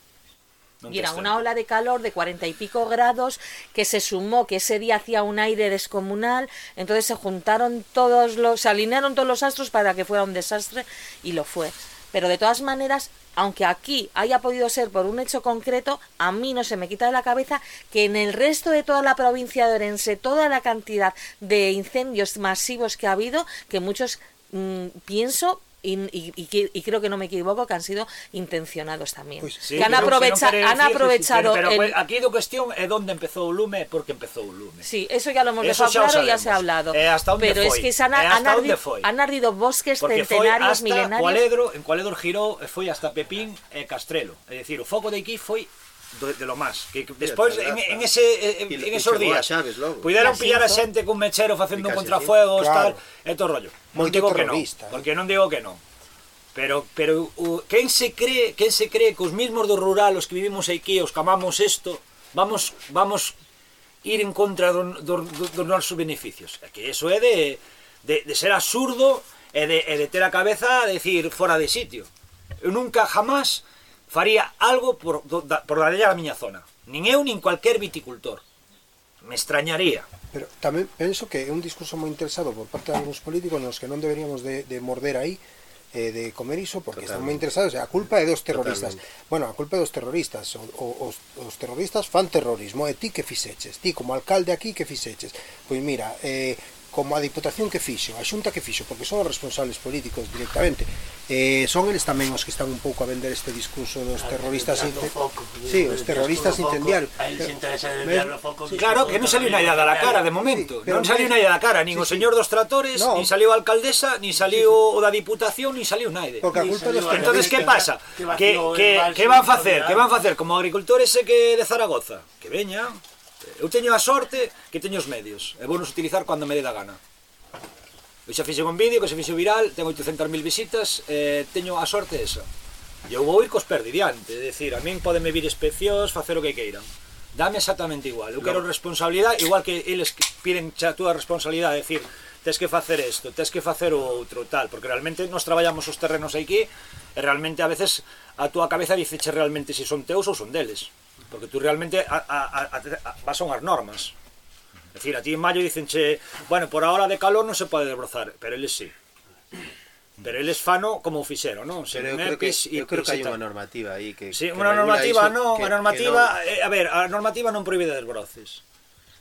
Non Y era una ola de calor de cuarenta y pico grados que se sumó que ese día hacía un aire descomunal, entonces se juntaron todos los, se alinearon todos los astros para que fuera un desastre y lo fue. Pero de todas maneras, aunque aquí haya podido ser por un hecho concreto, a mí no se me quita de la cabeza que en el resto de toda la provincia de Orense, toda la cantidad de incendios masivos que ha habido, que muchos mm, pienso y, y, y, y, creo que no me equivoco, que han sido intencionados también. Pues sí, que han, aprovecha, que no han decir, aprovechado... Pero, pero el... aquí do cuestión é onde empezou o lume, porque empezou o lume. Sí, eso ya lo hemos eso dejado claro y ya se ha hablado. Eh, hasta onde pero foi. es que se han, eh, han, ardido, han ardido bosques porque centenarios, milenarios... Cualedro, en Cualedro girou, foi hasta Pepín e eh, Castrelo. É dicir, o foco de aquí foi do, de lo más que, que despois en, en ese eh, en, en esos días chaves, logo. puideron pillar a xente cun mechero facendo un contrafuegos claro. tal e todo rollo. Non Moito digo que non eh? porque non digo que non. Pero pero uh, quen se cree quen se cree que os mismos do rural os que vivimos aquí os que amamos isto vamos vamos ir en contra dos do, do, do nosos beneficios? É que eso é de, de, de ser absurdo e de, e de ter a cabeza a decir fora de sitio. Eu nunca jamás faría algo por, da, por darlle a miña zona. Nin eu, nin cualquier viticultor. Me extrañaría. Pero tamén penso que é un discurso moi interesado por parte de algúns políticos nos que non deberíamos de, de morder aí eh, de comer iso porque Totalmente. están moi interesados. A culpa é dos terroristas. Totalmente. Bueno, a culpa é dos terroristas. O, o, os, os terroristas fan terrorismo. E ti que fixeches? Ti como alcalde aquí que fixeches? Pois mira, eh, como a Diputación que fixo, a Xunta que fixo, porque son os responsables políticos directamente. Eh, son eles tamén os que están un pouco a vender este discurso dos terroristas inter... ¿Eh? foco, sí, os terroristas incendiarios. Claro que non saliu nada da cara de momento, sí, non saliu nada da cara, nin sí, o señor dos tratores, no. nin saliu a alcaldesa, nin saliu o da Diputación, nin saliu naide. Porque a culpa dos Entonces que pasa? Que que que van facer? Que van facer como agricultores e que de Zaragoza, que veñan eu teño a sorte que teño os medios e vou nos utilizar cando me dé da gana. Eu xa fixen un vídeo que se fixo viral, ten 800.000 visitas, e teño a sorte esa. E eu vou ir cos perdidiante, é dicir, a min podeme vir especios, facer o que queiran. Dame exactamente igual, eu quero responsabilidade, igual que eles piden xa túa responsabilidade, é dicir, tes que facer isto, tes que facer o outro, tal, porque realmente nos traballamos os terrenos aquí e realmente a veces a túa cabeza diceche realmente se si son teus ou son deles porque tú realmente a, a, a, vas a unhas normas. É dicir, a ti en maio dicenche, bueno, por a hora de calor non se pode desbrozar, pero eles sí. Pero eles fano como o fixeron, non? Se pero eu creo que, e, eu creo que hai unha normativa aí que Sí, unha normativa, non, a normativa, que, que. Eh, a ver, a normativa non proíbe desbroces.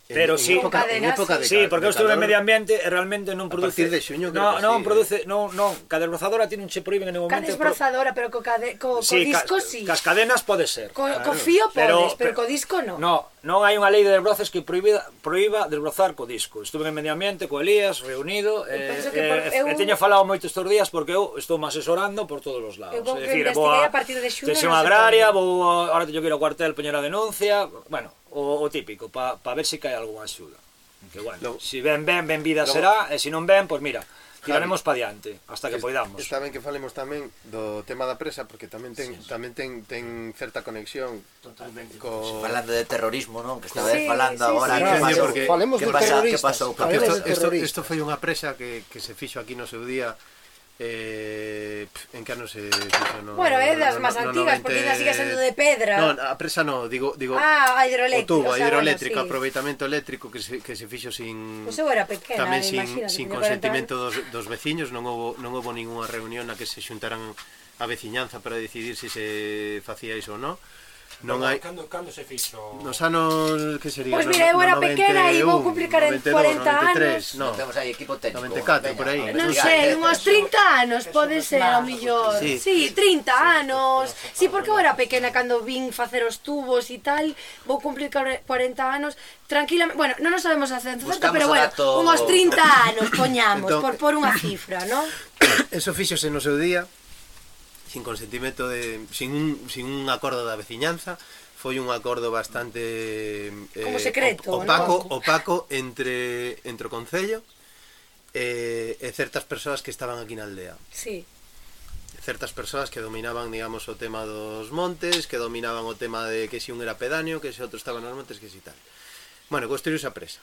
Pero en, sí, en época, en época de sí, porque de eu estuve en medio ambiente e realmente non produce. A de xuño no, non sí, ¿eh? produce, eh? non, non, ca desbrozadora tiene un che prohíben en o momento. Ca desbrozadora, pro... pero co, cade, co, sí, disco ca, sí. Cas cadenas pode ser. Co, claro. co fío pero, podes, pero, pero co disco non. No, non hai unha lei de desbroces que prohibida prohíba desbrozar co disco. Estuve en medio ambiente co Elías, reunido, e, eh, que por, eh, eu... e teño falado moito estes días porque eu estou me asesorando por todos os lados. Eu vou, é dicir, vou a, a partir de xuño. Tensión agraria, vou, ahora teño que ir ao cuartel poñer a denuncia, bueno, o, o típico, para pa ver se cae algunha axuda. Que bueno, no. si ven ben, benvida Logo, será, e se non ven, pois mira, tiraremos para diante hasta que es, poidamos. Está ben que falemos tamén do tema da presa porque tamén ten sí, tamén ten ten certa conexión totalmente co... Falando de terrorismo, non? Que estaba sí, falando sí, agora sí, que pasou, porque, falemos que pasa, que pasou, porque isto, isto, isto foi unha presa que, que se fixo aquí no seu día Eh, pf, en que ano se fixo no, Bueno, é das no, máis no, antigas, no 90... porque ainda sigue sendo de pedra. Non, a presa non, digo, digo ah, a hidroeléctrica, o tubo, hidroeléctrica, o sea, bueno, sí. aproveitamento eléctrico que se, que se fixo sin O seu era pequena, tamén sin, sin consentimento dos, dos veciños, non houbo non houbo ningunha reunión na que se xuntaran a veciñanza para decidir se si se facía iso ou non Non hai cando cando se fixo? Nos anos que sería? Pois pues mira, eu era pequena e vou cumplir 40 anos. No. Temos aí equipo técnico. 94 por aí. Non sei, uns 30 anos pode ser ao mellor. Si, sí. sí, 30 anos. Si, sí, porque eu era pequena cando vin facer os tubos e tal, vou cumplir 40 anos tranquilamente, bueno, non nos sabemos a certo, pero bueno, dato... unos 30 anos poñamos Entón, por por unha cifra, non? Eso fíxose no seu día, sin consentimento de sin un, sin un acordo da veciñanza foi un acordo bastante eh, como secreto, op opaco, ¿no? opaco entre entre o concello eh, e certas persoas que estaban aquí na aldea. Sí. Certas persoas que dominaban, digamos, o tema dos montes, que dominaban o tema de que si un era pedáneo, que si outro estaba nos montes, que si tal. Bueno, construíuse a presa.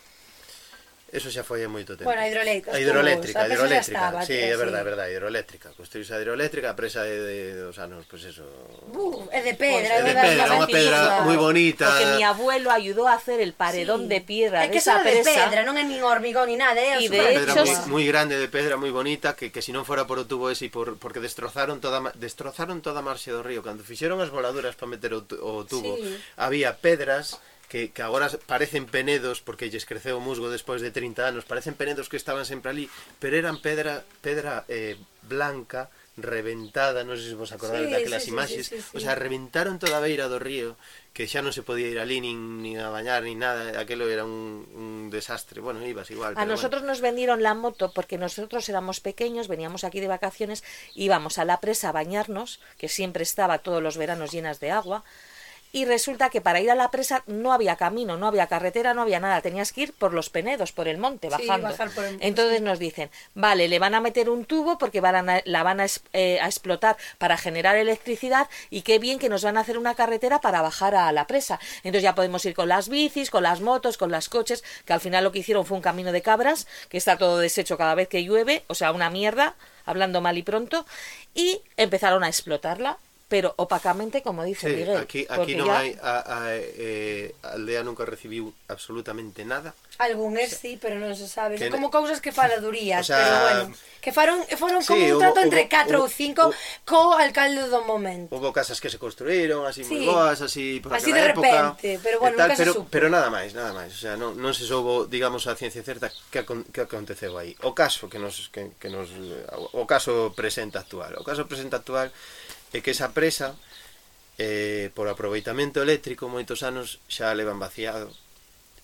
Eso xa foi hai moito tempo. Bueno, a hidroeléctrica. A hidroeléctrica, a hidroeléctrica. Estaba, sí, é verdade, é verdade, a hidroeléctrica. Construíse a hidroeléctrica, a presa é de, de dos anos, pois pues eso. Uh, é de pedra, é de pedra, unha pedra moi bonita. Porque mi abuelo ayudou a hacer el paredón sí. de piedra é que esa presa. É de pedra, non é nin hormigón ni nada, é unha pedra hecho... moi grande de pedra, moi bonita, que, que se si non fora por o tubo ese por, porque destrozaron toda destrozaron toda a marxe do río cando fixeron as voladuras para meter o, o tubo. Sí. Había pedras que, que agora parecen penedos porque lles creceu o musgo despois de 30 anos, parecen penedos que estaban sempre ali, pero eran pedra pedra eh, blanca reventada, non sei se vos acordades sí, daquelas sí, imaxes, sí, sí, sí, sí. o sea, reventaron toda a beira do río, que xa non se podía ir ali nin, nin a bañar, nin nada, aquelo era un, un desastre, bueno, ibas igual. A nosotros bueno. nos vendieron la moto porque nosotros éramos pequeños, veníamos aquí de vacaciones, íbamos a la presa a bañarnos, que siempre estaba todos los veranos llenas de agua, y resulta que para ir a la presa no había camino, no había carretera, no había nada, tenías que ir por los penedos, por el monte, Sí, bajando. bajar por el- Entonces sí. nos dicen, vale, le van a meter un tubo porque van a- la van a, eh, a explotar para generar electricidad y qué bien que nos van a hacer una carretera para bajar a la presa. Entonces ya podemos ir con las bicis, con las motos, con las coches, que al final lo que hicieron fue un camino de cabras, que está todo deshecho cada vez que llueve, o sea, una mierda, hablando mal y pronto, y empezaron a explotarla, pero opacamente, como dice sí, Miguel. Aquí, aquí non ya... hai a, a, eh, a aldea nunca recibiu absolutamente nada. Algún es, o sea, sí, pero non se sabe. Que... Como cousas que faladurías, o sea, pero bueno. Que faron, foron como sí, un trato hubo, entre 4 ou 5 co alcalde do momento. Houve casas que se construíron, así sí. moi boas, así por así de época, repente, pero bueno, tal, nunca pero, se supo. Pero nada máis, nada máis. O sea, non, non se soubo, digamos, a ciencia certa que, que aconteceu aí. O caso que nos, que, que nos o caso presente actual. O caso presente actual é que esa presa eh, por aproveitamento eléctrico moitos anos xa levan vaciado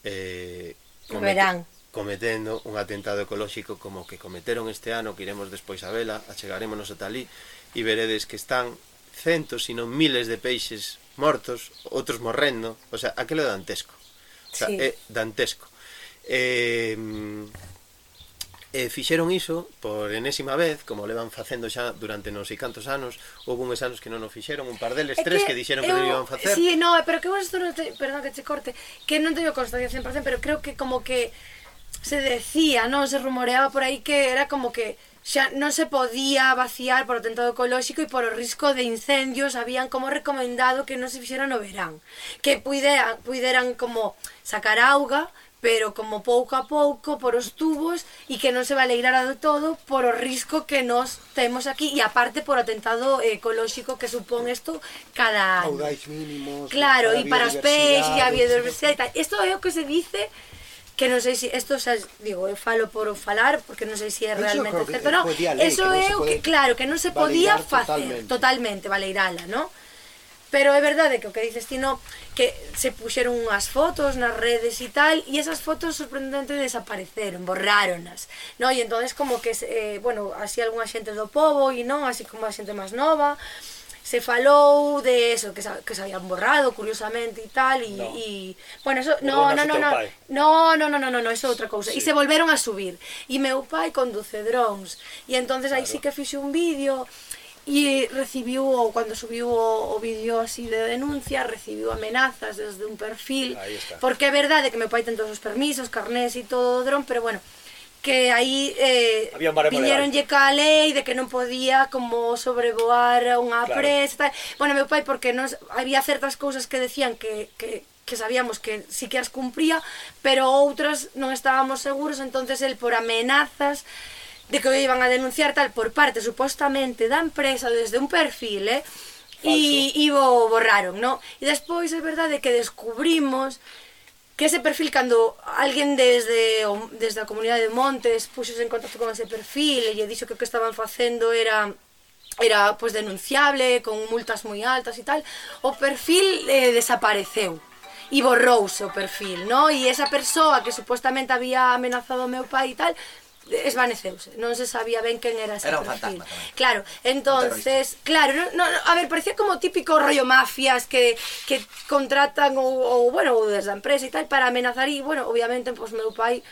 eh, comet, verán cometendo un atentado ecolóxico como que cometeron este ano que iremos despois a vela, achegarémonos ata ali e veredes que están centos, sino miles de peixes mortos, outros morrendo, o sea, aquilo é dantesco. O sea, sí. é dantesco. Eh, E fixeron iso por enésima vez, como levan facendo xa durante non sei cantos anos, houve uns anos que non o fixeron, un par deles, é tres que, que dixeron eu, que non iban facer. Sí, no, pero que vos non te, perdón que che corte, que non teño constancia 100%, pero creo que como que se decía, non se rumoreaba por aí que era como que xa non se podía vaciar por o tentado ecolóxico e por o risco de incendios habían como recomendado que non se fixera no verán, que puideran, puideran como sacar auga pero como pouco a pouco por os tubos e que non se va alegrar do todo por o risco que nos temos aquí e aparte por o atentado ecolóxico que supón isto cada ano. mínimos. Claro, e para os peixes e a biodiversidade. Isto é o que se dice que non sei se si isto xa digo, eu falo por falar porque non sei se si é realmente certo, non. Eso é o que claro, que non se podía facer totalmente, totalmente valeirala, non? pero é verdade que o que dices ti no que se puxeron unhas fotos nas redes e tal e esas fotos sorprendentemente desapareceron, borráronas. No, e entonces como que eh, bueno, así algunha xente do povo e non, así como a xente máis nova, se falou de eso, que, que se habían borrado, curiosamente, e tal, e... No. Bueno, eso... No, no, no, no, no, no, no, no, no, no, eso é outra cousa. Sí. E se volveron a subir. E meu pai conduce drones E entonces claro. aí sí que fixe un vídeo E recibiu, cando subiu o, o vídeo así de denuncia, recibiu amenazas desde un perfil, porque é verdade que meu pai ten todos os permisos, carnés e todo o dron, pero bueno, que aí eh, viñeronlle ca lei de que non podía como sobrevoar unha claro. presa, tal. Bueno, meu pai, porque non, había certas cousas que decían que, que, que sabíamos que sí que as cumpría, pero outras non estábamos seguros, entonces el por amenazas de que o iban a denunciar tal por parte supostamente da empresa desde un perfil, eh? E, e o borraron, no? E despois é verdade que descubrimos que ese perfil cando alguén desde o, desde a comunidade de Montes puxose en contacto con ese perfil e lle dixo que o que estaban facendo era era pois denunciable, con multas moi altas e tal, o perfil eh, desapareceu e borrouse o perfil, no? E esa persoa que supostamente había amenazado o meu pai e tal, esvaneceuse, non se sabía ben quen era ese era un perfil. Fantasma, tamén. claro, entonces, claro, no, no, a ver, parecía como típico rollo mafias que, que contratan ou, ou bueno, ou desde a empresa e tal para amenazar e bueno, obviamente, pois pues, meu pai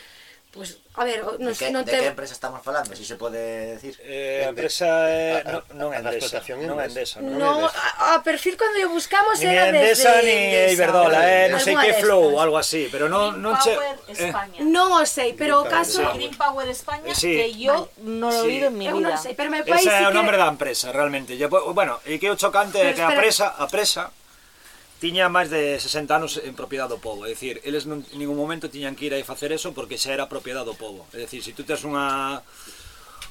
Pues, a ver, non, de que, non te... de que empresa estamos falando, se si se pode decir? Eh, eh a empresa é... Eh, non, non é Endesa, non é Endesa. Non, no, a, a perfil cando yo buscamos era Endesa, desde... Ni Endesa, Iberdrola, eh, non sei que Flow, algo así, pero non... non che... Power Eh. Non o sei, pero o caso... Green Power España, sí. que yo vale. non lo sí. oído en mi vida. Eu non sei, pero me pai... Ese é o nombre que... da empresa, realmente. Yo, bueno, e que o chocante é que a presa, a presa, tiña máis de 60 anos en propiedade do povo, é dicir, eles non, en ningún momento tiñan que ir aí facer eso porque xa era propiedade do povo. É dicir, se si tú tes unha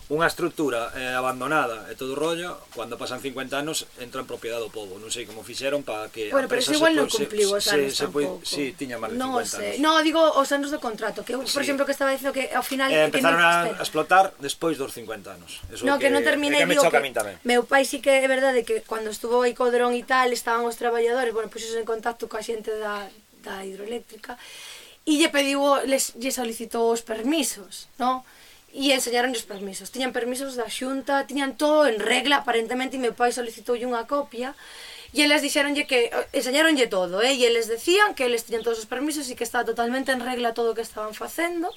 unha estrutura eh, abandonada e todo o rollo, cando pasan 50 anos entra en propiedade do povo. Non sei como fixeron para que Bueno, pero igual non cumpliu os anos se, se, tampouco. Sí, tiña máis de no 50 sé. anos. No, digo os anos do contrato, que eu, por sí. exemplo, que estaba dicindo que ao final eh, empezaron que a, a explotar despois dos 50 anos. Eso no, que, que non terminei, que me digo que meu pai sí que é verdade que cando estuvo aí Codrón e tal, estaban os traballadores, bueno, pois en contacto coa xente da, da hidroeléctrica, e lle pediu, les, lle solicitou os permisos, non? e enseñaron os permisos. Tiñan permisos da xunta, tiñan todo en regla aparentemente e meu pai solicitoulle unha copia e eles dixeronlle que eh, enseñaronlle todo, eh? e eles decían que eles tiñan todos os permisos e que estaba totalmente en regla todo o que estaban facendo,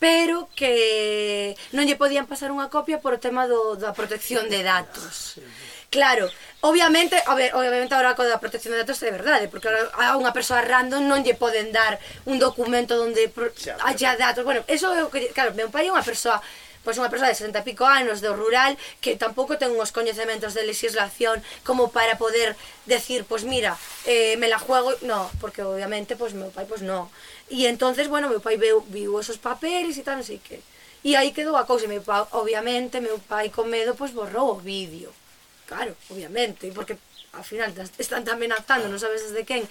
pero que non lle podían pasar unha copia por o tema do, da protección de datos. Sí. Claro, obviamente, a ver, obviamente agora co da protección de datos é verdade, porque a unha persoa random non lle poden dar un documento onde haya datos. Bueno, eso é o que, claro, meu pai é unha persoa pois unha persoa de 60 e pico anos do rural que tampouco ten uns coñecementos de legislación como para poder decir, pois mira, eh, me la juego, no, porque obviamente pois meu pai pois non. E entonces, bueno, meu pai veu viu esos papeles e tal, non sei que. E aí quedou a cousa, meu pai, obviamente, meu pai con medo pois borrou o vídeo. Claro, obviamente, porque ao final están amenazando, non sabes desde quen.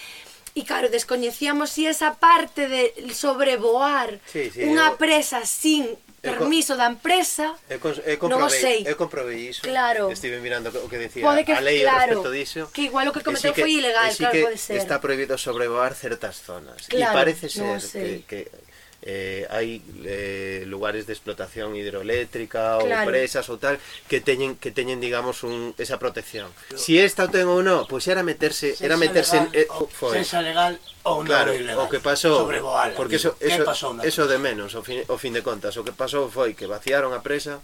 E claro, descoñecíamos si esa parte de sobrevoar sí, sí, unha eu... presa sin permiso da empresa, eu, con, eu non o sei. Eu comprobei iso, claro. estive mirando o que decía pode que, a lei claro, respecto diso. Que igual o que cometeu sí foi ilegal, sí claro, que pode ser. está prohibido sobrevoar certas zonas. Claro, e parece ser sei. que, que eh, hai eh, lugares de explotación hidroeléctrica claro. ou presas ou tal que teñen que teñen digamos un esa protección. Si esta o ten ou non, pois pues era meterse, sensa era meterse eh, oh, legal, en, eh, foi. Sensa legal ou claro, ilegal. O que pasou, sobrevoala, porque eso eso, pasou, eso de menos, o fin, o fin de contas, o que pasou foi que vaciaron a presa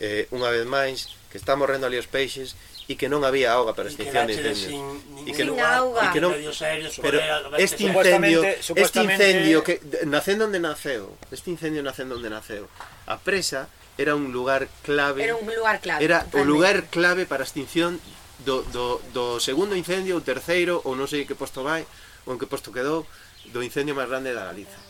eh, unha vez máis que está morrendo ali os peixes e que non había auga para extinción de incendios. E que non auga. E que non, pero este incendio, este incendio que nacendo onde naceu, este incendio nacendo onde naceu. A presa era un lugar clave. Era un lugar clave. Era o lugar clave para a extinción do, do, do segundo incendio, o terceiro, ou non sei que posto vai, ou en que posto quedou, do incendio máis grande da Galiza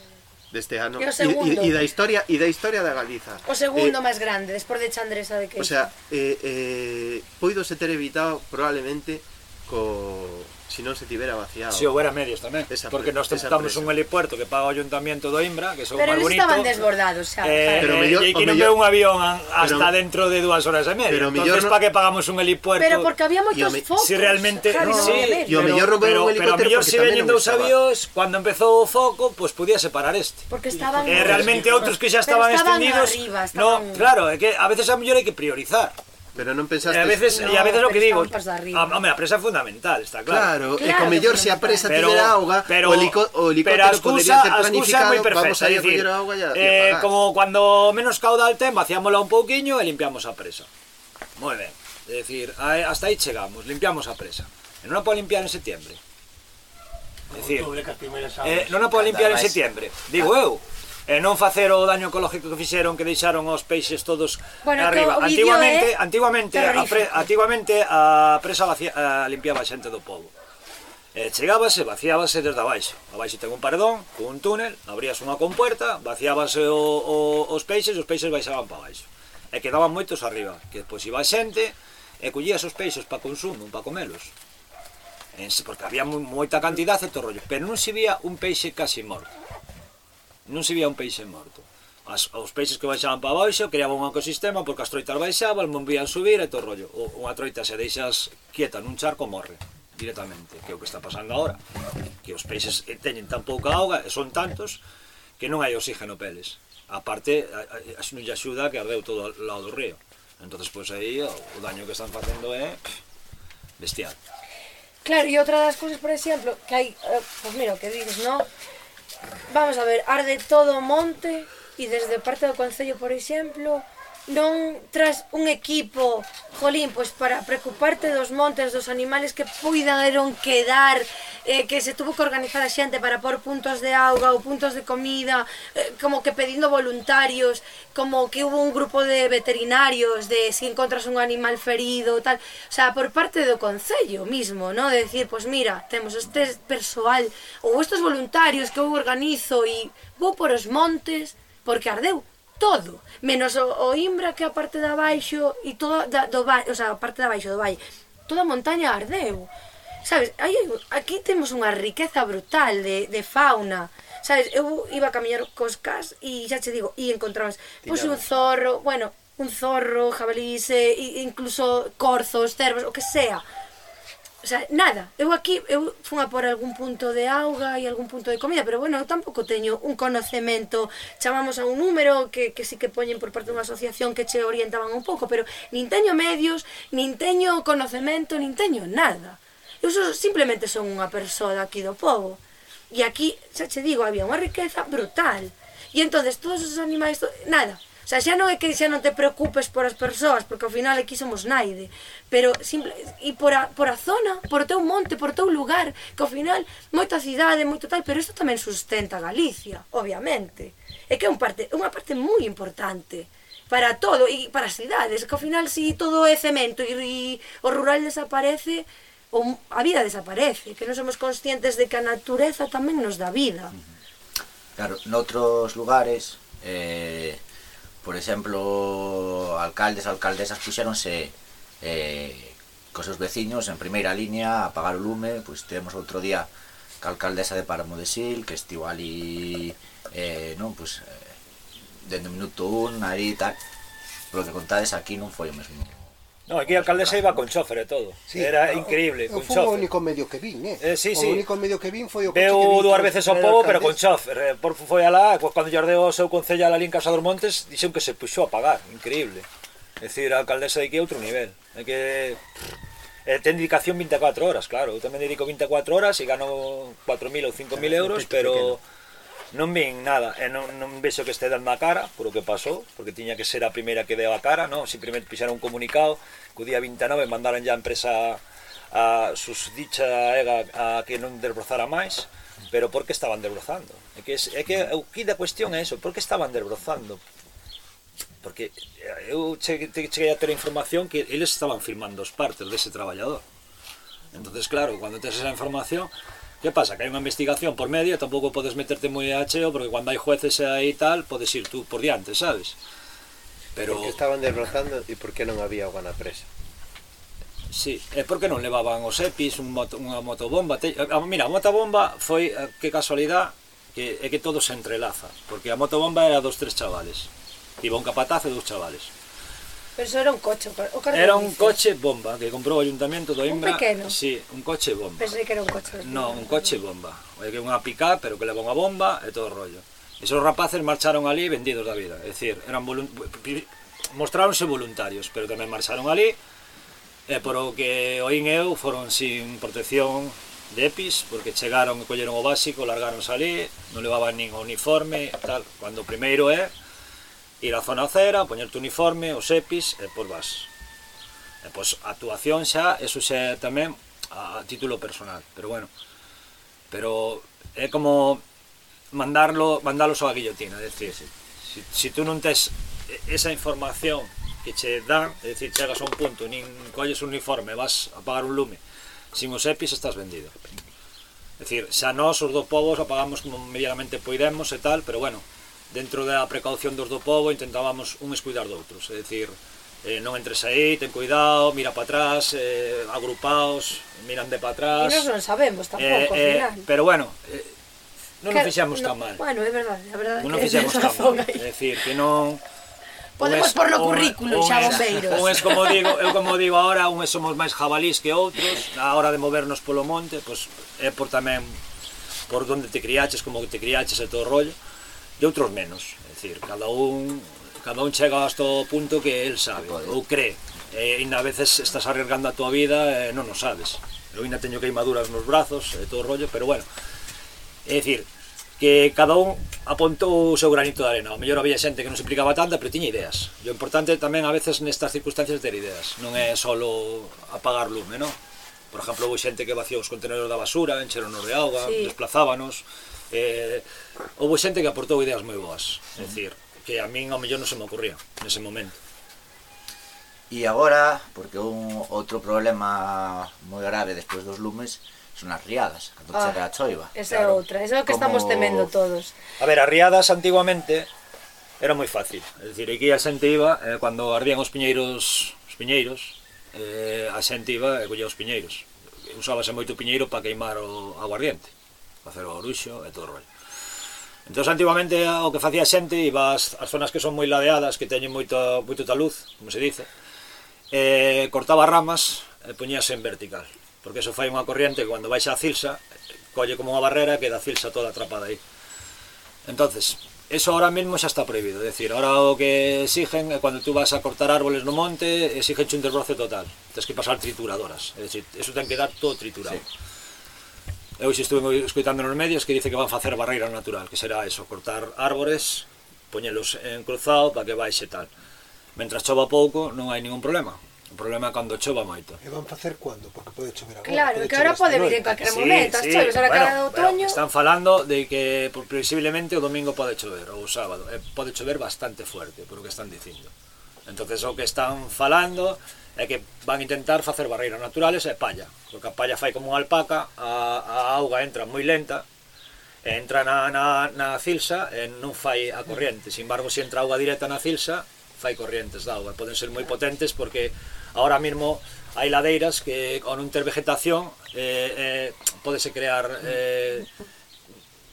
deste ano e, e, e da historia e da historia da Galiza. O segundo eh, máis grande, despois de Chandresa de que. O sea, eh, eh, poidose ter evitado probablemente co si non se tivera vaciado. Si houbera medios tamén, esa porque nós temos un helipuerto que paga o Ayuntamiento do Imbra, que son máis bonito. Pero estaban desbordados, xa. Eh, pero mellor, e que non veo un avión hasta pero, dentro de dúas horas e media. Pero Entonces, no... para que pagamos un helipuerto? Pero porque había moitos me... focos. Si realmente... Claro, no, sí, no, pero, mellor non pero, un pero mellor se veñen dous avións, cando empezou o foco, pois pues, podía separar este. Porque estaban... Eh, realmente outros que xa estaban, estaban extendidos... Arriba, estaban... No, claro, é que a veces a mellor hai que priorizar. Pero non pensaste... E a veces, no, e a veces o que digo, a, home, a presa é fundamental, está claro. Claro, claro e con mellor se a presa pero, tibera auga, pero, o, helico, o helicóptero excusa, podría ter planificado, perfecta, vamos a ir decir, a auga e eh, apagar. Como cuando menos caudal ten, vaciámola un pouquiño e limpiamos a presa. Moi ben. É dicir, hasta aí chegamos, limpiamos a presa. Eh, e non a pode limpiar en setembro. É dicir, eh, non a pode limpiar en setembro. Digo eu, e non facer o daño ecológico que fixeron que deixaron os peixes todos bueno, arriba. To, antiguamente, antiguamente, a pre, antiguamente a presa vacía, a, limpiaba a xente do povo. E eh, chegábase, vaciábase desde abaixo. Abaixo ten un paredón, con un túnel, abrías unha compuerta, vaciábase o, o, os peixes e os peixes baixaban para baixo. E quedaban moitos arriba, que pois iba a xente e collías os peixes para consumo, para comelos. Porque había moita cantidade e todo rollo, pero non se vía un peixe casi morto non se vía un peixe morto. As, os peixes que baixaban para baixo creaban un ecosistema porque as troitas baixaban, volvían subir e todo rollo. O, unha troita se deixas quieta nun charco morre directamente, que é o que está pasando agora. Que os peixes eh, teñen tan pouca auga, e son tantos, que non hai oxígeno peles. A parte, a, a, non lle axuda que ardeu todo ao lado do río. entonces pois aí o, o daño que están facendo é bestial. Claro, e outra das cousas, por exemplo, que hai, eh, pois pues mira, o que dices, no? Vamos a ver, arde todo o monte e desde parte do Concello, por exemplo, non tras un equipo, jolín, pois para preocuparte dos montes, dos animales que puideron quedar, eh, que se tuvo que organizar a xente para pôr puntos de auga ou puntos de comida, eh, como que pedindo voluntarios, como que hubo un grupo de veterinarios de se si encontras un animal ferido, tal, o sea, por parte do concello mismo, ¿no? De decir, pois pues mira, temos este persoal ou estes voluntarios que eu organizo e vou por os montes porque ardeu todo menos o, o Imbra que a parte de abaixo e toda da, do valle, o sea, a parte de abaixo do valle, toda a montaña ardeu. Sabes, aí, aquí temos unha riqueza brutal de, de fauna. Sabes, eu iba a camiñar cos cas e xa che digo, e encontrabas pois un zorro, bueno, un zorro, jabalís, e, incluso corzos, cervos, o que sea. O sea, nada, eu aquí eu fun a por algún punto de auga e algún punto de comida, pero bueno, eu tampouco teño un conocemento, chamamos a un número que, que sí que poñen por parte dunha asociación que che orientaban un pouco, pero nin teño medios, nin teño conocemento, nin teño nada. Eu so, simplemente son unha persoa aquí do povo. E aquí, xa che digo, había unha riqueza brutal. E entonces todos os animais, nada, sea, xa non é que xa non te preocupes por as persoas, porque ao final aquí somos naide, pero simple, e por a, por a zona, por o teu monte, por o teu lugar, que ao final moita cidade, moito tal, pero isto tamén sustenta Galicia, obviamente. É que é un parte, unha parte moi importante para todo e para as cidades, que ao final si todo é cemento e, e o rural desaparece, o, a vida desaparece, que non somos conscientes de que a natureza tamén nos dá vida. Claro, noutros lugares eh, por exemplo, alcaldes e alcaldesas puxéronse eh, cos seus veciños en primeira línea a apagar o lume, pois temos outro día que alcaldesa de Páramo de Sil, que estivo ali, eh, non, pois, eh, dende o minuto un, ali e tal, polo que contades aquí non foi o mesmo. No, aquí a alcaldesa iba con chofer e todo. Sí, era increíble, eu, con chofer. o único medio que vin, eh? eh sí, sí. O único medio que vin foi o coche que vin. dúas veces o povo, pero con chofer. Eh, por foi alá, cando llordeu o seu concellal ali en Casa dos Montes, dixen que se puxou a pagar, increíble. É dicir, a alcaldesa de aquí é outro nivel. É que eh, ten dedicación 24 horas, claro. Eu tamén dedico 24 horas e gano 4.000 ou 5.000 euros, pero... Pequeno non vin nada, e non, non vexo que este dando a cara por o que pasou, porque tiña que ser a primeira que deu a cara, non? simplemente pixaron un comunicado que o día 29 mandaron ya a empresa a susdicha ega a que non desbrozara máis, pero por que estaban desbrozando? É que, é que o que da cuestión é eso, por que estaban desbrozando? Porque eh, eu cheguei, cheguei a ter información que eles estaban firmando os partes dese traballador. Entonces, claro, cuando tes esa información, Que pasa? Que hai unha investigación por medio, tampouco podes meterte moi a cheo, porque cando hai jueces aí e tal, podes ir tú por diante, sabes? Pero... Porque estaban desbrozando e por que non había o presa? Sí, é porque non levaban os EPIs, un moto, unha motobomba. Te... Mira, a motobomba foi, eh, que casualidade, que é que todo se entrelaza, porque a motobomba era dos tres chavales. Iba un capataz e dous chavales Pero eso era un coche, o carro Era un coche bomba que comprou o ayuntamiento do Imbra. Un pequeno? Sí, un coche bomba. Pensei que era un coche. No, un coche bomba. Oye, que unha picá, pero que leva unha bomba e todo o rollo. Esos rapaces marcharon ali vendidos da vida. É dicir, eran volunt... mostráronse voluntarios, pero tamén marcharon ali e por o que oín eu foron sin protección de EPIs, porque chegaron e colleron o básico, largaron ali, non levaban nin o uniforme, tal, cando o primeiro é ir á zona cera, poñerte o uniforme, os EPIs, e pois vas. E pois a actuación xa, eso xa é tamén a título personal, pero bueno. Pero é como mandarlo, mandalos á guillotina, é dicir, si, si, si tú non tes esa información que che dan, é dicir, chegas a un punto, nin colles un uniforme, vas a pagar un lume, sin os EPIs estás vendido. É dicir, xa nós os do povos apagamos como medianamente poidemos e tal, pero bueno, dentro da precaución dos do povo intentábamos uns cuidar de outros, é dicir, eh, non entres aí, ten cuidado, mira para atrás, eh, agrupaos, miran de para atrás. E nós non sabemos eh, tampouco, eh, eh, final. Pero bueno, eh, non claro, nos fixemos no, tan mal. Bueno, é verdade, a verdade. Non nos fixemos tan mal, é dicir, que non... Podemos por lo currículo, xa bombeiros. Un es, como digo, eu como digo agora, un es somos máis jabalís que outros, na hora de movernos polo monte, pois pues, é por tamén por donde te criaches, como te criaches e todo o rollo de outros menos. É dicir, cada un cada un chega hasta o punto que el sabe ou cree. E ainda a veces estás arriesgando a tua vida e non o sabes. Eu ainda teño queimaduras nos brazos e todo o rollo, pero bueno. É dicir, que cada un apontou o seu granito de arena. O mellor había xente que non se implicaba tanta, pero tiña ideas. E o importante tamén a veces nestas circunstancias ter ideas. Non é só apagar lume, non? Por exemplo, houve xente que vaciou os contenedores da basura, encheronos de auga, sí. desplazábanos, eh, houve xente que aportou ideas moi boas, é dicir, que a min ao mellor non se me ocurría nese momento. E agora, porque un outro problema moi grave despois dos lumes son as riadas, cando ah, chega a choiva. Esa claro. é outra, esa é o que Como... estamos temendo todos. A ver, as riadas antiguamente era moi fácil, é dicir, aquí a xente iba, eh, cando ardían os piñeiros, os piñeiros, eh, a xente iba e collía os piñeiros. Usábase moito o piñeiro para queimar o aguardiente facer o oruxo e todo o rollo. Entón, antiguamente, o que facía xente, iba ás, ás zonas que son moi ladeadas, que teñen moito, moito taluz, como se dice, e cortaba ramas e poñíase en vertical, porque eso fai unha corriente que cando baixa a cilsa, colle como unha barrera e queda a cilsa toda atrapada aí. Entonces, eso ahora mismo xa está prohibido, é dicir, ahora o que exigen é cando tú vas a cortar árboles no monte, exigen un desbroce total, tens que pasar trituradoras, é dicir, eso ten que dar todo triturado. Sí. Eu xe estuve escoitando nos medios que dice que van facer barreira natural, que será eso, cortar árbores, poñelos en cruzado para que baixe tal. Mentras chova pouco non hai ningún problema. O problema é cando chova moito. E van facer cando? Porque pode chover agora. Claro, que agora pode vir en calquer sí, momento, as sí, choves, ahora bueno, cada outoño. Están falando de que previsiblemente o domingo pode chover, ou o sábado. E pode chover bastante fuerte, por o que están dicindo entonces o que están falando é que van intentar facer barreiras naturales e palla porque a palla fai como unha alpaca a, a auga entra moi lenta entra na, na, na cilsa e non fai a corriente sin embargo, se entra auga directa na cilsa fai corrientes de auga poden ser moi potentes porque ahora mismo hai ladeiras que con non ter vegetación eh, eh, podese crear eh,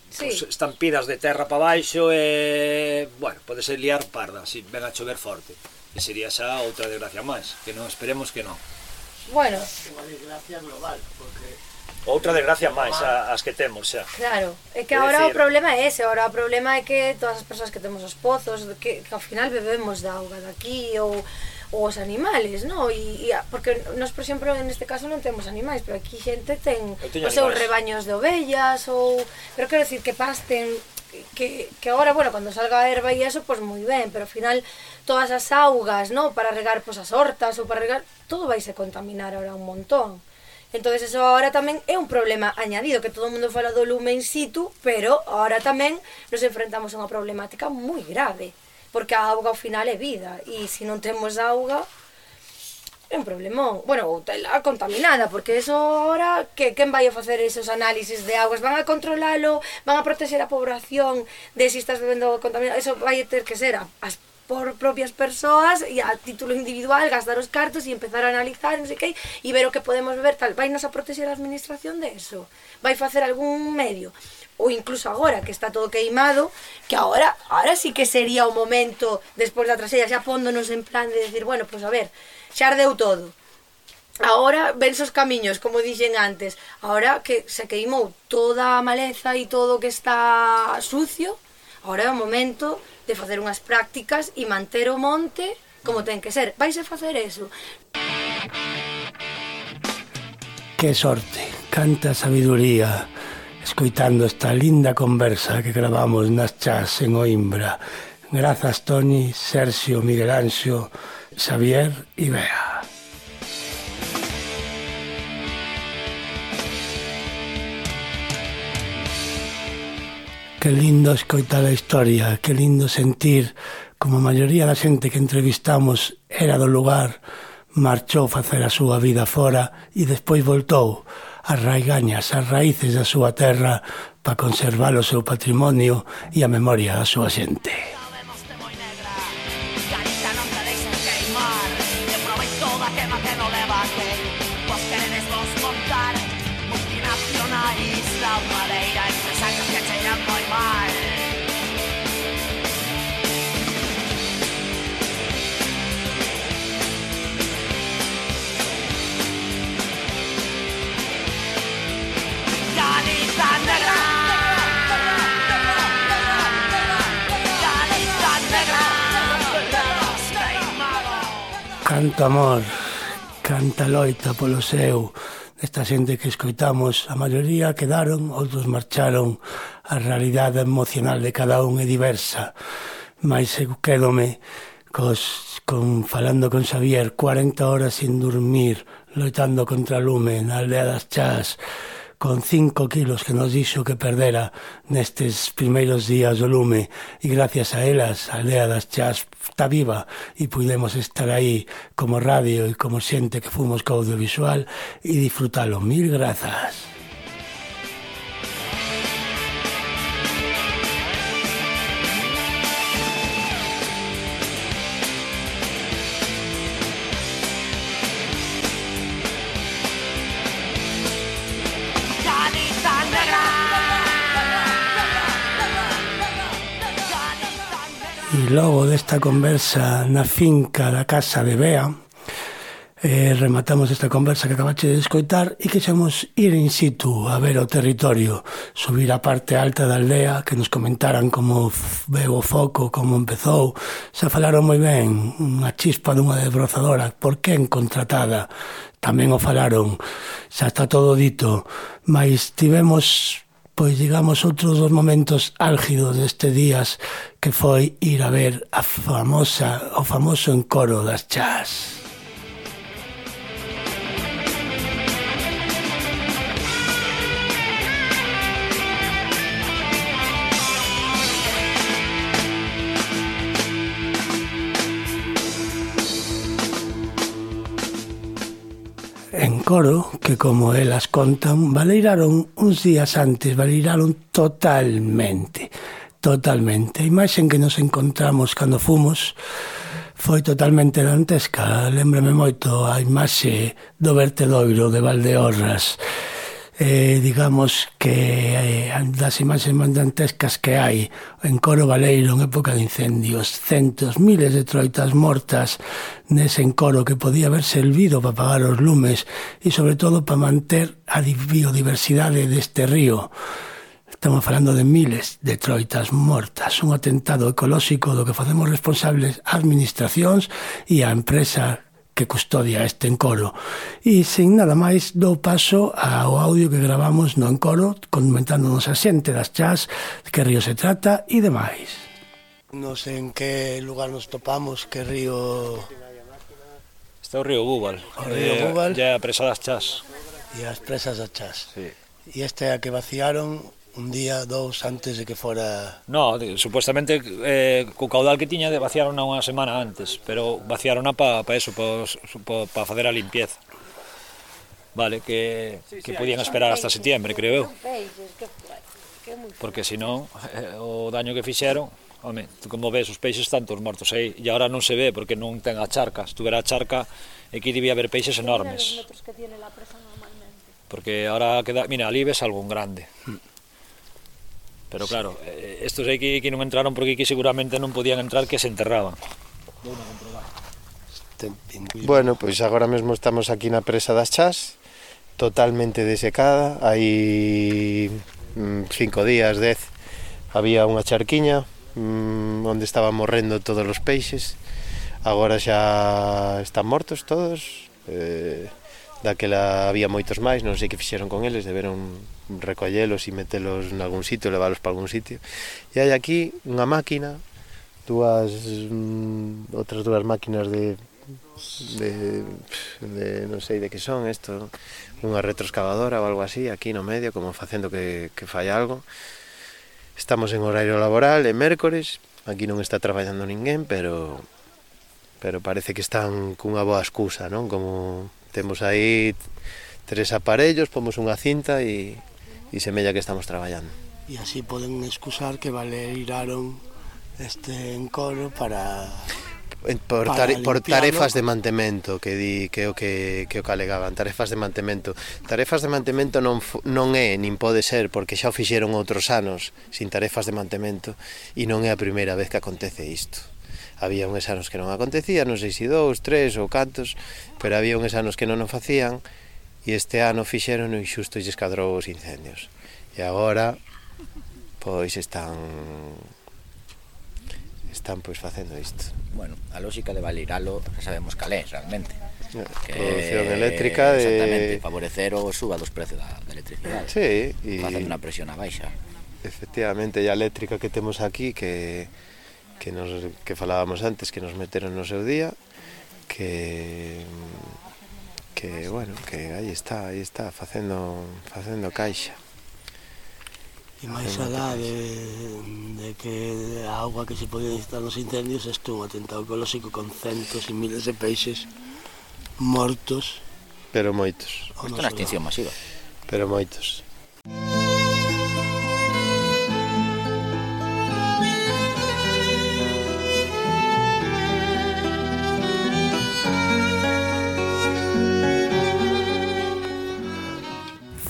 sí. pues, estampidas de terra para baixo e, eh, bueno, pode ser liar parda, si ven a chover forte. E sería xa outra desgracia máis, que non esperemos que non. Bueno. Unha desgracia global, porque Outra desgracia máis a, as que temos xa. Claro, é que agora decir... o problema é ese, agora o problema é que todas as persoas que temos os pozos, que, que ao final bebemos da auga daqui ou ou os animales, no? E, e porque nós, por exemplo, neste caso non temos animais, pero aquí xente ten os seus rebaños de ovellas ou pero quero decir que pasten que, que agora, bueno, cando salga a erva e eso, pois pues, moi ben, pero ao final todas as augas, no, para regar pois, pues, as hortas ou para regar, todo vai se contaminar ahora un montón. Entonces eso ahora tamén é un problema añadido, que todo o mundo fala do lume in situ, pero ahora tamén nos enfrentamos a unha problemática moi grave, porque a auga ao final é vida, e se non temos auga, é un problemón. Bueno, ou tela contaminada, porque eso ahora que quen vai a facer esos análisis de aguas, van a controlalo, van a protexer a población de si estás bebendo contaminado, eso vai ter que ser a, as por propias persoas e a título individual gastar os cartos e empezar a analizar, non sei que, e ver o que podemos beber tal. Vai nos a protexer a administración de eso? Vai facer algún medio? Ou incluso agora, que está todo queimado, que agora, agora sí que sería o momento, despois da trasella, xa póndonos en plan de decir, bueno, pois pues a ver, xa ardeu todo. Ahora ven os camiños, como dixen antes, ahora que se queimou toda a maleza e todo que está sucio, ahora é o momento de facer unhas prácticas e manter o monte como ten que ser. Vais a facer eso. Que sorte, canta sabiduría escoitando esta linda conversa que gravamos nas chas en Oimbra. Grazas, Toni, Sergio, Miguel Anxo, Xavier Ibea. Que lindo escoitar a historia, que lindo sentir como a maioría da xente que entrevistamos era do lugar, marchou facer a súa vida fora e despois voltou as raigañas, as raíces da súa terra para conservar o seu patrimonio e a memoria da súa xente. Canto amor, canta loita polo seu. Esta xente que escoitamos, a maioría quedaron, outros marcharon. A realidade emocional de cada un é diversa. Mas eu quedome cos, con, falando con Xavier 40 horas sin dormir Loitando contra lume na aldea das chás con 5 kilos que nos dixo que perdera nestes primeiros días do lume e gracias a elas a aldea das chas está viva e pudemos estar aí como radio e como xente que fomos co audiovisual e disfrutalo. Mil grazas. logo desta conversa na finca da Casa de Bea, eh, rematamos esta conversa que acabaste de escoitar e quixemos ir in situ a ver o territorio, subir a parte alta da aldea, que nos comentaran como veo o foco, como empezou, se falaron moi ben, unha chispa dunha desbrozadora, por quen contratada, tamén o falaron, xa está todo dito, mas tivemos pois digamos outros dos momentos álgidos deste días que foi ir a ver a famosa o famoso encoro das chás. coro, que como elas contan, valeiraron uns días antes, valeiraron totalmente, totalmente. A imaxen que nos encontramos cando fomos foi totalmente dantesca. Lembrame moito a imaxe do vertedoiro de Valdeorras, eh, digamos que eh, das imaxes mandantescas que hai en Coro Valeiro en época de incendios centos, miles de troitas mortas nese encoro que podía haber servido para apagar os lumes e sobre todo para manter a biodiversidade deste río. Estamos falando de miles de troitas mortas, un atentado ecolóxico do que facemos responsables administracións e a empresa que custodia este encoro. E sin nada máis dou paso ao audio que gravamos no encoro comentándonos a xente das chás, que río se trata e demais. Non sei en que lugar nos topamos, que río... Está o río Búbal. O río eh, Búbal. Ya a presa das chás. E as presas das chás. Sí. E esta é a que vaciaron un día, dous antes de que fora... No, supostamente eh, co caudal que tiña de vaciarona unha semana antes, pero vaciarona para pa eso, para pa, pa facer a limpieza. Vale, que, que podían esperar hasta setiembre, creo eu. Porque senón, eh, o daño que fixeron, home, como ves, os peixes están todos mortos eh, aí, e agora non se ve porque non ten a charca, estuvera a charca, aquí debía haber peixes enormes. Porque agora queda, mira, ali ves algún grande. Mm Pero claro, eh, estos aquí que non entraron porque aquí seguramente non podían entrar que se enterraban. Comprobar. Bueno, pois pues agora mesmo estamos aquí na presa das Chas, totalmente desecada, hai mm, cinco días, dez, había unha charquiña mm, onde estaban morrendo todos os peixes, agora xa están mortos todos, eh, Daquela había moitos máis, non sei que fixeron con eles, deberon recollelos e metelos en algún sitio, leválos para algún sitio. E hai aquí unha máquina, dúas mm, outras dúas máquinas de de, de non sei de que son isto, unha retroexcavadora ou algo así, aquí no medio, como facendo que, que falla algo. Estamos en horario laboral, é mércores, aquí non está traballando ninguén, pero pero parece que están cunha boa excusa, non? Como Temos aí tres aparellos, pomos unha cinta e, e semella que estamos traballando. E así poden excusar que valeiraron este encoro para por, tare, por tarefas de mantemento que di que o que que o calegaban, tarefas de mantemento. Tarefas de mantemento non non é nin pode ser porque xa o fixeron outros anos sin tarefas de mantemento e non é a primeira vez que acontece isto había uns anos que non acontecía, non sei se si dous, tres ou cantos, pero había uns anos que non o facían e este ano fixeron un xusto e escadrou os incendios. E agora pois están están pois facendo isto. Bueno, a lógica de valiralo sabemos cal é realmente. Eh, que, producción eléctrica de exactamente favorecer o suba dos precios da, da electricidade. Sí, e facendo unha presión a baixa. Efectivamente, e a eléctrica que temos aquí que que, nos, que falábamos antes, que nos meteron no seu día, que que bueno, que aí está, aí está facendo facendo caixa. E máis alá de, de que a auga que se podía necesitar nos incendios estuvo atentado ecolóxico con centos e miles de peixes mortos. Pero moitos. Isto é unha extinción masiva. Pero moitos.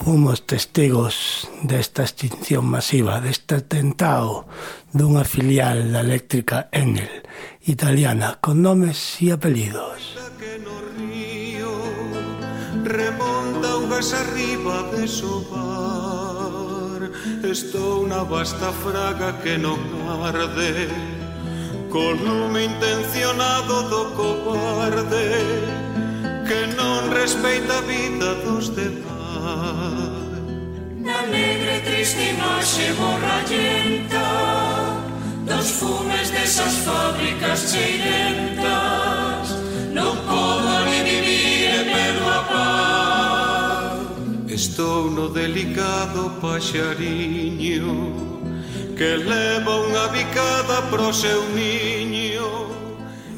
fomos testigos desta extinción masiva, deste atentado dunha filial da eléctrica Enel, italiana, con nomes e apelidos. Que no río remonta unhas arriba de sobar. Estou na vasta fraga que non arde. Con lume intencionado do cobarde Que non respeita a vida dos demais. Na negre triste imaxe borrallenta Dos fumes desas fábricas cheirentas Non podo ni vivir e perdo a paz. Estou no delicado paxariño Que leva unha bicada pro seu niño.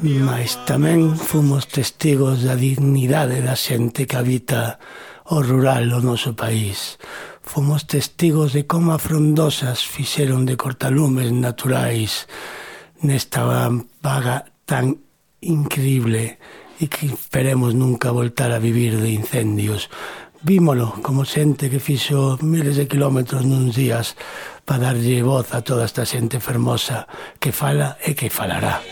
Mas tamén fomos testigos da dignidade da xente que habita o rural do noso país. Fomos testigos de como a frondosas fixeron de cortalumes naturais nesta vaga tan increíble e que esperemos nunca voltar a vivir de incendios. Vímolo como xente que fixo miles de kilómetros nuns días para darlle voz a toda esta xente fermosa que fala e que falará.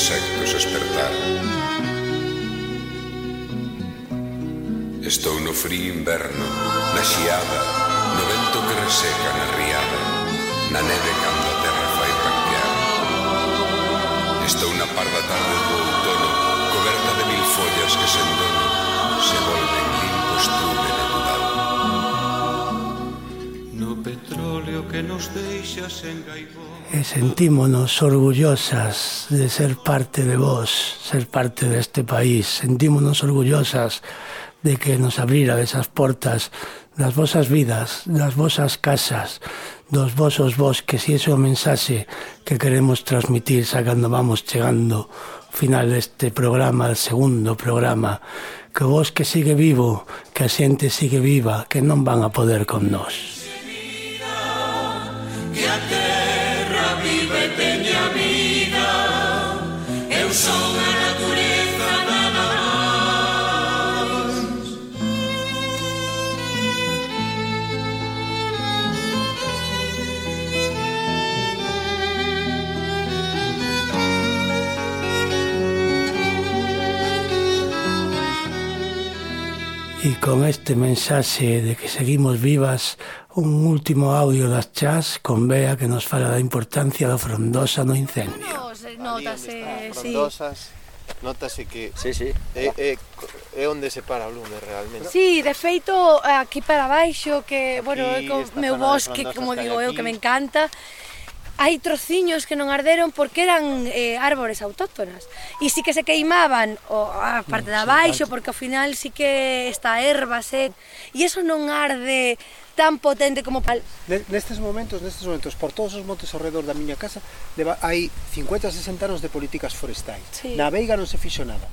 insectos espertar Estou no frío inverno, na xiada No vento que reseca na riada Na neve cando a terra fai branquear. Estou na parda tarde do outono Coberta de mil follas que se endono petróleo que nos deixas en Gaibón. E sentímonos orgullosas de ser parte de vos, ser parte deste país. Sentímonos orgullosas de que nos abrira esas portas das vosas vidas, das vosas casas, dos vosos bosques e iso é o mensaxe que queremos transmitir xa cando vamos chegando ao final deste programa, el segundo programa que o bosque sigue vivo, que a xente sigue viva, que non van a poder con nós. Que E con este mensaxe de que seguimos vivas, un último audio das chas con Bea que nos fala da importancia da frondosa no incendio. Eh, notase, sí. Frondosas, notase que sí, sí. É, é, é onde se para o lume realmente. Sí, de feito aquí para baixo que, aquí, bueno, é o meu bosque, como digo eu, que me encanta, hai trociños que non arderon porque eran eh, árbores autóctonas e si sí que se queimaban o, a mm, parte no, da baixo porque ao final si sí que está erva se e eso non arde tan potente como pal. Nestes momentos, nestes momentos, por todos os montes ao redor da miña casa, leva, hai 50 60 anos de políticas forestais. Sí. Na Veiga non se fixo nada.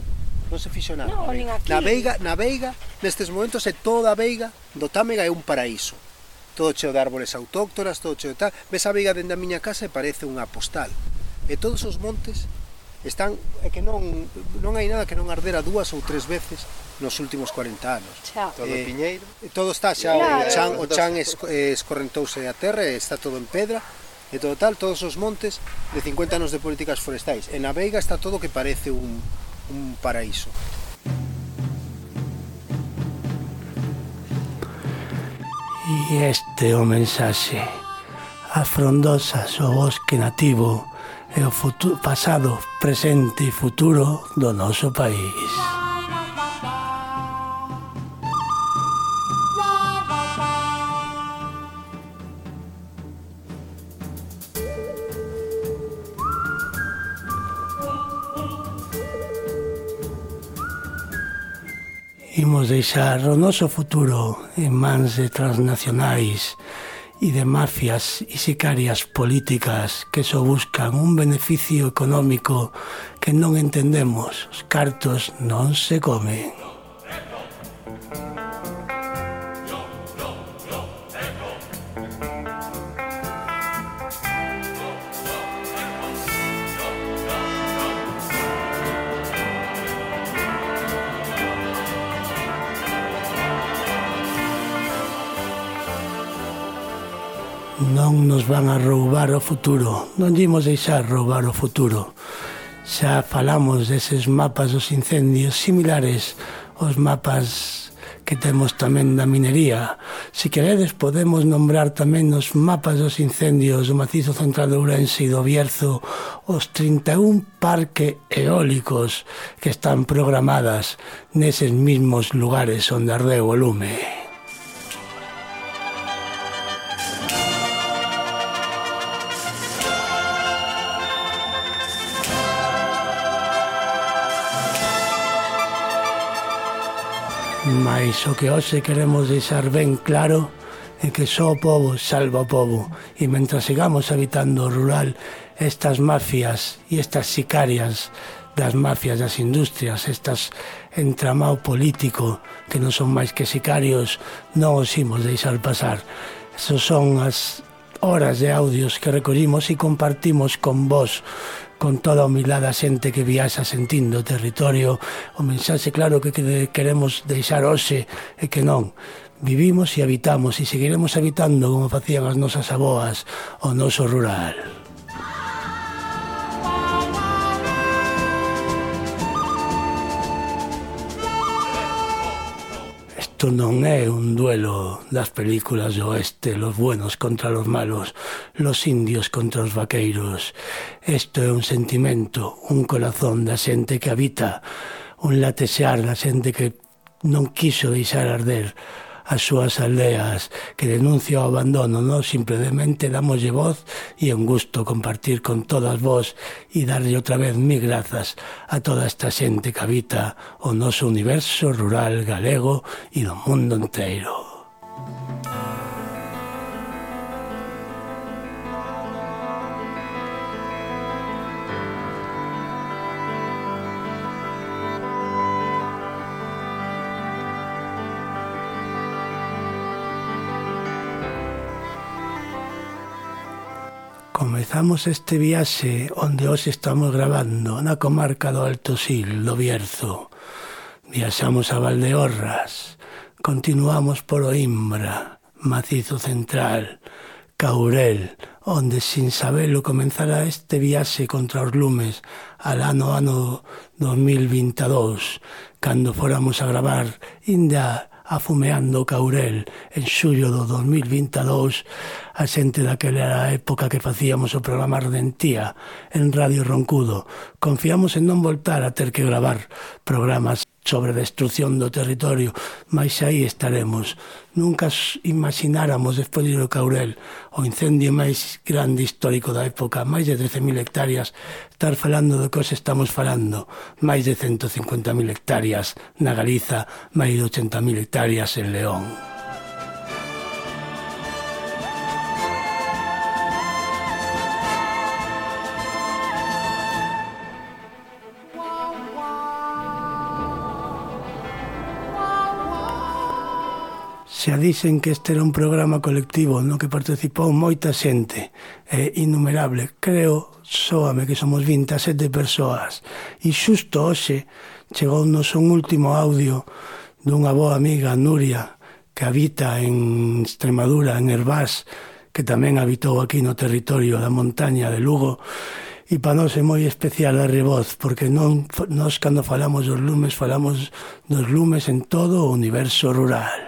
Non se fixo nada. No, na, Veiga. na Veiga, na Veiga, nestes momentos é toda a Veiga do Támega é un paraíso todo cheo de árboles autóctonas, todo cheo de tal. Ves a veiga dende a miña casa e parece unha postal. E todos os montes están é que non non hai nada que non ardera dúas ou tres veces nos últimos 40 anos. Xa. Todo eh, piñeiro. Todo está xa, claro. o chan, o chan es, eh, escorrentouse a terra, está todo en pedra, e todo tal, todos os montes de 50 anos de políticas forestais. En a Veiga está todo que parece un, un paraíso. E este o mensaxe. As frondosas, o bosque nativo e o futuro, pasado, presente e futuro do noso país. imos deixar o noso futuro en mans de transnacionais e de mafias e sicarias políticas que só buscan un beneficio económico que non entendemos. Os cartos non se comen. non nos van a roubar o futuro, non dimos deixar roubar o futuro. Xa falamos deses mapas dos incendios similares aos mapas que temos tamén da minería. Se queredes podemos nombrar tamén nos mapas dos incendios do macizo central de Ourense e do Bierzo os 31 parque eólicos que están programadas neses mismos lugares onde ardeu o lume. Mas o que hoxe queremos deixar ben claro é que só o povo salva o povo e mentre sigamos habitando o rural estas mafias e estas sicarias das mafias das industrias estas entramado político que non son máis que sicarios non os imos deixar pasar. Eso son as horas de audios que recollimos e compartimos con vos con toda a humildade a xente que viaxa sentindo o territorio, o mensaxe claro que queremos deixar hoxe e que non. Vivimos e habitamos e seguiremos habitando como facían as nosas aboas o noso rural. isto non é un duelo das películas do oeste, los buenos contra los malos, los indios contra os vaqueiros. Isto é un sentimento, un corazón da xente que habita, un latesear da xente que non quiso deixar arder as súas aldeas, que denuncia o abandono, non? Simplemente damoslle voz e un gusto compartir con todas vós e darlle outra vez mi grazas a toda esta xente que habita o noso universo rural galego e do mundo inteiro. Música Comezamos este viaxe onde hoxe estamos grabando na comarca do Alto Sil, do Bierzo. Viaxamos a Valdeorras, continuamos por Oimbra, Macizo Central, Caurel, onde sin sabelo comenzara este viaxe contra os lumes al ano ano 2022, cando fóramos a gravar inda afumeando Caurel en xullo do 2022 a xente daquela época que facíamos o programa Ardentía en Radio Roncudo. Confiamos en non voltar a ter que gravar programas sobre a destrucción do territorio, mas aí estaremos. Nunca imagináramos despois do Caurel o incendio máis grande histórico da época, máis de 13.000 hectáreas, estar falando do que os estamos falando, máis de 150.000 hectáreas na Galiza, máis de 80.000 hectáreas en León. xa dicen que este era un programa colectivo no que participou moita xente, eh, innumerable. Creo, soame, que somos 27 persoas. E xusto hoxe chegou nos un último audio dunha boa amiga, Nuria, que habita en Extremadura, en Herbás, que tamén habitou aquí no territorio da montaña de Lugo, e para nós é moi especial a Reboz, porque non, nós cando falamos dos lumes, falamos dos lumes en todo o universo rural.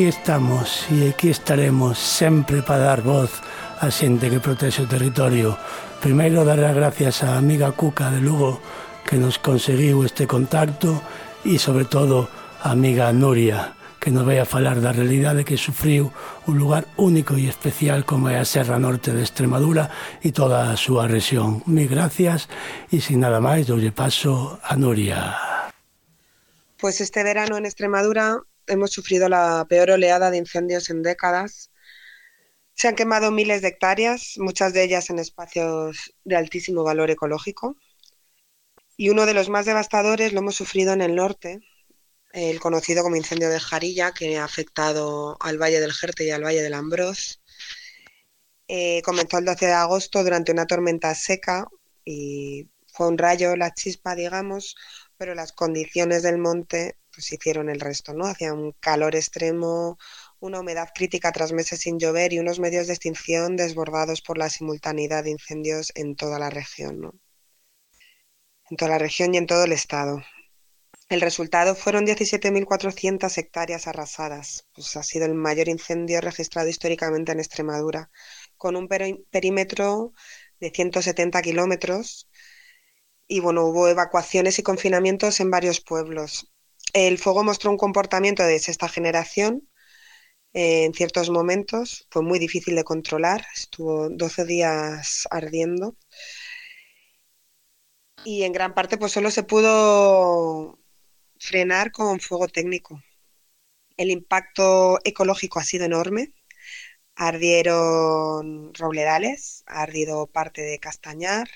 aquí estamos e aquí estaremos sempre para dar voz a xente que protexe o territorio. Primeiro dar as gracias á amiga Cuca de Lugo que nos conseguiu este contacto e sobre todo a amiga Nuria que nos vai a falar da realidade que sufriu un lugar único e especial como é a Serra Norte de Extremadura e toda a súa rexión. Mil gracias e sin nada máis doulle paso a Nuria. Pois pues este verano en Extremadura hemos sufrido la peor oleada de incendios en décadas. Se han quemado miles de hectáreas, muchas de ellas en espacios de altísimo valor ecológico. Y uno de los más devastadores lo hemos sufrido en el norte, el conocido como incendio de Jarilla, que ha afectado al Valle del Jerte y al Valle del Ambros. Eh, comenzó el 12 de agosto durante una tormenta seca y fue un rayo la chispa, digamos, pero las condiciones del monte pues hicieron el resto, ¿no? Hacía un calor extremo, una humedad crítica tras meses sin llover y unos medios de extinción desbordados por la simultaneidad de incendios en toda la región, ¿no? En toda la región y en todo el estado. El resultado fueron 17.400 hectáreas arrasadas. Pues ha sido el mayor incendio registrado históricamente en Extremadura, con un perímetro de 170 kilómetros. Y bueno, hubo evacuaciones y confinamientos en varios pueblos. El fuego mostró un comportamiento de sexta generación, eh, en ciertos momentos. Fue muy difícil de controlar, estuvo 12 días ardiendo. Y en gran parte pues solo se pudo frenar con fuego técnico. El impacto ecológico ha sido enorme. Ardieron robledales, ha ardido parte de Castañar,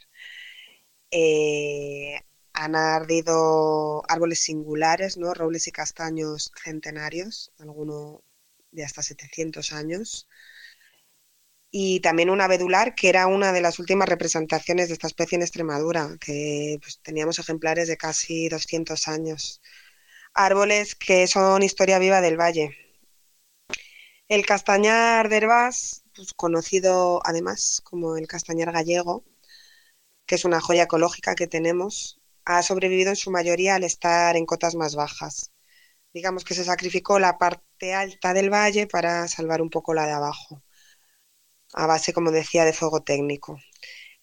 eh, han ardido árboles singulares, ¿no? robles y castaños centenarios, alguno de hasta 700 años. Y también un abedular, que era una de las últimas representaciones de esta especie en Extremadura, que pues, teníamos ejemplares de casi 200 años. Árboles que son historia viva del valle. El castañar de Herbás, pues, conocido además como el castañar gallego, que es una joya ecológica que tenemos, ha sobrevivido en su mayoría al estar en cotas más bajas digamos que se sacrificó la parte alta del valle para salvar un poco la de abajo, a base, como decía, de fuego técnico.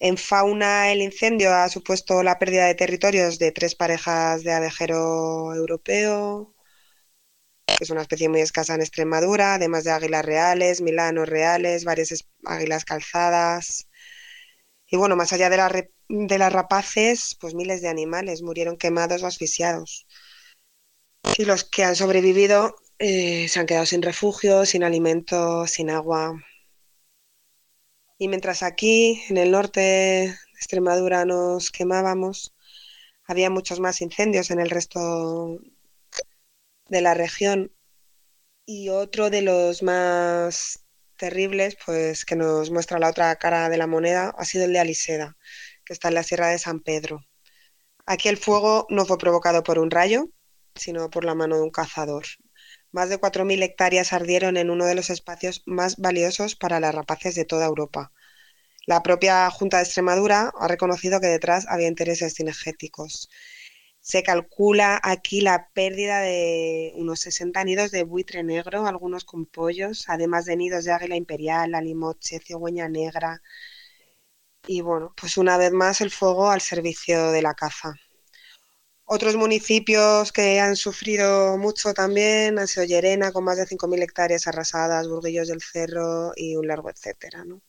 En fauna, el incendio ha supuesto la pérdida de territorios de tres parejas de abejero europeo, que es una especie muy escasa en Extremadura, además de águilas reales, milanos reales, varias águilas calzadas. Y bueno, más allá de, de las rapaces, pues miles de animales murieron quemados o asfixiados. Y los que han sobrevivido eh, se han quedado sin refugio, sin alimento, sin agua. Y mientras aquí, en el norte de Extremadura, nos quemábamos, había muchos más incendios en el resto de la región. Y otro de los más terribles, pues que nos muestra la otra cara de la moneda, ha sido el de Aliseda, está en la Sierra de San Pedro. Aquí el fuego no fue provocado por un rayo, sino por la mano de un cazador. Más de 4.000 hectáreas ardieron en uno de los espacios más valiosos para las rapaces de toda Europa. La propia Junta de Extremadura ha reconocido que detrás había intereses cinegéticos. Se calcula aquí la pérdida de unos 60 nidos de buitre negro, algunos con pollos, además de nidos de águila imperial, alimoche, cigüeña negra. Y bueno, pues una vez más el fuego al servicio de la caza. Otros municipios que han sufrido mucho también han sido Llerena, con más de 5.000 hectáreas arrasadas, Burguillos del Cerro y un largo etcétera. ¿no?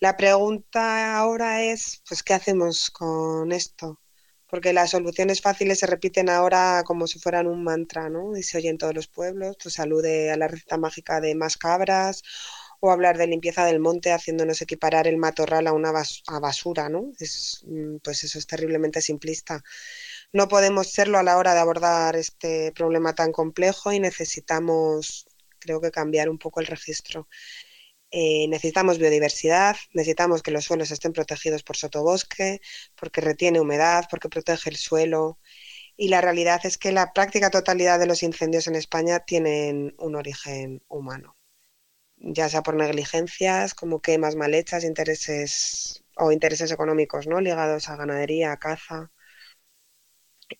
La pregunta ahora es, pues, ¿qué hacemos con esto? Porque las soluciones fáciles se repiten ahora como si fueran un mantra, ¿no? Y se oye en todos los pueblos, pues alude a la receta mágica de más cabras o hablar de limpieza del monte haciéndonos equiparar el matorral a una basura, ¿no? Es, mm, pues eso es terriblemente simplista no podemos serlo a la hora de abordar este problema tan complejo y necesitamos, creo que, cambiar un poco el registro. Eh, necesitamos biodiversidad, necesitamos que los suelos estén protegidos por sotobosque, porque retiene humedad, porque protege el suelo. Y la realidad es que la práctica totalidad de los incendios en España tienen un origen humano, ya sea por negligencias, como quemas mal hechas, intereses o intereses económicos, ¿no? ligados a ganadería, a caza.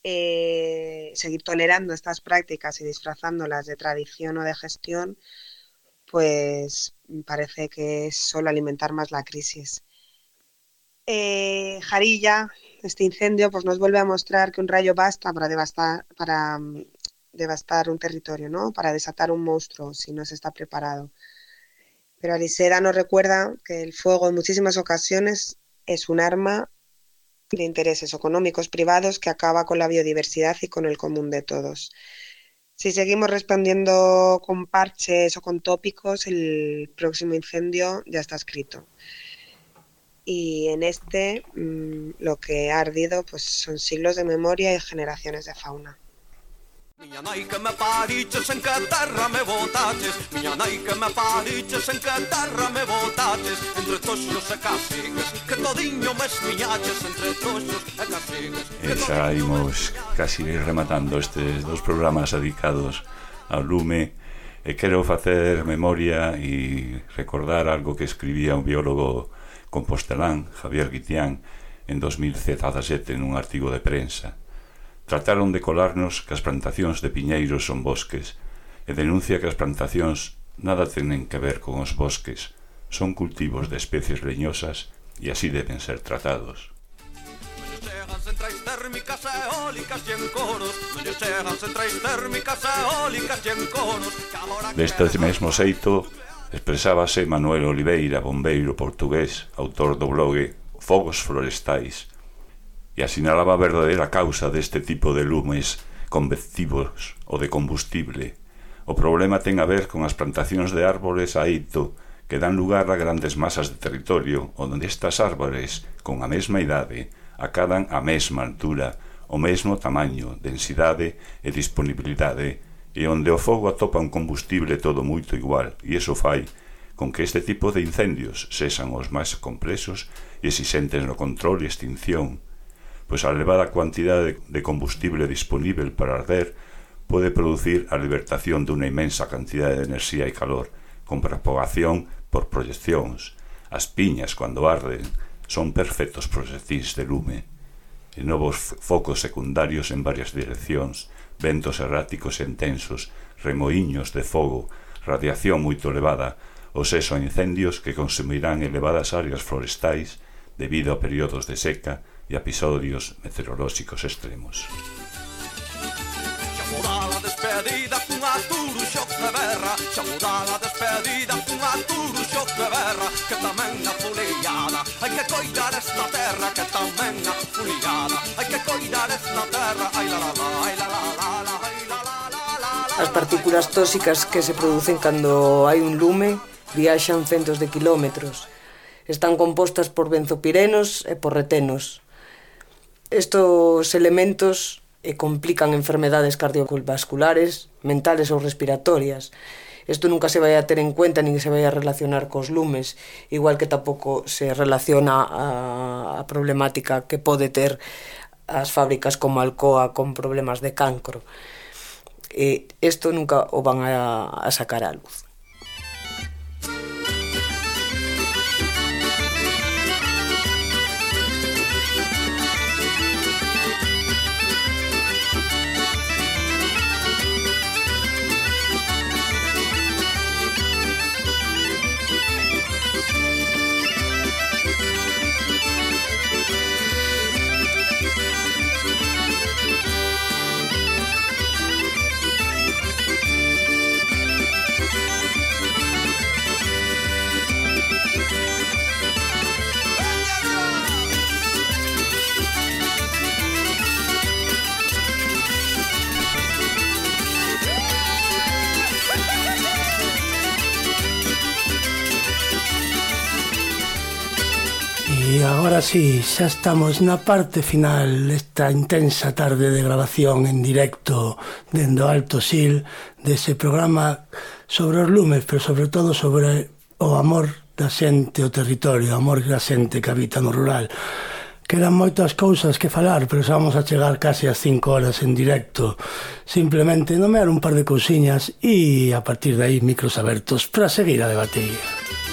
Eh, seguir tolerando estas prácticas y disfrazándolas de tradición o de gestión, pues parece que es solo alimentar más la crisis. Eh, Jarilla, este incendio, pues nos vuelve a mostrar que un rayo basta para devastar, para mm, devastar un territorio, ¿no? Para desatar un monstruo si no se está preparado. Pero Aliseda nos recuerda que el fuego en muchísimas ocasiones es un arma de intereses económicos privados que acaba con la biodiversidad y con el común de todos. Si seguimos respondiendo con parches o con tópicos, el próximo incendio ya está escrito. Y en este mmm, lo que ha ardido pues, son siglos de memoria y generaciones de fauna. Miña nai que me pariches en Catarra me botaches. Miña nai que me pariches en Catarra me botaches. Entre toxos e casigues Que todiño me esmiñaches. Entre toxos e casigues E xa imos casi rematando estes dos programas dedicados ao lume. E quero facer memoria e recordar algo que escribía un biólogo compostelán, Javier Guitián, en 2017 nun artigo de prensa. Trataron de colarnos que as plantacións de piñeiros son bosques e denuncia que as plantacións nada tenen que ver con os bosques, son cultivos de especies leñosas e así deben ser tratados. centrais térmicas eólicas e en coros chegan centrais térmicas eólicas e en coros Deste mesmo xeito expresábase Manuel Oliveira, bombeiro portugués, autor do blog Fogos Florestais, e asinalaba a verdadeira causa deste tipo de lumes convectivos ou de combustible. O problema ten a ver con as plantacións de árbores a eito que dan lugar a grandes masas de territorio onde estas árbores, con a mesma idade, acadan a mesma altura, o mesmo tamaño, densidade e disponibilidade, e onde o fogo atopa un combustible todo moito igual, e iso fai con que este tipo de incendios sexan os máis complexos e exixentes no control e extinción, pois a elevada cuantidade de combustible disponível para arder pode producir a libertación dunha imensa cantidade de enerxía e calor, con propagación por proyeccións. As piñas, cando arden, son perfectos proxectís de lume. E novos focos secundarios en varias direccións, ventos erráticos e intensos, remoiños de fogo, radiación moito elevada, ou seso incendios que consumirán elevadas áreas forestais debido a períodos de seca, e episodios meteorolóxicos extremos. Xa mudala despedida cunha turuxo de berra Xa mudala despedida cunha turuxo de berra Que tamén na fuliada Hai que coidar esta terra Que tamén na fuliada Hai que coidar esta terra Ai la la la, ai la la la, la ai la la As partículas tóxicas que se producen cando hai un lume viaxan centos de quilómetros. Están compostas por benzopirenos e por retenos. Estos elementos e complican enfermedades cardiovasculares, mentales ou respiratorias. Isto nunca se vai a ter en cuenta nin se vai a relacionar cos lumes, igual que tampouco se relaciona a, a problemática que pode ter as fábricas como Alcoa con problemas de cancro. Eh, e isto nunca o van a, a sacar á luz. agora sí, xa estamos na parte final desta intensa tarde de grabación en directo dendo Alto Sil dese programa sobre os lumes, pero sobre todo sobre o amor da xente, o territorio, o amor da xente que habita no rural. Quedan moitas cousas que falar, pero xa vamos a chegar casi ás 5 horas en directo. Simplemente nomear un par de cousiñas e a partir de aí micros abertos para seguir a debatir.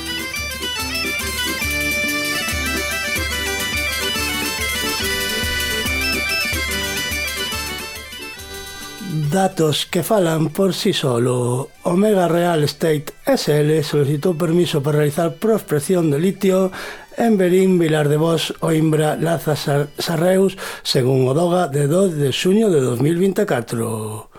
datos que falan por sí solo. Omega Real Estate SL solicitou permiso para realizar prospección de litio en Berín, Vilar de Vos, Oimbra, Laza Sarreus, según o DOGA de 2 de xuño de 2024.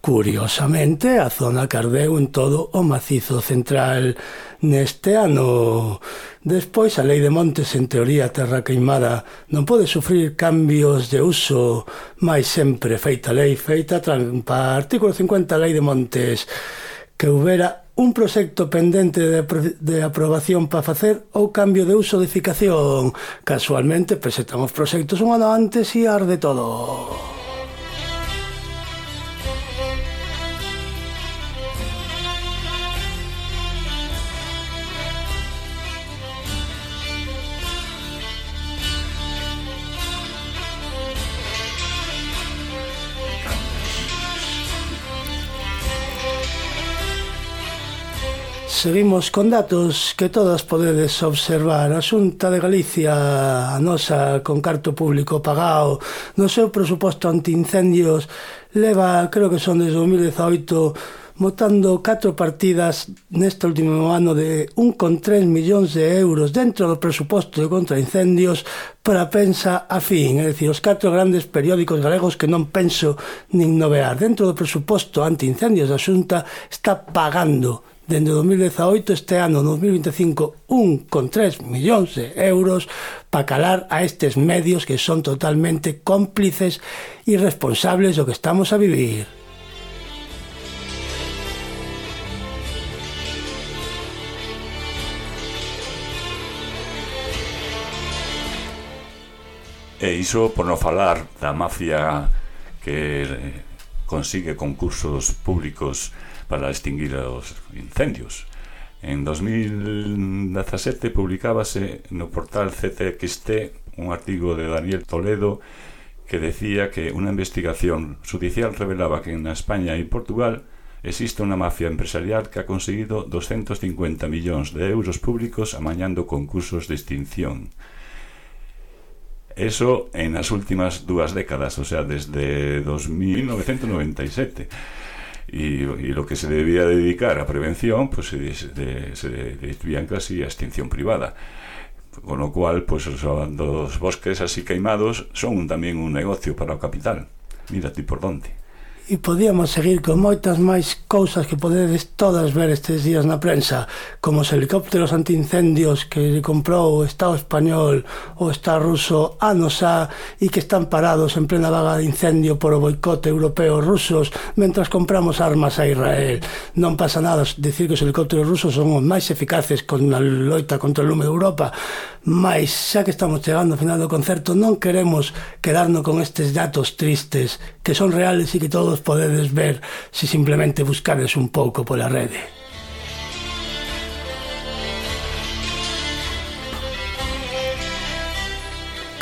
Curiosamente, a zona cardeu en todo o macizo central neste ano. Despois, a lei de montes en teoría terra queimada non pode sufrir cambios de uso, máis sempre feita lei, feita trampa. Artículo 50, lei de montes, que houbera un proxecto pendente de, de aprobación para facer ou cambio de uso de edificación. Casualmente presentamos proxectos un ano antes e arde todo. Seguimos con datos que todas podedes observar. A Xunta de Galicia, a nosa, con carto público pagado, no seu presuposto antiincendios, leva, creo que son desde 2018, motando catro partidas neste último ano de 1,3 millóns de euros dentro do presuposto de contraincendios para pensa a fin, é dicir, os catro grandes periódicos galegos que non penso nin novear. Dentro do presuposto antiincendios da Xunta está pagando dende 2018 este ano 2025 1,3 millóns de euros para calar a estes medios que son totalmente cómplices e responsables do que estamos a vivir. E iso por non falar da mafia que consigue concursos públicos para extinguir os incendios. En 2017 publicábase no portal CTXT un artigo de Daniel Toledo que decía que unha investigación judicial revelaba que en España e Portugal existe unha mafia empresarial que ha conseguido 250 millóns de euros públicos amañando concursos de extinción. Eso en as últimas dúas décadas, o sea, desde 1997. Y, lo que se debía dedicar a prevención pues se, de, se desvían casi a extinción privada. Con lo cual pues los bosques así queimados son también un negocio para o capital. Mira ti por dónde e podíamos seguir con moitas máis cousas que podedes todas ver estes días na prensa, como os helicópteros antiincendios que comprou o Estado español ou o Estado ruso anos a e que están parados en plena vaga de incendio por o boicote europeo rusos mentras compramos armas a Israel. Non pasa nada decir que os helicópteros rusos son os máis eficaces con a loita contra o lume de Europa, mas xa que estamos chegando ao final do concerto non queremos quedarnos con estes datos tristes que son reales e que todo todos podedes ver se simplemente buscades un pouco pola rede.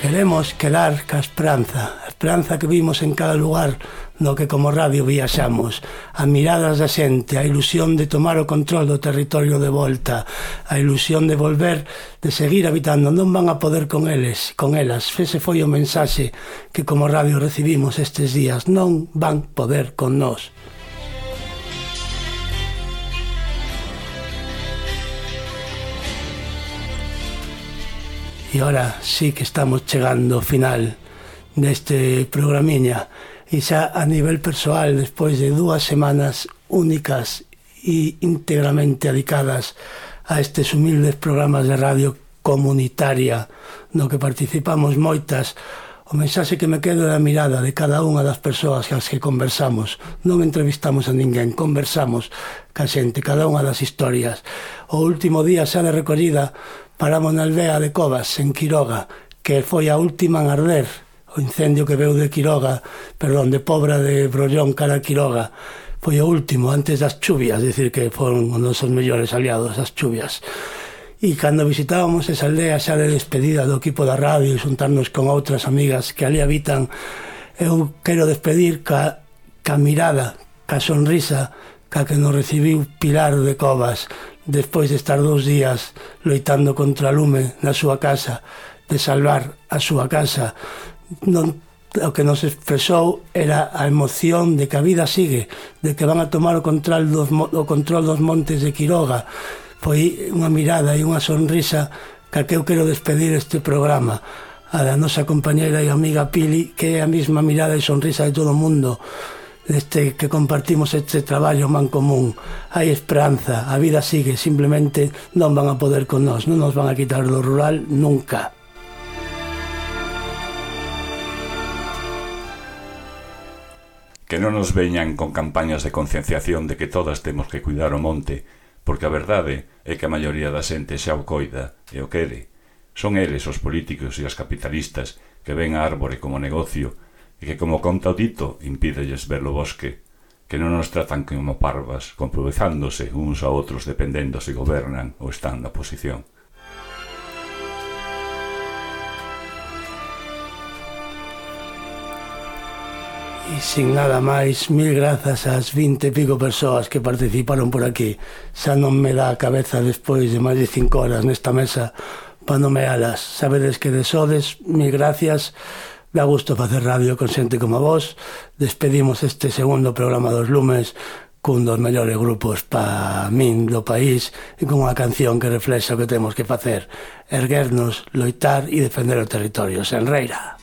Queremos quedar ca esperanza, esperanza que vimos en cada lugar no que como radio viaxamos, a miradas da xente, a ilusión de tomar o control do territorio de volta, a ilusión de volver, de seguir habitando, non van a poder con eles, con elas. Ese foi o mensaxe que como radio recibimos estes días, non van poder con nós. E ora sí que estamos chegando ao final deste programiña. E xa a nivel persoal, despois de dúas semanas únicas e íntegramente dedicadas a estes humildes programas de radio comunitaria no que participamos moitas, o mensaxe que me quedo é a mirada de cada unha das persoas cas que conversamos. Non entrevistamos a ninguén, conversamos ca xente, cada unha das historias. O último día xa de recollida paramos na aldea de Covas, en Quiroga, que foi a última en arder o incendio que veu de Quiroga, perdón, de Pobra de Brollón cara a Quiroga, foi o último antes das chuvias, decir que foron un dos mellores aliados as chuvias. E cando visitábamos esa aldea xa de despedida do equipo da radio e xuntarnos con outras amigas que ali habitan, eu quero despedir ca, ca mirada, ca sonrisa, ca que nos recibiu Pilar de Covas despois de estar dous días loitando contra a lume na súa casa, de salvar a súa casa, non o que nos expresou era a emoción de que a vida sigue, de que van a tomar o control dos, o control dos montes de Quiroga. Foi unha mirada e unha sonrisa ca que eu quero despedir este programa a da nosa compañera e amiga Pili, que é a mesma mirada e sonrisa de todo o mundo este, que compartimos este traballo man común. Hai esperanza, a vida sigue, simplemente non van a poder con nós, non nos van a quitar do rural nunca. que non nos veñan con campañas de concienciación de que todas temos que cuidar o monte, porque a verdade é que a maioría da xente xa o coida e o quere. Son eles os políticos e os capitalistas que ven a árbore como negocio e que como conta o dito impídelles ver o bosque, que non nos tratan como parvas, comprovezándose uns a outros dependendo se gobernan ou están na posición. E sin nada máis, mil grazas ás 20 e pico persoas que participaron por aquí. Xa non me dá a cabeza despois de máis de 5 horas nesta mesa para nomealas. Sabedes que desodes, mil gracias. Dá gusto facer radio con xente como vos. Despedimos este segundo programa dos Lumes cun dos mellores grupos pa min do país e con unha canción que reflexa o que temos que facer, erguernos, loitar e defender o territorio. Senreira.